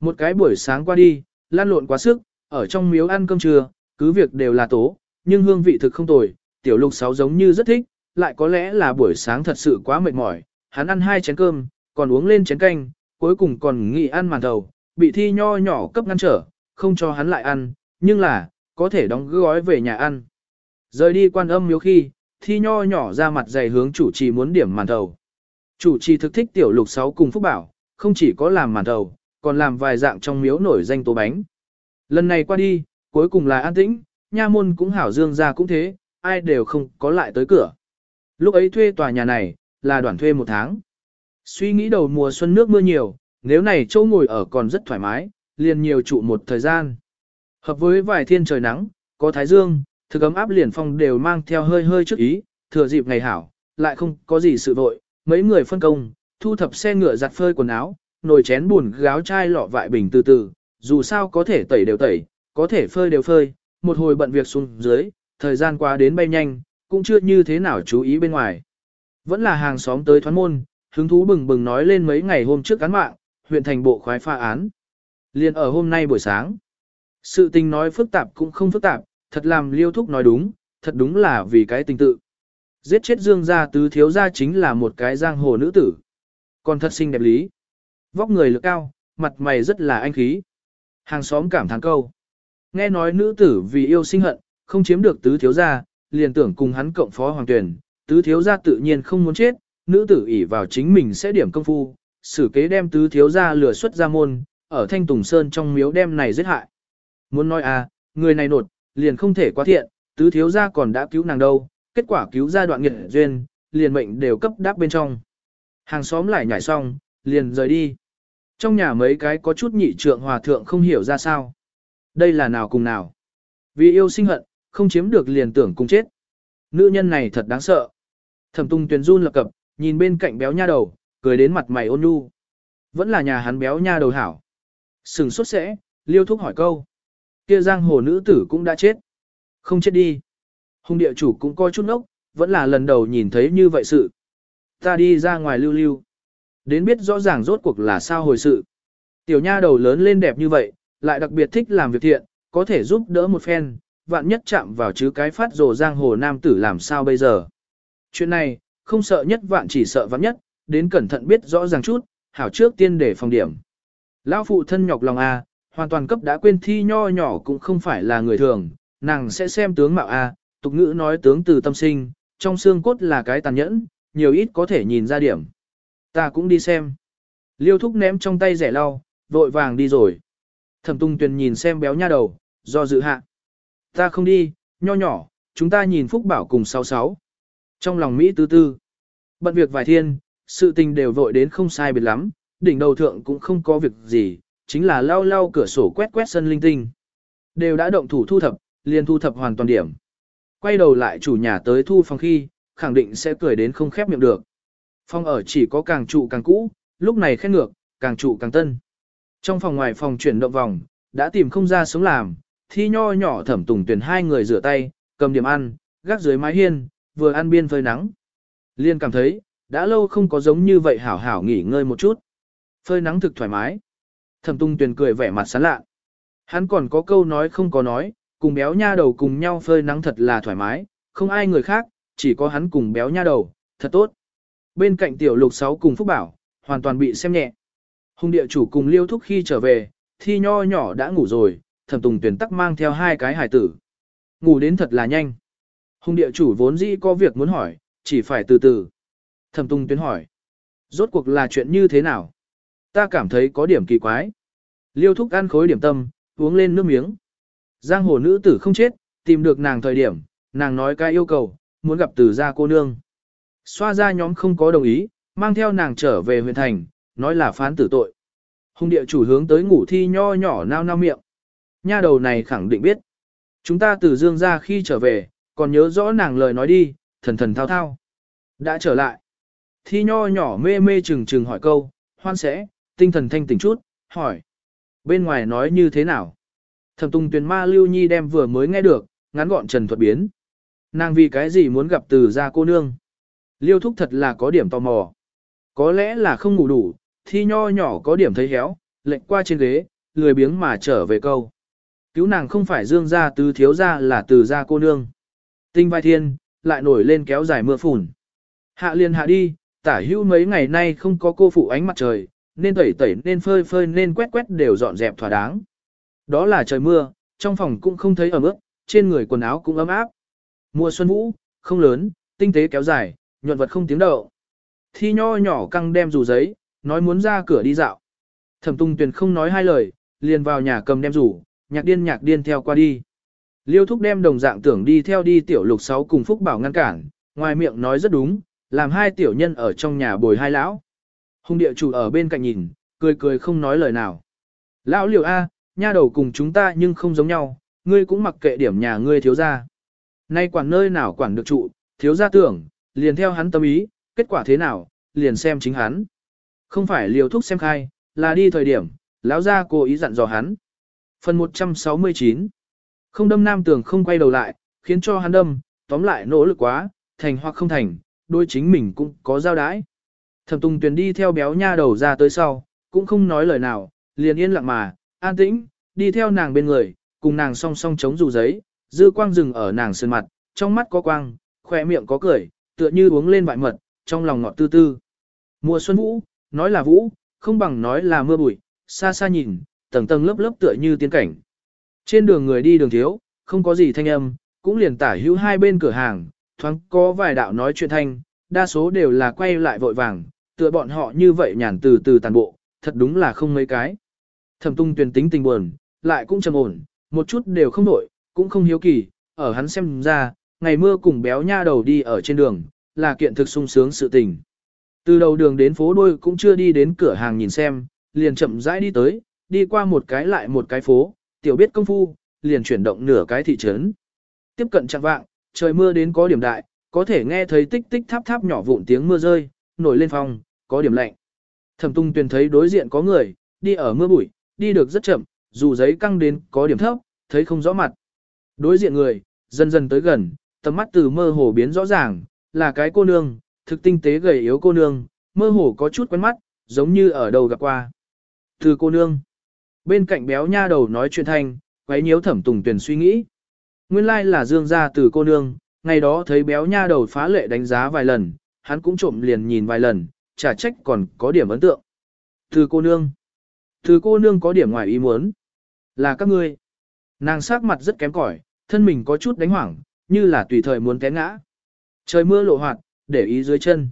Một cái buổi sáng qua đi, lan lộn quá sức, ở trong miếu ăn cơm trưa, cứ việc đều là tố, nhưng hương vị thực không tồi, tiểu lục sáu giống như rất thích, lại có lẽ là buổi sáng thật sự quá mệt mỏi, hắn ăn hai chén cơm, còn uống lên chén canh, cuối cùng còn nghỉ ăn màn thầu, bị thi nho nhỏ cấp ngăn trở, không cho hắn lại ăn, nhưng là, có thể đóng gói về nhà ăn. Rời đi quan âm miếu khi, thi nho nhỏ ra mặt dày hướng chủ trì muốn điểm màn thầu. Chủ trì thực thích tiểu lục sáu cùng phúc bảo, không chỉ có làm màn thầu, còn làm vài dạng trong miếu nổi danh tố bánh. Lần này qua đi, cuối cùng là an tĩnh, nha môn cũng hảo dương ra cũng thế, ai đều không có lại tới cửa. Lúc ấy thuê tòa nhà này, là đoàn thuê một tháng. Suy nghĩ đầu mùa xuân nước mưa nhiều, nếu này châu ngồi ở còn rất thoải mái, liền nhiều trụ một thời gian. Hợp với vài thiên trời nắng, có thái dương, thực ấm áp liền phong đều mang theo hơi hơi trước ý, thừa dịp ngày hảo, lại không có gì sự vội, mấy người phân công, thu thập xe ngựa giặt phơi quần áo, nồi chén buồn gáo chai lọ vại bình từ từ, dù sao có thể tẩy đều tẩy, có thể phơi đều phơi, một hồi bận việc xuống dưới, thời gian qua đến bay nhanh, cũng chưa như thế nào chú ý bên ngoài. Vẫn là hàng xóm tới thoán môn, hứng thú bừng bừng nói lên mấy ngày hôm trước cán mạng, huyện thành bộ khoái pha án. Liên ở hôm nay buổi sáng. Sự tình nói phức tạp cũng không phức tạp, thật làm liêu thúc nói đúng, thật đúng là vì cái tình tự. Giết chết dương gia tứ thiếu gia chính là một cái giang hồ nữ tử. Còn thật xinh đẹp lý. Vóc người lực cao, mặt mày rất là anh khí. Hàng xóm cảm thán câu. Nghe nói nữ tử vì yêu sinh hận, không chiếm được tứ thiếu gia, liền tưởng cùng hắn cộng phó hoàng tuyển, tứ thiếu gia tự nhiên không muốn chết, nữ tử ỷ vào chính mình sẽ điểm công phu, xử kế đem tứ thiếu gia lừa xuất ra môn, ở Thanh Tùng Sơn trong miếu đem này giết hại. Muốn nói à, người này nột, liền không thể quá thiện, tứ thiếu gia còn đã cứu nàng đâu, kết quả cứu ra đoạn nghiệt duyên, liền mệnh đều cấp đáp bên trong. Hàng xóm lại nhảy xong, liền rời đi. Trong nhà mấy cái có chút nhị trượng hòa thượng không hiểu ra sao. Đây là nào cùng nào. Vì yêu sinh hận, không chiếm được liền tưởng cùng chết. Nữ nhân này thật đáng sợ. Thẩm tung tuyền run lập cập, nhìn bên cạnh béo nha đầu, cười đến mặt mày ôn nhu. Vẫn là nhà hắn béo nha đầu hảo. Sừng sốt sẽ, liêu thúc hỏi câu. Kia giang hồ nữ tử cũng đã chết. Không chết đi. Hùng địa chủ cũng coi chút nốc, vẫn là lần đầu nhìn thấy như vậy sự. Ta đi ra ngoài lưu lưu. Đến biết rõ ràng rốt cuộc là sao hồi sự. Tiểu nha đầu lớn lên đẹp như vậy, lại đặc biệt thích làm việc thiện, có thể giúp đỡ một phen, vạn nhất chạm vào chứ cái phát rồ giang hồ nam tử làm sao bây giờ. Chuyện này, không sợ nhất vạn chỉ sợ vạn nhất, đến cẩn thận biết rõ ràng chút, hảo trước tiên để phòng điểm. Lão phụ thân nhọc lòng A, hoàn toàn cấp đã quên thi nho nhỏ cũng không phải là người thường, nàng sẽ xem tướng mạo A, tục ngữ nói tướng từ tâm sinh, trong xương cốt là cái tàn nhẫn, nhiều ít có thể nhìn ra điểm. Ta cũng đi xem. Liêu thúc ném trong tay rẻ lau, vội vàng đi rồi. Thẩm tung tuyền nhìn xem béo nha đầu, do dự hạ. Ta không đi, nho nhỏ, chúng ta nhìn Phúc Bảo cùng sáu sáu. Trong lòng Mỹ tư tư, bận việc vài thiên, sự tình đều vội đến không sai biệt lắm, đỉnh đầu thượng cũng không có việc gì, chính là lau lau cửa sổ quét quét sân linh tinh. Đều đã động thủ thu thập, liền thu thập hoàn toàn điểm. Quay đầu lại chủ nhà tới thu phòng khi, khẳng định sẽ cười đến không khép miệng được. Phòng ở chỉ có càng trụ càng cũ, lúc này khét ngược, càng trụ càng tân. Trong phòng ngoài phòng chuyển động vòng, đã tìm không ra sống làm, thi nho nhỏ thẩm tùng tuyển hai người rửa tay, cầm điểm ăn, gác dưới mái hiên, vừa ăn biên phơi nắng. Liên cảm thấy, đã lâu không có giống như vậy hảo hảo nghỉ ngơi một chút. Phơi nắng thực thoải mái. Thẩm Tung Tuyền cười vẻ mặt sán lạ. Hắn còn có câu nói không có nói, cùng béo nha đầu cùng nhau phơi nắng thật là thoải mái, không ai người khác, chỉ có hắn cùng béo nha đầu, thật tốt. Bên cạnh tiểu lục sáu cùng Phúc Bảo, hoàn toàn bị xem nhẹ. Hùng địa chủ cùng liêu thúc khi trở về, thi nho nhỏ đã ngủ rồi, thẩm tùng tuyển tắc mang theo hai cái hải tử. Ngủ đến thật là nhanh. Hùng địa chủ vốn dĩ có việc muốn hỏi, chỉ phải từ từ. Thẩm tùng tuyển hỏi. Rốt cuộc là chuyện như thế nào? Ta cảm thấy có điểm kỳ quái. Liêu thúc ăn khối điểm tâm, uống lên nước miếng. Giang hồ nữ tử không chết, tìm được nàng thời điểm, nàng nói cái yêu cầu, muốn gặp từ gia cô nương. Xoa ra nhóm không có đồng ý, mang theo nàng trở về huyện thành, nói là phán tử tội. Hùng địa chủ hướng tới ngủ thi nho nhỏ nao nao miệng. Nha đầu này khẳng định biết. Chúng ta từ dương ra khi trở về, còn nhớ rõ nàng lời nói đi, thần thần thao thao. Đã trở lại. Thi nho nhỏ mê mê chừng chừng hỏi câu, hoan sẽ, tinh thần thanh tỉnh chút, hỏi. Bên ngoài nói như thế nào? Thẩm Tùng Tuyền Ma Lưu Nhi đem vừa mới nghe được, ngắn gọn trần thuật biến. Nàng vì cái gì muốn gặp từ gia cô nương? Liêu thúc thật là có điểm tò mò. Có lẽ là không ngủ đủ, thi nho nhỏ có điểm thấy héo, lệnh qua trên ghế, lười biếng mà trở về câu. Cứu nàng không phải dương gia tứ thiếu gia là từ gia cô nương. Tinh vai thiên, lại nổi lên kéo dài mưa phùn. Hạ liền hạ đi, tả hữu mấy ngày nay không có cô phụ ánh mặt trời, nên tẩy tẩy nên phơi phơi nên quét quét đều dọn dẹp thỏa đáng. Đó là trời mưa, trong phòng cũng không thấy ẩm ướt, trên người quần áo cũng ấm áp. Mùa xuân vũ, không lớn, tinh tế kéo dài, nhuận vật không tiếng đậu. Thi nho nhỏ căng đem dù giấy, nói muốn ra cửa đi dạo. Thẩm tung tuyền không nói hai lời, liền vào nhà cầm đem rủ, nhạc điên nhạc điên theo qua đi. Liêu thúc đem đồng dạng tưởng đi theo đi tiểu lục sáu cùng Phúc Bảo ngăn cản, ngoài miệng nói rất đúng, làm hai tiểu nhân ở trong nhà bồi hai lão. Hùng địa chủ ở bên cạnh nhìn, cười cười không nói lời nào. Lão liều A, nha đầu cùng chúng ta nhưng không giống nhau, ngươi cũng mặc kệ điểm nhà ngươi thiếu ra. Nay quản nơi nào quản được trụ, thiếu ra tưởng, liền theo hắn tâm ý, kết quả thế nào, liền xem chính hắn. Không phải liều thuốc xem khai, là đi thời điểm, lão ra cố ý dặn dò hắn. Phần 169 Không đâm nam tường không quay đầu lại, khiến cho hắn đâm, tóm lại nỗ lực quá, thành hoặc không thành, đôi chính mình cũng có giao đái. Thẩm Tùng Tuyền đi theo béo nha đầu ra tới sau, cũng không nói lời nào, liền yên lặng mà, an tĩnh, đi theo nàng bên người, cùng nàng song song chống dù giấy, dư quang rừng ở nàng sơn mặt, trong mắt có quang, khỏe miệng có cười, tựa như uống lên vại mật, trong lòng ngọt tư tư. Mùa xuân vũ, nói là vũ, không bằng nói là mưa bụi, xa xa nhìn, tầng tầng lớp lớp tựa như tiên cảnh. Trên đường người đi đường thiếu, không có gì thanh âm, cũng liền tả hữu hai bên cửa hàng, thoáng có vài đạo nói chuyện thanh, đa số đều là quay lại vội vàng, tựa bọn họ như vậy nhàn từ từ tàn bộ, thật đúng là không mấy cái. Thẩm tung tuyển tính tình buồn, lại cũng trầm ổn, một chút đều không nổi, cũng không hiếu kỳ, ở hắn xem ra, ngày mưa cùng béo nha đầu đi ở trên đường, là kiện thực sung sướng sự tình. Từ đầu đường đến phố đôi cũng chưa đi đến cửa hàng nhìn xem, liền chậm rãi đi tới, đi qua một cái lại một cái phố, tiểu biết công phu, liền chuyển động nửa cái thị trấn. Tiếp cận trạng vạng, trời mưa đến có điểm đại, có thể nghe thấy tích tích tháp tháp nhỏ vụn tiếng mưa rơi, nổi lên phòng, có điểm lạnh. Thẩm tung tuyền thấy đối diện có người, đi ở mưa bụi, đi được rất chậm, dù giấy căng đến có điểm thấp, thấy không rõ mặt. Đối diện người, dần dần tới gần, tầm mắt từ mơ hồ biến rõ ràng, là cái cô nương, thực tinh tế gầy yếu cô nương, mơ hồ có chút quen mắt, giống như ở đầu gặp qua. Từ cô nương, bên cạnh béo nha đầu nói chuyện thanh, quấy nhiễu thẩm tùng Tuyền suy nghĩ. Nguyên lai là dương gia từ cô nương, ngày đó thấy béo nha đầu phá lệ đánh giá vài lần, hắn cũng trộm liền nhìn vài lần, chả trách còn có điểm ấn tượng. Từ cô nương, từ cô nương có điểm ngoài ý muốn, là các ngươi. Nàng sắc mặt rất kém cỏi, thân mình có chút đánh hoảng, như là tùy thời muốn té ngã. Trời mưa lộ hoạt, để ý dưới chân.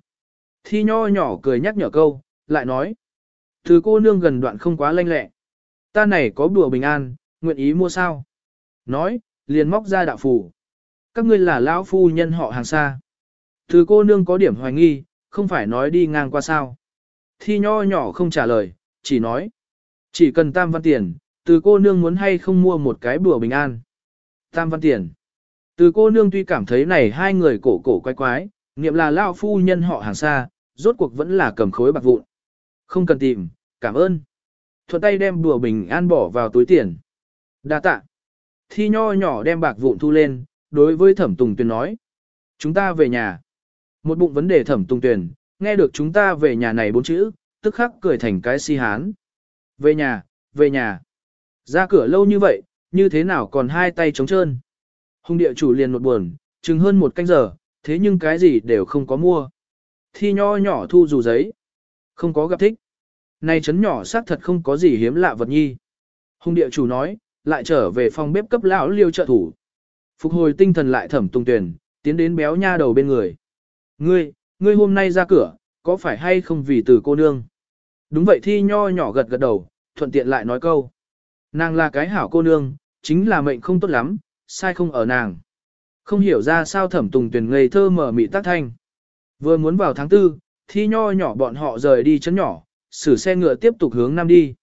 Thi nho nhỏ cười nhắc nhở câu, lại nói. Từ cô nương gần đoạn không quá lanh lẹ. Ta này có bùa bình an, nguyện ý mua sao? Nói, liền móc ra đạo phù. Các ngươi là lão phu nhân họ hàng xa. Từ cô nương có điểm hoài nghi, không phải nói đi ngang qua sao. Thi nho nhỏ không trả lời, chỉ nói. Chỉ cần tam văn tiền, từ cô nương muốn hay không mua một cái bùa bình an. Tam văn tiền. Từ cô nương tuy cảm thấy này hai người cổ cổ quái quái, niệm là lao phu nhân họ hàng xa, rốt cuộc vẫn là cầm khối bạc vụn. Không cần tìm, cảm ơn. Thuận tay đem bùa bình an bỏ vào túi tiền. đa tạ. Thi nho nhỏ đem bạc vụn thu lên, đối với thẩm tùng tuyên nói. Chúng ta về nhà. Một bụng vấn đề thẩm tung tuyền, nghe được chúng ta về nhà này bốn chữ, tức khắc cười thành cái si hán. Về nhà, về nhà. Ra cửa lâu như vậy, như thế nào còn hai tay trống trơn. Hùng địa chủ liền một buồn, chừng hơn một canh giờ, thế nhưng cái gì đều không có mua. Thi nho nhỏ thu dù giấy. Không có gặp thích. Này chấn nhỏ xác thật không có gì hiếm lạ vật nhi. Hùng địa chủ nói, lại trở về phòng bếp cấp lão liêu trợ thủ. Phục hồi tinh thần lại thẩm tung tuyển, tiến đến béo nha đầu bên người. Ngươi, ngươi hôm nay ra cửa, có phải hay không vì từ cô nương? Đúng vậy thi nho nhỏ gật gật đầu, thuận tiện lại nói câu. Nàng là cái hảo cô nương, chính là mệnh không tốt lắm, sai không ở nàng. Không hiểu ra sao thẩm tùng tuyển ngây thơ mở mị tác thanh. Vừa muốn vào tháng tư, thi nho nhỏ bọn họ rời đi chấn nhỏ, xử xe ngựa tiếp tục hướng nam đi.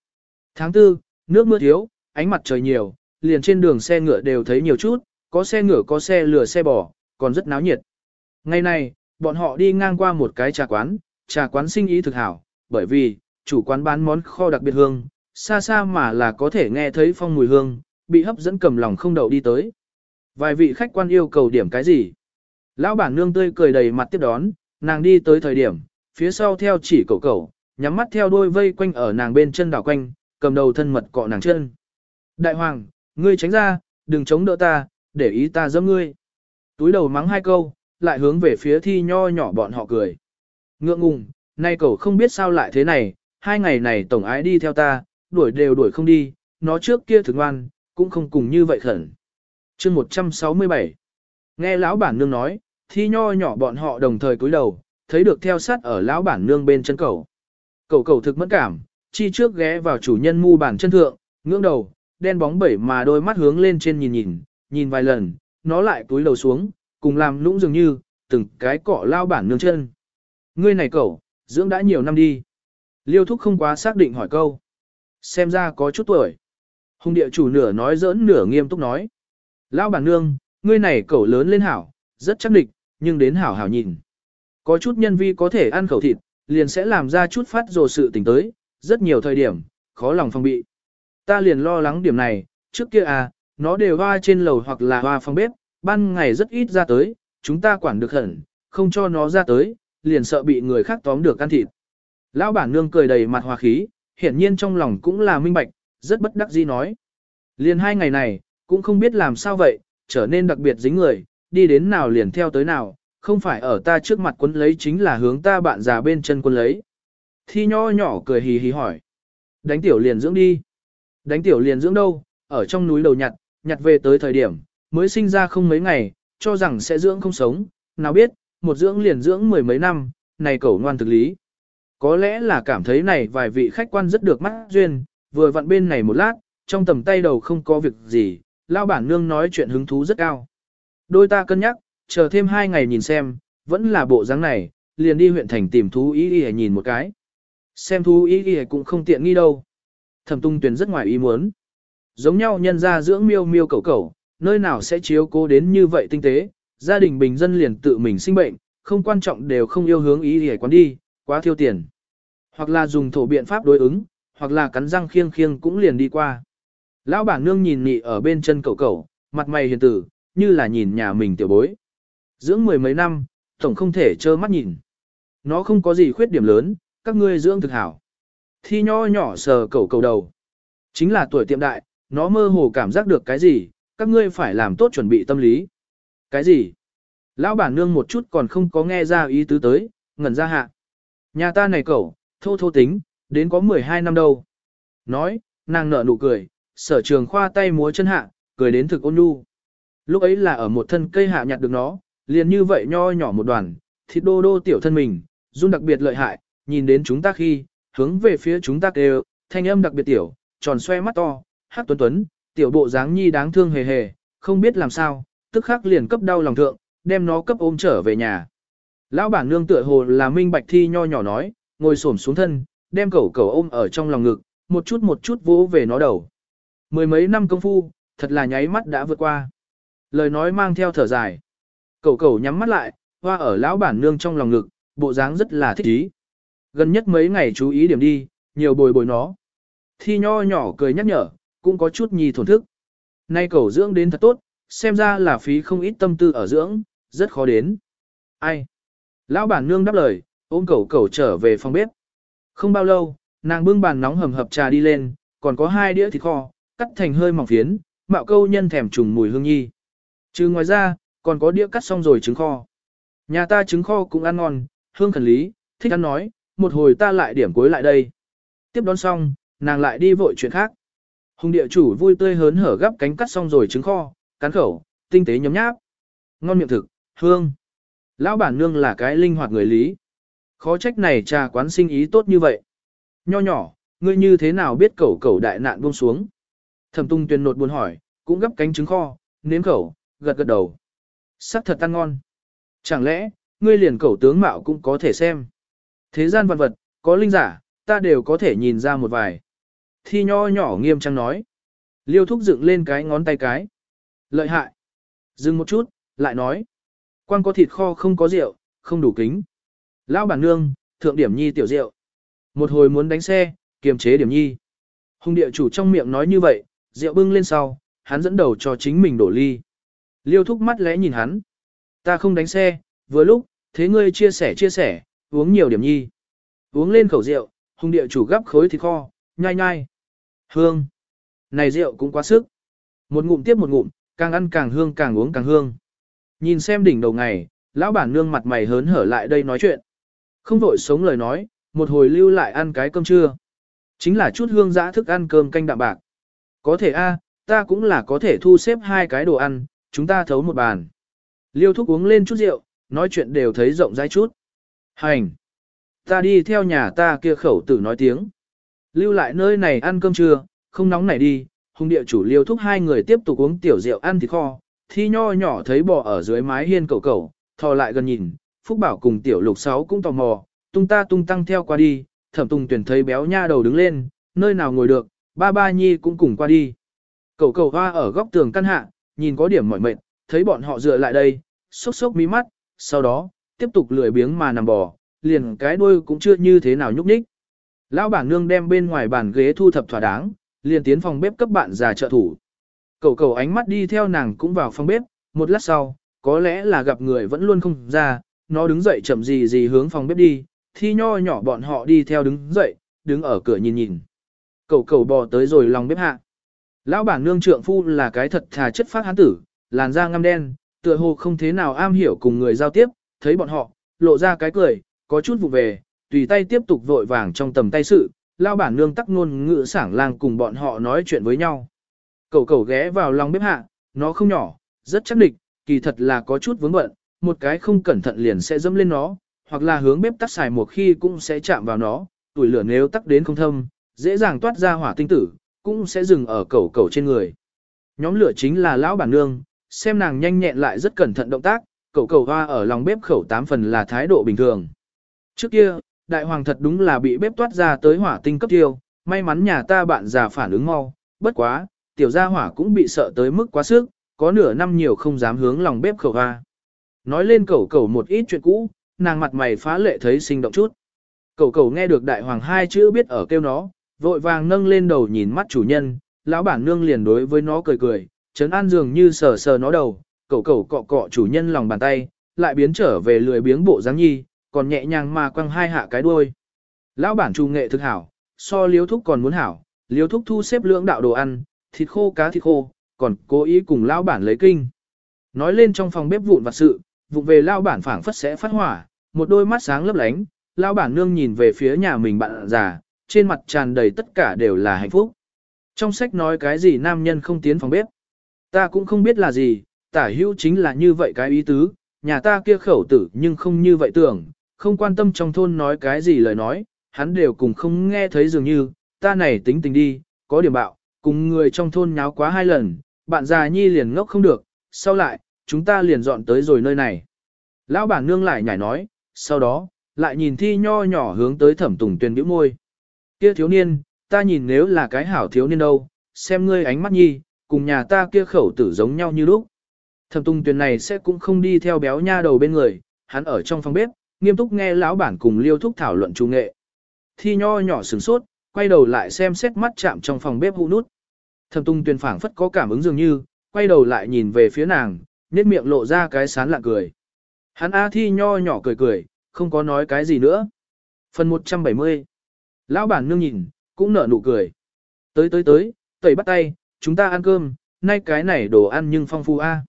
Tháng tư, nước mưa thiếu, ánh mặt trời nhiều, liền trên đường xe ngựa đều thấy nhiều chút, có xe ngựa có xe lửa xe bò, còn rất náo nhiệt. Ngày này, bọn họ đi ngang qua một cái trà quán, trà quán sinh ý thực hảo, bởi vì, chủ quán bán món kho đặc biệt hương, xa xa mà là có thể nghe thấy phong mùi hương, bị hấp dẫn cầm lòng không đậu đi tới. Vài vị khách quan yêu cầu điểm cái gì? Lão bản nương tươi cười đầy mặt tiếp đón, nàng đi tới thời điểm, phía sau theo chỉ cậu cậu, nhắm mắt theo đôi vây quanh ở nàng bên chân đảo quanh, cầm đầu thân mật cọ nàng chân. Đại hoàng, ngươi tránh ra, đừng chống đỡ ta, để ý ta giẫm ngươi. Túi đầu mắng hai câu, lại hướng về phía thi nho nhỏ bọn họ cười. Ngượng ngùng, nay cậu không biết sao lại thế này, hai ngày này tổng ái đi theo ta, đuổi đều đuổi không đi, nó trước kia thực ngoan, cũng không cùng như vậy khẩn. chương 167 Nghe lão bản nương nói, thi nho nhỏ bọn họ đồng thời cúi đầu, thấy được theo sát ở lão bản nương bên chân cầu. Cầu cầu thực mất cảm, chi trước ghé vào chủ nhân mu bản chân thượng, ngưỡng đầu, đen bóng bẩy mà đôi mắt hướng lên trên nhìn nhìn, nhìn vài lần, nó lại cúi đầu xuống, cùng làm lũng dường như, từng cái cọ lao bản nương chân. Ngươi này cậu, dưỡng đã nhiều năm đi. Liêu thúc không quá xác định hỏi câu. Xem ra có chút tuổi. Hùng địa chủ nửa nói giỡn nửa nghiêm túc nói. lao bản nương, ngươi này cậu lớn lên hảo, rất chắc địch, nhưng đến hảo hảo nhìn. Có chút nhân vi có thể ăn khẩu thịt, liền sẽ làm ra chút phát rồ sự tình tới, rất nhiều thời điểm, khó lòng phòng bị. Ta liền lo lắng điểm này, trước kia à, nó đều hoa trên lầu hoặc là hoa phòng bếp, ban ngày rất ít ra tới, chúng ta quản được hẳn, không cho nó ra tới, liền sợ bị người khác tóm được ăn thịt. Lão bản nương cười đầy mặt hòa khí, hiển nhiên trong lòng cũng là minh bạch, rất bất đắc dĩ nói. Liền hai ngày này, cũng không biết làm sao vậy, trở nên đặc biệt dính người, đi đến nào liền theo tới nào, không phải ở ta trước mặt quân lấy chính là hướng ta bạn già bên chân quân lấy. Thi nho nhỏ cười hì hì hỏi. Đánh tiểu liền dưỡng đi. Đánh tiểu liền dưỡng đâu, ở trong núi đầu nhặt, nhặt về tới thời điểm, mới sinh ra không mấy ngày, cho rằng sẽ dưỡng không sống, nào biết, một dưỡng liền dưỡng mười mấy năm, này cẩu ngoan thực lý. Có lẽ là cảm thấy này vài vị khách quan rất được mắt duyên, vừa vặn bên này một lát, trong tầm tay đầu không có việc gì, lao bản nương nói chuyện hứng thú rất cao. Đôi ta cân nhắc, chờ thêm hai ngày nhìn xem, vẫn là bộ dáng này, liền đi huyện thành tìm thú ý y nhìn một cái. Xem thú ý y cũng không tiện nghi đâu. Thẩm tung tuyển rất ngoài ý muốn. Giống nhau nhân ra dưỡng miêu miêu cẩu cẩu nơi nào sẽ chiếu cố đến như vậy tinh tế, gia đình bình dân liền tự mình sinh bệnh, không quan trọng đều không yêu hướng ý để quán đi, quá thiêu tiền. Hoặc là dùng thổ biện pháp đối ứng, hoặc là cắn răng khiêng khiêng cũng liền đi qua. Lão bản nương nhìn nị ở bên chân cậu cậu, mặt mày hiền tử, như là nhìn nhà mình tiểu bối. Dưỡng mười mấy năm, tổng không thể trơ mắt nhìn. Nó không có gì khuyết điểm lớn, các ngươi dưỡng thực hảo. Thi nho nhỏ sờ cậu cầu đầu. Chính là tuổi tiệm đại, nó mơ hồ cảm giác được cái gì, các ngươi phải làm tốt chuẩn bị tâm lý. Cái gì? Lão bản nương một chút còn không có nghe ra ý tứ tới, ngẩn ra hạ. Nhà ta này cậu, thô thô tính, đến có 12 năm đâu. Nói, nàng nở nụ cười, sở trường khoa tay múa chân hạ, cười đến thực ôn nhu. Lúc ấy là ở một thân cây hạ nhặt được nó, liền như vậy nho nhỏ một đoàn, thịt đô đô tiểu thân mình, run đặc biệt lợi hại, nhìn đến chúng ta khi, hướng về phía chúng ta kêu, thanh âm đặc biệt tiểu, tròn xoe mắt to, hát tuấn tuấn, tiểu bộ dáng nhi đáng thương hề hề, không biết làm sao, tức khắc liền cấp đau lòng thượng, đem nó cấp ôm trở về nhà. Lão bản nương tựa hồ là minh bạch thi nho nhỏ nói, ngồi xổm xuống thân, đem cẩu cẩu ôm ở trong lòng ngực, một chút một chút vỗ về nó đầu. Mười mấy năm công phu, thật là nháy mắt đã vượt qua. Lời nói mang theo thở dài. Cẩu cẩu nhắm mắt lại, hoa ở lão bản nương trong lòng ngực, bộ dáng rất là thích ý. Gần nhất mấy ngày chú ý điểm đi, nhiều bồi bồi nó. Thi nho nhỏ cười nhắc nhở, cũng có chút nhì thổn thức. nay cẩu dưỡng đến thật tốt, xem ra là phí không ít tâm tư ở dưỡng, rất khó đến. Ai? Lão bản nương đáp lời, ôm cẩu cẩu trở về phòng bếp. Không bao lâu, nàng bưng bàn nóng hầm hập trà đi lên, còn có hai đĩa thịt kho, cắt thành hơi mỏng phiến, mạo câu nhân thèm trùng mùi hương nhi. Trừ ngoài ra, còn có đĩa cắt xong rồi trứng kho. Nhà ta trứng kho cũng ăn ngon, hương khẩn lý, thích ăn nói, một hồi ta lại điểm cuối lại đây. Tiếp đón xong, nàng lại đi vội chuyện khác. Hùng địa chủ vui tươi hớn hở gấp cánh cắt xong rồi trứng kho, cắn khẩu, tinh tế nhấm nháp. Ngon miệng thực, hương. Lão bản nương là cái linh hoạt người lý. Khó trách này trà quán sinh ý tốt như vậy. Nho nhỏ, ngươi như thế nào biết cẩu cẩu đại nạn buông xuống? Thẩm tung tuyên nột buồn hỏi, cũng gấp cánh trứng kho, nếm khẩu, gật gật đầu. Sắc thật ăn ngon. Chẳng lẽ, ngươi liền cẩu tướng mạo cũng có thể xem. Thế gian vật vật, có linh giả, ta đều có thể nhìn ra một vài. Thi nho nhỏ nghiêm trang nói. Liêu thúc dựng lên cái ngón tay cái. Lợi hại. Dừng một chút, lại nói. Quan có thịt kho không có rượu, không đủ kính. Lão bản nương, thượng điểm nhi tiểu rượu. Một hồi muốn đánh xe, kiềm chế điểm nhi. Hùng địa chủ trong miệng nói như vậy, rượu bưng lên sau, hắn dẫn đầu cho chính mình đổ ly. Liêu thúc mắt lẽ nhìn hắn. Ta không đánh xe, vừa lúc, thế ngươi chia sẻ chia sẻ, uống nhiều điểm nhi. Uống lên khẩu rượu, hùng địa chủ gấp khối thịt kho, nhai nhai. Hương. Này rượu cũng quá sức. Một ngụm tiếp một ngụm, càng ăn càng hương càng uống càng hương. Nhìn xem đỉnh đầu ngày, lão bản nương mặt mày hớn hở lại đây nói chuyện. Không vội sống lời nói, một hồi lưu lại ăn cái cơm trưa. Chính là chút hương giã thức ăn cơm canh đạm bạc. Có thể a, ta cũng là có thể thu xếp hai cái đồ ăn, chúng ta thấu một bàn. Liêu thúc uống lên chút rượu, nói chuyện đều thấy rộng rãi chút. Hành! Ta đi theo nhà ta kia khẩu tử nói tiếng. Lưu lại nơi này ăn cơm trưa, không nóng này đi, hùng địa chủ liêu thúc hai người tiếp tục uống tiểu rượu ăn thịt kho, thi nho nhỏ thấy bò ở dưới mái hiên cầu cầu, thò lại gần nhìn, Phúc Bảo cùng tiểu lục sáu cũng tò mò, tung ta tung tăng theo qua đi, thẩm tùng tuyển thấy béo nha đầu đứng lên, nơi nào ngồi được, ba ba nhi cũng cùng qua đi. Cầu cầu hoa ở góc tường căn hạ, nhìn có điểm mỏi mệt, thấy bọn họ dựa lại đây, sốc sốc mí mắt, sau đó, tiếp tục lười biếng mà nằm bò, liền cái đuôi cũng chưa như thế nào nhúc nhích. Lão bản nương đem bên ngoài bàn ghế thu thập thỏa đáng, liền tiến phòng bếp cấp bạn già trợ thủ. Cậu cậu ánh mắt đi theo nàng cũng vào phòng bếp, một lát sau, có lẽ là gặp người vẫn luôn không ra, nó đứng dậy chậm gì gì hướng phòng bếp đi, thi nho nhỏ bọn họ đi theo đứng dậy, đứng ở cửa nhìn nhìn. Cậu cậu bò tới rồi lòng bếp hạ. Lão bản nương trượng phu là cái thật thà chất phát hán tử, làn da ngăm đen, tựa hồ không thế nào am hiểu cùng người giao tiếp, thấy bọn họ, lộ ra cái cười, có chút vụ về, tùy tay tiếp tục vội vàng trong tầm tay sự, lão bản nương tắc ngôn ngữ sảng lang cùng bọn họ nói chuyện với nhau. Cầu cầu ghé vào lòng bếp hạ, nó không nhỏ, rất chắc địch, kỳ thật là có chút vướng bận, một cái không cẩn thận liền sẽ dẫm lên nó, hoặc là hướng bếp tắt xài một khi cũng sẽ chạm vào nó, tuổi lửa nếu tắc đến không thâm, dễ dàng toát ra hỏa tinh tử, cũng sẽ dừng ở cầu cầu trên người. Nhóm lửa chính là lão bản nương, xem nàng nhanh nhẹn lại rất cẩn thận động tác, cầu cầu hoa ở lòng bếp khẩu tám phần là thái độ bình thường. Trước kia, đại hoàng thật đúng là bị bếp toát ra tới hỏa tinh cấp tiêu, may mắn nhà ta bạn già phản ứng mau, bất quá, tiểu gia hỏa cũng bị sợ tới mức quá sức, có nửa năm nhiều không dám hướng lòng bếp khẩu hoa. Nói lên cầu cầu một ít chuyện cũ, nàng mặt mày phá lệ thấy sinh động chút. Cầu cầu nghe được đại hoàng hai chữ biết ở kêu nó, vội vàng nâng lên đầu nhìn mắt chủ nhân, lão bản nương liền đối với nó cười cười, trấn an dường như sờ sờ nó đầu, cầu cầu cọ cọ chủ nhân lòng bàn tay, lại biến trở về lười biếng bộ dáng nhi, còn nhẹ nhàng mà quăng hai hạ cái đuôi. Lão bản trù nghệ thực hảo, so liếu thúc còn muốn hảo, liếu thúc thu xếp lưỡng đạo đồ ăn, thịt khô cá thịt khô, còn cố ý cùng lão bản lấy kinh. Nói lên trong phòng bếp vụn vặt sự, vụ về lão bản phảng phất sẽ phát hỏa, một đôi mắt sáng lấp lánh, lão bản nương nhìn về phía nhà mình bạn già, trên mặt tràn đầy tất cả đều là hạnh phúc. Trong sách nói cái gì nam nhân không tiến phòng bếp. Ta cũng không biết là gì, tả hữu chính là như vậy cái ý tứ, nhà ta kia khẩu tử nhưng không như vậy tưởng, không quan tâm trong thôn nói cái gì lời nói, hắn đều cùng không nghe thấy dường như, ta này tính tình đi, có điểm bạo, cùng người trong thôn nháo quá hai lần, bạn già nhi liền ngốc không được, sau lại, chúng ta liền dọn tới rồi nơi này. Lão bản nương lại nhảy nói, sau đó, lại nhìn thi nho nhỏ hướng tới thẩm tùng tuyên bĩu môi. Kia thiếu niên, ta nhìn nếu là cái hảo thiếu niên đâu, xem ngươi ánh mắt nhi, cùng nhà ta kia khẩu tử giống nhau như lúc. Thẩm tùng tuyên này sẽ cũng không đi theo béo nha đầu bên người, hắn ở trong phòng bếp, nghiêm túc nghe lão bản cùng liêu thúc thảo luận trung nghệ. Thi nho nhỏ sửng sốt, quay đầu lại xem xét mắt chạm trong phòng bếp hũ nút. Thẩm tung tuyên phảng phất có cảm ứng dường như, quay đầu lại nhìn về phía nàng, nét miệng lộ ra cái sán lạ cười. Hắn A thi nho nhỏ cười cười, không có nói cái gì nữa. Phần 170 Lão bản nương nhìn, cũng nở nụ cười. Tới tới tới, tẩy bắt tay, chúng ta ăn cơm, nay cái này đồ ăn nhưng phong phú a.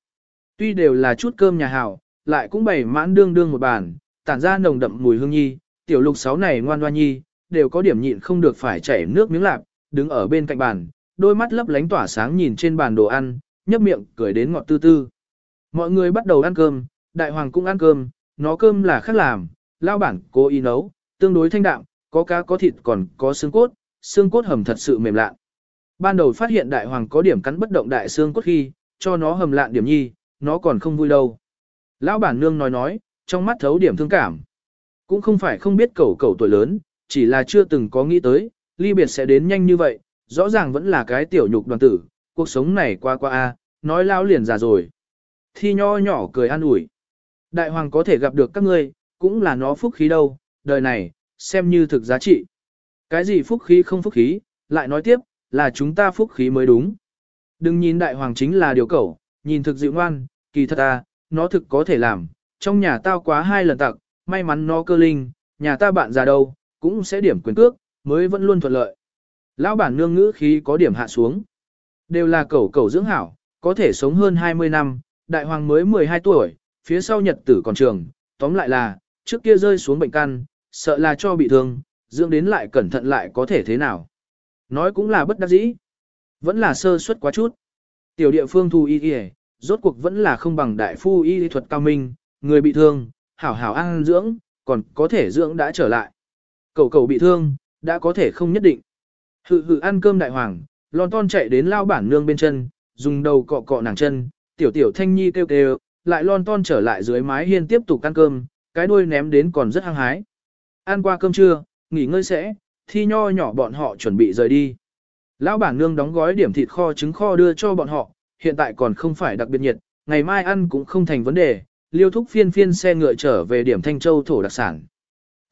Tuy đều là chút cơm nhà hảo, lại cũng bày mãn đương đương một bàn, tản ra nồng đậm mùi hương nhi, tiểu lục sáu này ngoan ngoan nhi, đều có điểm nhịn không được phải chảy nước miếng lạp, đứng ở bên cạnh bàn, đôi mắt lấp lánh tỏa sáng nhìn trên bàn đồ ăn, nhấp miệng cười đến ngọt tư tư. Mọi người bắt đầu ăn cơm, đại hoàng cũng ăn cơm, nó cơm là khác làm, lao bản cố ý nấu, tương đối thanh đạm, có cá có thịt còn có xương cốt, xương cốt hầm thật sự mềm lạ. Ban đầu phát hiện đại hoàng có điểm cắn bất động đại xương cốt khi, cho nó hầm lạn điểm nhi, nó còn không vui đâu. Lão bản nương nói nói, trong mắt thấu điểm thương cảm. Cũng không phải không biết cẩu cẩu tuổi lớn, chỉ là chưa từng có nghĩ tới, ly biệt sẽ đến nhanh như vậy, rõ ràng vẫn là cái tiểu nhục đoàn tử, cuộc sống này qua qua a, nói lao liền già rồi. Thi nho nhỏ cười an ủi. Đại hoàng có thể gặp được các ngươi, cũng là nó phúc khí đâu, đời này, xem như thực giá trị. Cái gì phúc khí không phúc khí, lại nói tiếp, là chúng ta phúc khí mới đúng. Đừng nhìn đại hoàng chính là điều cẩu, nhìn thực dịu ngoan, kỳ thật à, nó thực có thể làm, trong nhà tao quá hai lần tặng, may mắn nó cơ linh, nhà ta bạn già đâu, cũng sẽ điểm quyền cước, mới vẫn luôn thuận lợi. Lão bản nương ngữ khí có điểm hạ xuống. Đều là cẩu cẩu dưỡng hảo, có thể sống hơn 20 năm, đại hoàng mới 12 tuổi, phía sau nhật tử còn trường, tóm lại là, trước kia rơi xuống bệnh căn, sợ là cho bị thương, dưỡng đến lại cẩn thận lại có thể thế nào. Nói cũng là bất đắc dĩ. Vẫn là sơ suất quá chút. Tiểu địa phương thu y y, rốt cuộc vẫn là không bằng đại phu y thuật cao minh, người bị thương, hảo hảo ăn dưỡng, còn có thể dưỡng đã trở lại. Cầu cầu bị thương, đã có thể không nhất định. Hự hự ăn cơm đại hoàng, lon ton chạy đến lao bản nương bên chân, dùng đầu cọ cọ nàng chân, tiểu tiểu thanh nhi kêu kêu, lại lon ton trở lại dưới mái hiên tiếp tục ăn cơm, cái đuôi ném đến còn rất hăng hái. Ăn qua cơm trưa, nghỉ ngơi sẽ, thi nho nhỏ bọn họ chuẩn bị rời đi. Lão bản nương đóng gói điểm thịt kho trứng kho đưa cho bọn họ, hiện tại còn không phải đặc biệt nhiệt, ngày mai ăn cũng không thành vấn đề, liêu thúc phiên phiên xe ngựa trở về điểm Thanh Châu thổ đặc sản.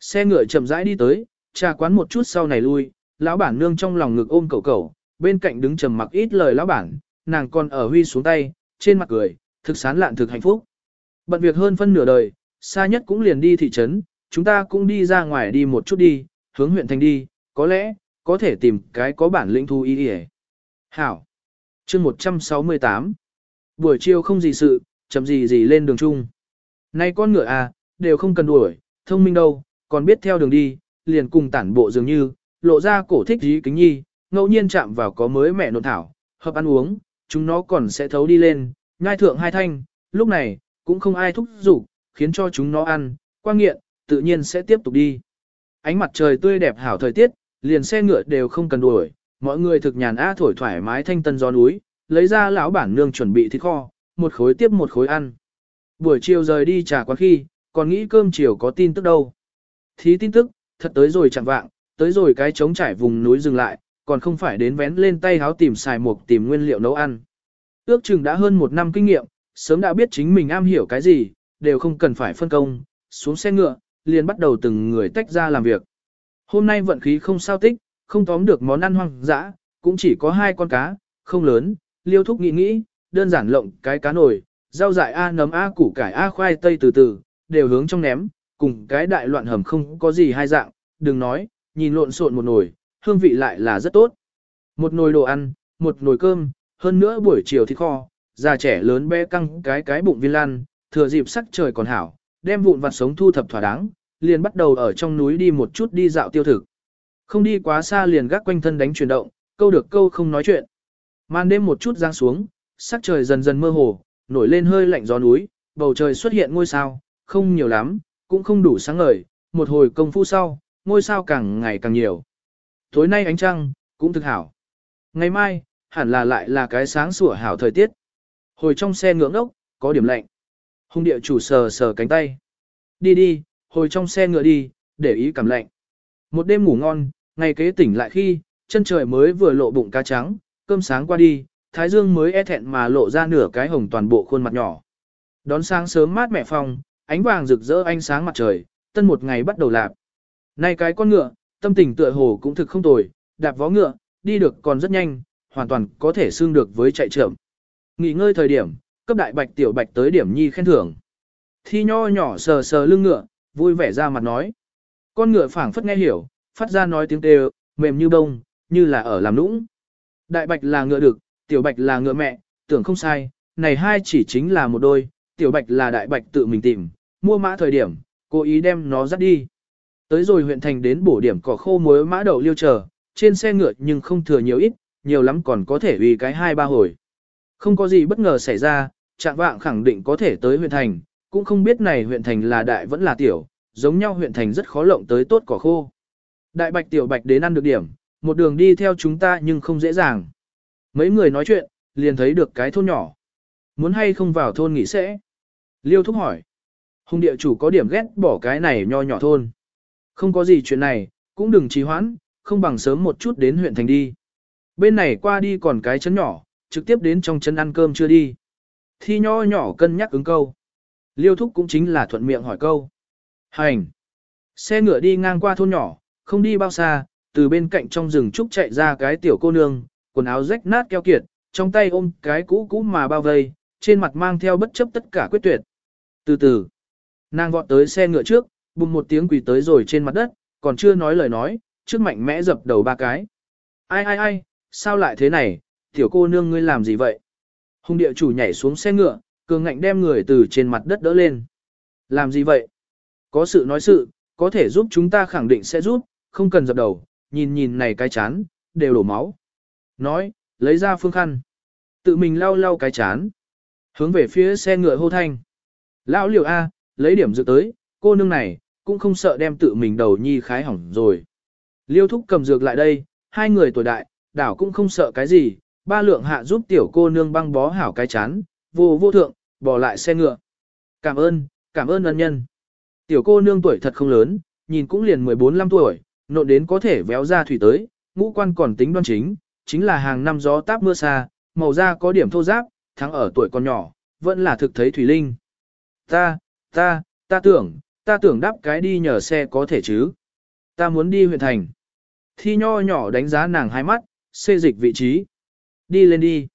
Xe ngựa chậm rãi đi tới, trà quán một chút sau này lui, lão bản nương trong lòng ngực ôm cậu cậu, bên cạnh đứng trầm mặc ít lời lão bản, nàng còn ở huy xuống tay, trên mặt cười, thực sán lạn thực hạnh phúc. Bận việc hơn phân nửa đời, xa nhất cũng liền đi thị trấn, chúng ta cũng đi ra ngoài đi một chút đi, hướng huyện thành đi, có lẽ, có thể tìm cái có bản lĩnh thu ý đi Hảo. chương 168. Buổi chiều không gì sự, chậm gì gì lên đường chung. Nay con ngựa à, đều không cần đuổi, thông minh đâu, còn biết theo đường đi, liền cùng tản bộ dường như, lộ ra cổ thích dí kính nhi, ngẫu nhiên chạm vào có mới mẹ nộn thảo, hợp ăn uống, chúng nó còn sẽ thấu đi lên, nhai thượng hai thanh, lúc này, cũng không ai thúc giục, khiến cho chúng nó ăn, qua nghiện, tự nhiên sẽ tiếp tục đi. Ánh mặt trời tươi đẹp hảo thời tiết, liền xe ngựa đều không cần đuổi, mọi người thực nhàn a thổi thoải mái thanh tân gió núi, lấy ra lão bản nương chuẩn bị thịt kho, một khối tiếp một khối ăn. Buổi chiều rời đi trà quán khi, còn nghĩ cơm chiều có tin tức đâu. Thí tin tức, thật tới rồi chẳng vạng, tới rồi cái trống trải vùng núi dừng lại, còn không phải đến vén lên tay háo tìm xài mục tìm nguyên liệu nấu ăn. Ước chừng đã hơn một năm kinh nghiệm, sớm đã biết chính mình am hiểu cái gì, đều không cần phải phân công, xuống xe ngựa, liền bắt đầu từng người tách ra làm việc. Hôm nay vận khí không sao tích, không tóm được món ăn hoang dã, cũng chỉ có hai con cá, không lớn, liêu thúc nghĩ nghĩ, đơn giản lộng cái cá nồi, rau dại A nấm A củ cải A khoai tây từ từ, đều hướng trong ném, cùng cái đại loạn hầm không có gì hai dạng, đừng nói, nhìn lộn xộn một nồi, hương vị lại là rất tốt. Một nồi đồ ăn, một nồi cơm, hơn nữa buổi chiều thịt kho, già trẻ lớn bé căng cái cái bụng viên lan, thừa dịp sắc trời còn hảo, đem vụn vặt sống thu thập thỏa đáng, liền bắt đầu ở trong núi đi một chút đi dạo tiêu thực. Không đi quá xa liền gác quanh thân đánh chuyển động, câu được câu không nói chuyện. Màn đêm một chút giáng xuống, sắc trời dần dần mơ hồ, nổi lên hơi lạnh gió núi, bầu trời xuất hiện ngôi sao, không nhiều lắm, cũng không đủ sáng ngời, một hồi công phu sau, ngôi sao càng ngày càng nhiều. Tối nay ánh trăng, cũng thực hảo. Ngày mai, hẳn là lại là cái sáng sủa hảo thời tiết. Hồi trong xe ngưỡng ốc, có điểm lạnh. Hùng địa chủ sờ sờ cánh tay. Đi đi, hồi trong xe ngựa đi, để ý cảm lạnh. Một đêm ngủ ngon, ngày kế tỉnh lại khi, chân trời mới vừa lộ bụng cá trắng, cơm sáng qua đi, thái dương mới e thẹn mà lộ ra nửa cái hồng toàn bộ khuôn mặt nhỏ. Đón sáng sớm mát mẹ phong, ánh vàng rực rỡ ánh sáng mặt trời, tân một ngày bắt đầu lạp. Nay cái con ngựa, tâm tình tựa hồ cũng thực không tồi, đạp vó ngựa, đi được còn rất nhanh, hoàn toàn có thể xương được với chạy chậm. Nghỉ ngơi thời điểm, cấp đại bạch tiểu bạch tới điểm nhi khen thưởng. Thi nho nhỏ sờ sờ lưng ngựa, vui vẻ ra mặt nói. Con ngựa phảng phất nghe hiểu, phát ra nói tiếng kêu, mềm như bông, như là ở làm nũng. Đại bạch là ngựa đực, tiểu bạch là ngựa mẹ, tưởng không sai, này hai chỉ chính là một đôi, tiểu bạch là đại bạch tự mình tìm, mua mã thời điểm, cố ý đem nó dắt đi. Tới rồi huyện thành đến bổ điểm cỏ khô muối mã đậu liêu chờ, trên xe ngựa nhưng không thừa nhiều ít, nhiều lắm còn có thể vì cái hai ba hồi. Không có gì bất ngờ xảy ra, trạng vạng khẳng định có thể tới huyện thành, cũng không biết này huyện thành là đại vẫn là tiểu, giống nhau huyện thành rất khó lộng tới tốt cỏ khô. Đại bạch tiểu bạch đến ăn được điểm, một đường đi theo chúng ta nhưng không dễ dàng. Mấy người nói chuyện, liền thấy được cái thôn nhỏ. Muốn hay không vào thôn nghỉ sẽ? Liêu thúc hỏi. Hùng địa chủ có điểm ghét bỏ cái này nho nhỏ thôn. Không có gì chuyện này, cũng đừng trì hoãn, không bằng sớm một chút đến huyện thành đi. Bên này qua đi còn cái chấn nhỏ, trực tiếp đến trong chân ăn cơm chưa đi. Thi nho nhỏ cân nhắc ứng câu. Liêu thúc cũng chính là thuận miệng hỏi câu. Hành. Xe ngựa đi ngang qua thôn nhỏ, không đi bao xa, từ bên cạnh trong rừng trúc chạy ra cái tiểu cô nương, quần áo rách nát keo kiệt, trong tay ôm cái cũ cũ mà bao vây, trên mặt mang theo bất chấp tất cả quyết tuyệt. Từ từ, nàng vọt tới xe ngựa trước, bùng một tiếng quỳ tới rồi trên mặt đất, còn chưa nói lời nói, trước mạnh mẽ dập đầu ba cái. Ai ai ai, sao lại thế này, tiểu cô nương ngươi làm gì vậy? Hùng địa chủ nhảy xuống xe ngựa, cường ngạnh đem người từ trên mặt đất đỡ lên. Làm gì vậy? Có sự nói sự, có thể giúp chúng ta khẳng định sẽ giúp, không cần dập đầu, nhìn nhìn này cái chán, đều đổ máu. Nói, lấy ra phương khăn. Tự mình lau lau cái chán. Hướng về phía xe ngựa hô thanh. Lão liều A, lấy điểm dự tới, cô nương này, cũng không sợ đem tự mình đầu nhi khái hỏng rồi. Liêu thúc cầm dược lại đây, hai người tuổi đại, đảo cũng không sợ cái gì, ba lượng hạ giúp tiểu cô nương băng bó hảo cái chán, vô vô thượng, bỏ lại xe ngựa. Cảm ơn, cảm ơn ân nhân. Tiểu cô nương tuổi thật không lớn, nhìn cũng liền 14-15 tuổi, nộn đến có thể véo ra thủy tới, ngũ quan còn tính đoan chính, chính là hàng năm gió táp mưa xa, màu da có điểm thô giáp, thắng ở tuổi còn nhỏ, vẫn là thực thấy thủy linh. Ta, ta, ta tưởng, ta tưởng đáp cái đi nhờ xe có thể chứ. Ta muốn đi huyện thành. Thi nho nhỏ đánh giá nàng hai mắt, xê dịch vị trí. Đi lên đi.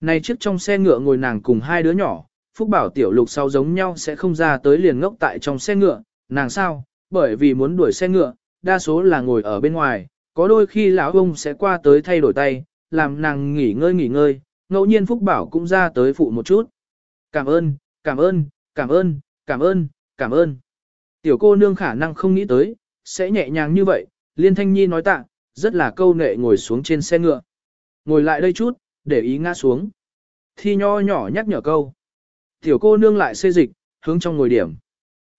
Này trước trong xe ngựa ngồi nàng cùng hai đứa nhỏ, Phúc Bảo tiểu lục sau giống nhau sẽ không ra tới liền ngốc tại trong xe ngựa, nàng sao, bởi vì muốn đuổi xe ngựa, đa số là ngồi ở bên ngoài, có đôi khi lão ông sẽ qua tới thay đổi tay, làm nàng nghỉ ngơi nghỉ ngơi, ngẫu nhiên Phúc Bảo cũng ra tới phụ một chút. Cảm ơn, cảm ơn, cảm ơn, cảm ơn, cảm ơn. Tiểu cô nương khả năng không nghĩ tới, sẽ nhẹ nhàng như vậy, Liên Thanh Nhi nói tạ, rất là câu nệ ngồi xuống trên xe ngựa. Ngồi lại đây chút, để ý ngã xuống. Thi nho nhỏ nhắc nhở câu. Tiểu cô nương lại xê dịch, hướng trong ngồi điểm.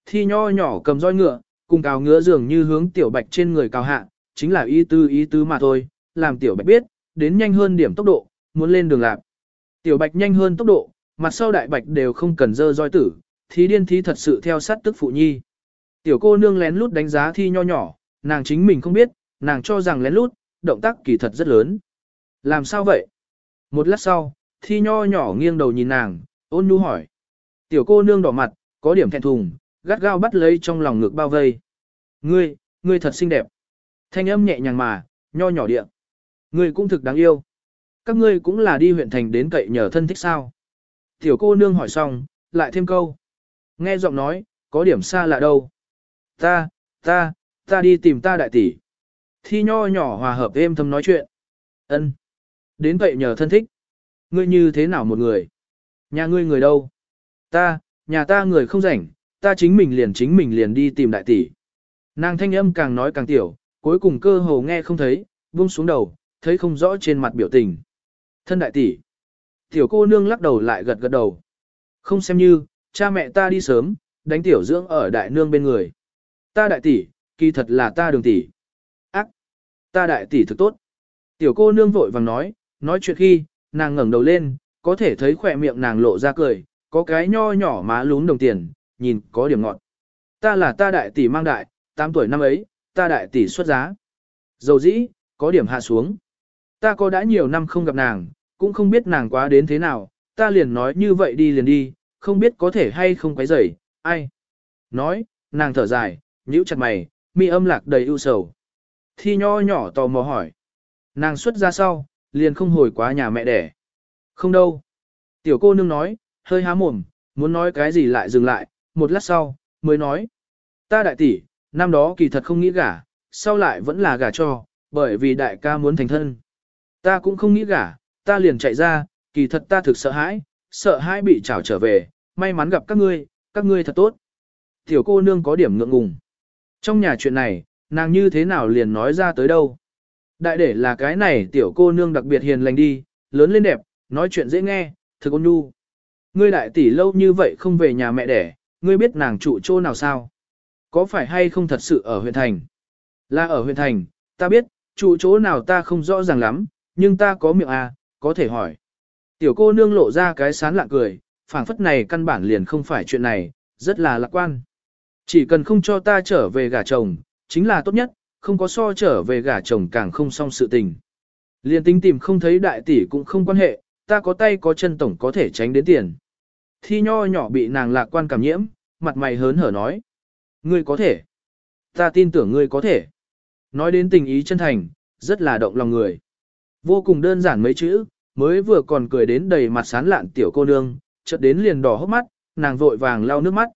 Thi nho nhỏ cầm roi ngựa, cùng cào ngựa dường như hướng tiểu bạch trên người cào hạ, chính là ý tư ý tứ mà thôi, làm tiểu bạch biết, đến nhanh hơn điểm tốc độ, muốn lên đường lạc. Tiểu bạch nhanh hơn tốc độ, mặt sau đại bạch đều không cần dơ roi tử, thí điên thí thật sự theo sát tức phụ nhi. Tiểu cô nương lén lút đánh giá thi nho nhỏ, nàng chính mình không biết, nàng cho rằng lén lút, động tác kỳ thật rất lớn. Làm sao vậy? Một lát sau, thi nho nhỏ nghiêng đầu nhìn nàng, ôn nhu hỏi. Tiểu cô nương đỏ mặt, có điểm thẹn thùng, gắt gao bắt lấy trong lòng ngực bao vây. Ngươi, ngươi thật xinh đẹp. Thanh âm nhẹ nhàng mà, nho nhỏ địa. Ngươi cũng thực đáng yêu. Các ngươi cũng là đi huyện thành đến cậy nhờ thân thích sao. Tiểu cô nương hỏi xong, lại thêm câu. Nghe giọng nói, có điểm xa lạ đâu. Ta, ta, ta đi tìm ta đại tỷ. Thi nho nhỏ hòa hợp êm thầm nói chuyện. ân Đến cậy nhờ thân thích. Ngươi như thế nào một người? Nhà ngươi người đâu? Ta, nhà ta người không rảnh, ta chính mình liền chính mình liền đi tìm đại tỷ. Nàng thanh âm càng nói càng tiểu, cuối cùng cơ hồ nghe không thấy, buông xuống đầu, thấy không rõ trên mặt biểu tình. Thân đại tỷ. Tiểu cô nương lắc đầu lại gật gật đầu. Không xem như, cha mẹ ta đi sớm, đánh tiểu dưỡng ở đại nương bên người. Ta đại tỷ, kỳ thật là ta đường tỷ. Ác, ta đại tỷ thực tốt. Tiểu cô nương vội vàng nói, nói chuyện khi, nàng ngẩng đầu lên, có thể thấy khỏe miệng nàng lộ ra cười, có cái nho nhỏ má lún đồng tiền, nhìn có điểm ngọt. Ta là ta đại tỷ mang đại, 8 tuổi năm ấy, ta đại tỷ xuất giá. Dầu dĩ, có điểm hạ xuống. Ta có đã nhiều năm không gặp nàng, cũng không biết nàng quá đến thế nào, ta liền nói như vậy đi liền đi, không biết có thể hay không quấy rầy, ai. Nói, nàng thở dài, nhíu chặt mày, mi âm lạc đầy ưu sầu. Thi nho nhỏ tò mò hỏi. Nàng xuất ra sau, liền không hồi quá nhà mẹ đẻ. Không đâu. Tiểu cô nương nói, hơi há mồm, muốn nói cái gì lại dừng lại, một lát sau, mới nói. Ta đại tỷ, năm đó kỳ thật không nghĩ gả, sau lại vẫn là gả cho, bởi vì đại ca muốn thành thân. Ta cũng không nghĩ gả, ta liền chạy ra, kỳ thật ta thực sợ hãi, sợ hãi bị trảo trở về, may mắn gặp các ngươi, các ngươi thật tốt. Tiểu cô nương có điểm ngượng ngùng. Trong nhà chuyện này, nàng như thế nào liền nói ra tới đâu. Đại để là cái này tiểu cô nương đặc biệt hiền lành đi, lớn lên đẹp, nói chuyện dễ nghe, thực ôn nhu. Ngươi đại tỷ lâu như vậy không về nhà mẹ đẻ, ngươi biết nàng trụ chỗ nào sao? Có phải hay không thật sự ở huyện thành? Là ở huyện thành, ta biết, trụ chỗ nào ta không rõ ràng lắm, nhưng ta có miệng à, có thể hỏi. Tiểu cô nương lộ ra cái sán lạ cười, phảng phất này căn bản liền không phải chuyện này, rất là lạc quan. Chỉ cần không cho ta trở về gả chồng, chính là tốt nhất, không có so trở về gả chồng càng không xong sự tình. Liên tính tìm không thấy đại tỷ cũng không quan hệ, ta có tay có chân tổng có thể tránh đến tiền. Thi nho nhỏ bị nàng lạc quan cảm nhiễm, mặt mày hớn hở nói. Ngươi có thể. Ta tin tưởng ngươi có thể. Nói đến tình ý chân thành, rất là động lòng người. Vô cùng đơn giản mấy chữ, mới vừa còn cười đến đầy mặt sán lạn tiểu cô nương, chợt đến liền đỏ hốc mắt, nàng vội vàng lau nước mắt.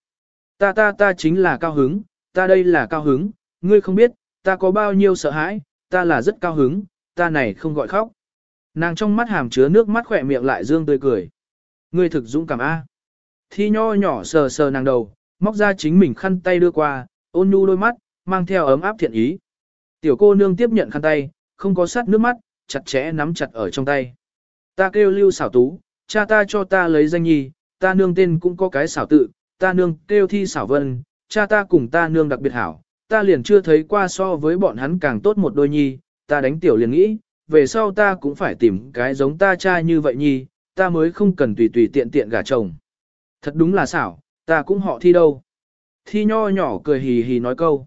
Ta ta ta chính là cao hứng, ta đây là cao hứng, ngươi không biết, ta có bao nhiêu sợ hãi, ta là rất cao hứng, ta này không gọi khóc. Nàng trong mắt hàm chứa nước mắt khỏe miệng lại dương tươi cười. Ngươi thực dũng cảm A. Thi nho nhỏ sờ sờ nàng đầu, móc ra chính mình khăn tay đưa qua, ôn nhu đôi mắt, mang theo ấm áp thiện ý. Tiểu cô nương tiếp nhận khăn tay, không có sát nước mắt, chặt chẽ nắm chặt ở trong tay. Ta kêu lưu xảo tú, cha ta cho ta lấy danh nhi, ta nương tên cũng có cái xảo tự, ta nương kêu thi xảo vân, cha ta cùng ta nương đặc biệt hảo, ta liền chưa thấy qua so với bọn hắn càng tốt một đôi nhi, ta đánh tiểu liền nghĩ, về sau ta cũng phải tìm cái giống ta cha như vậy nhi, ta mới không cần tùy tùy tiện tiện gả chồng. Thật đúng là xảo, ta cũng họ thi đâu. Thi nho nhỏ cười hì hì nói câu.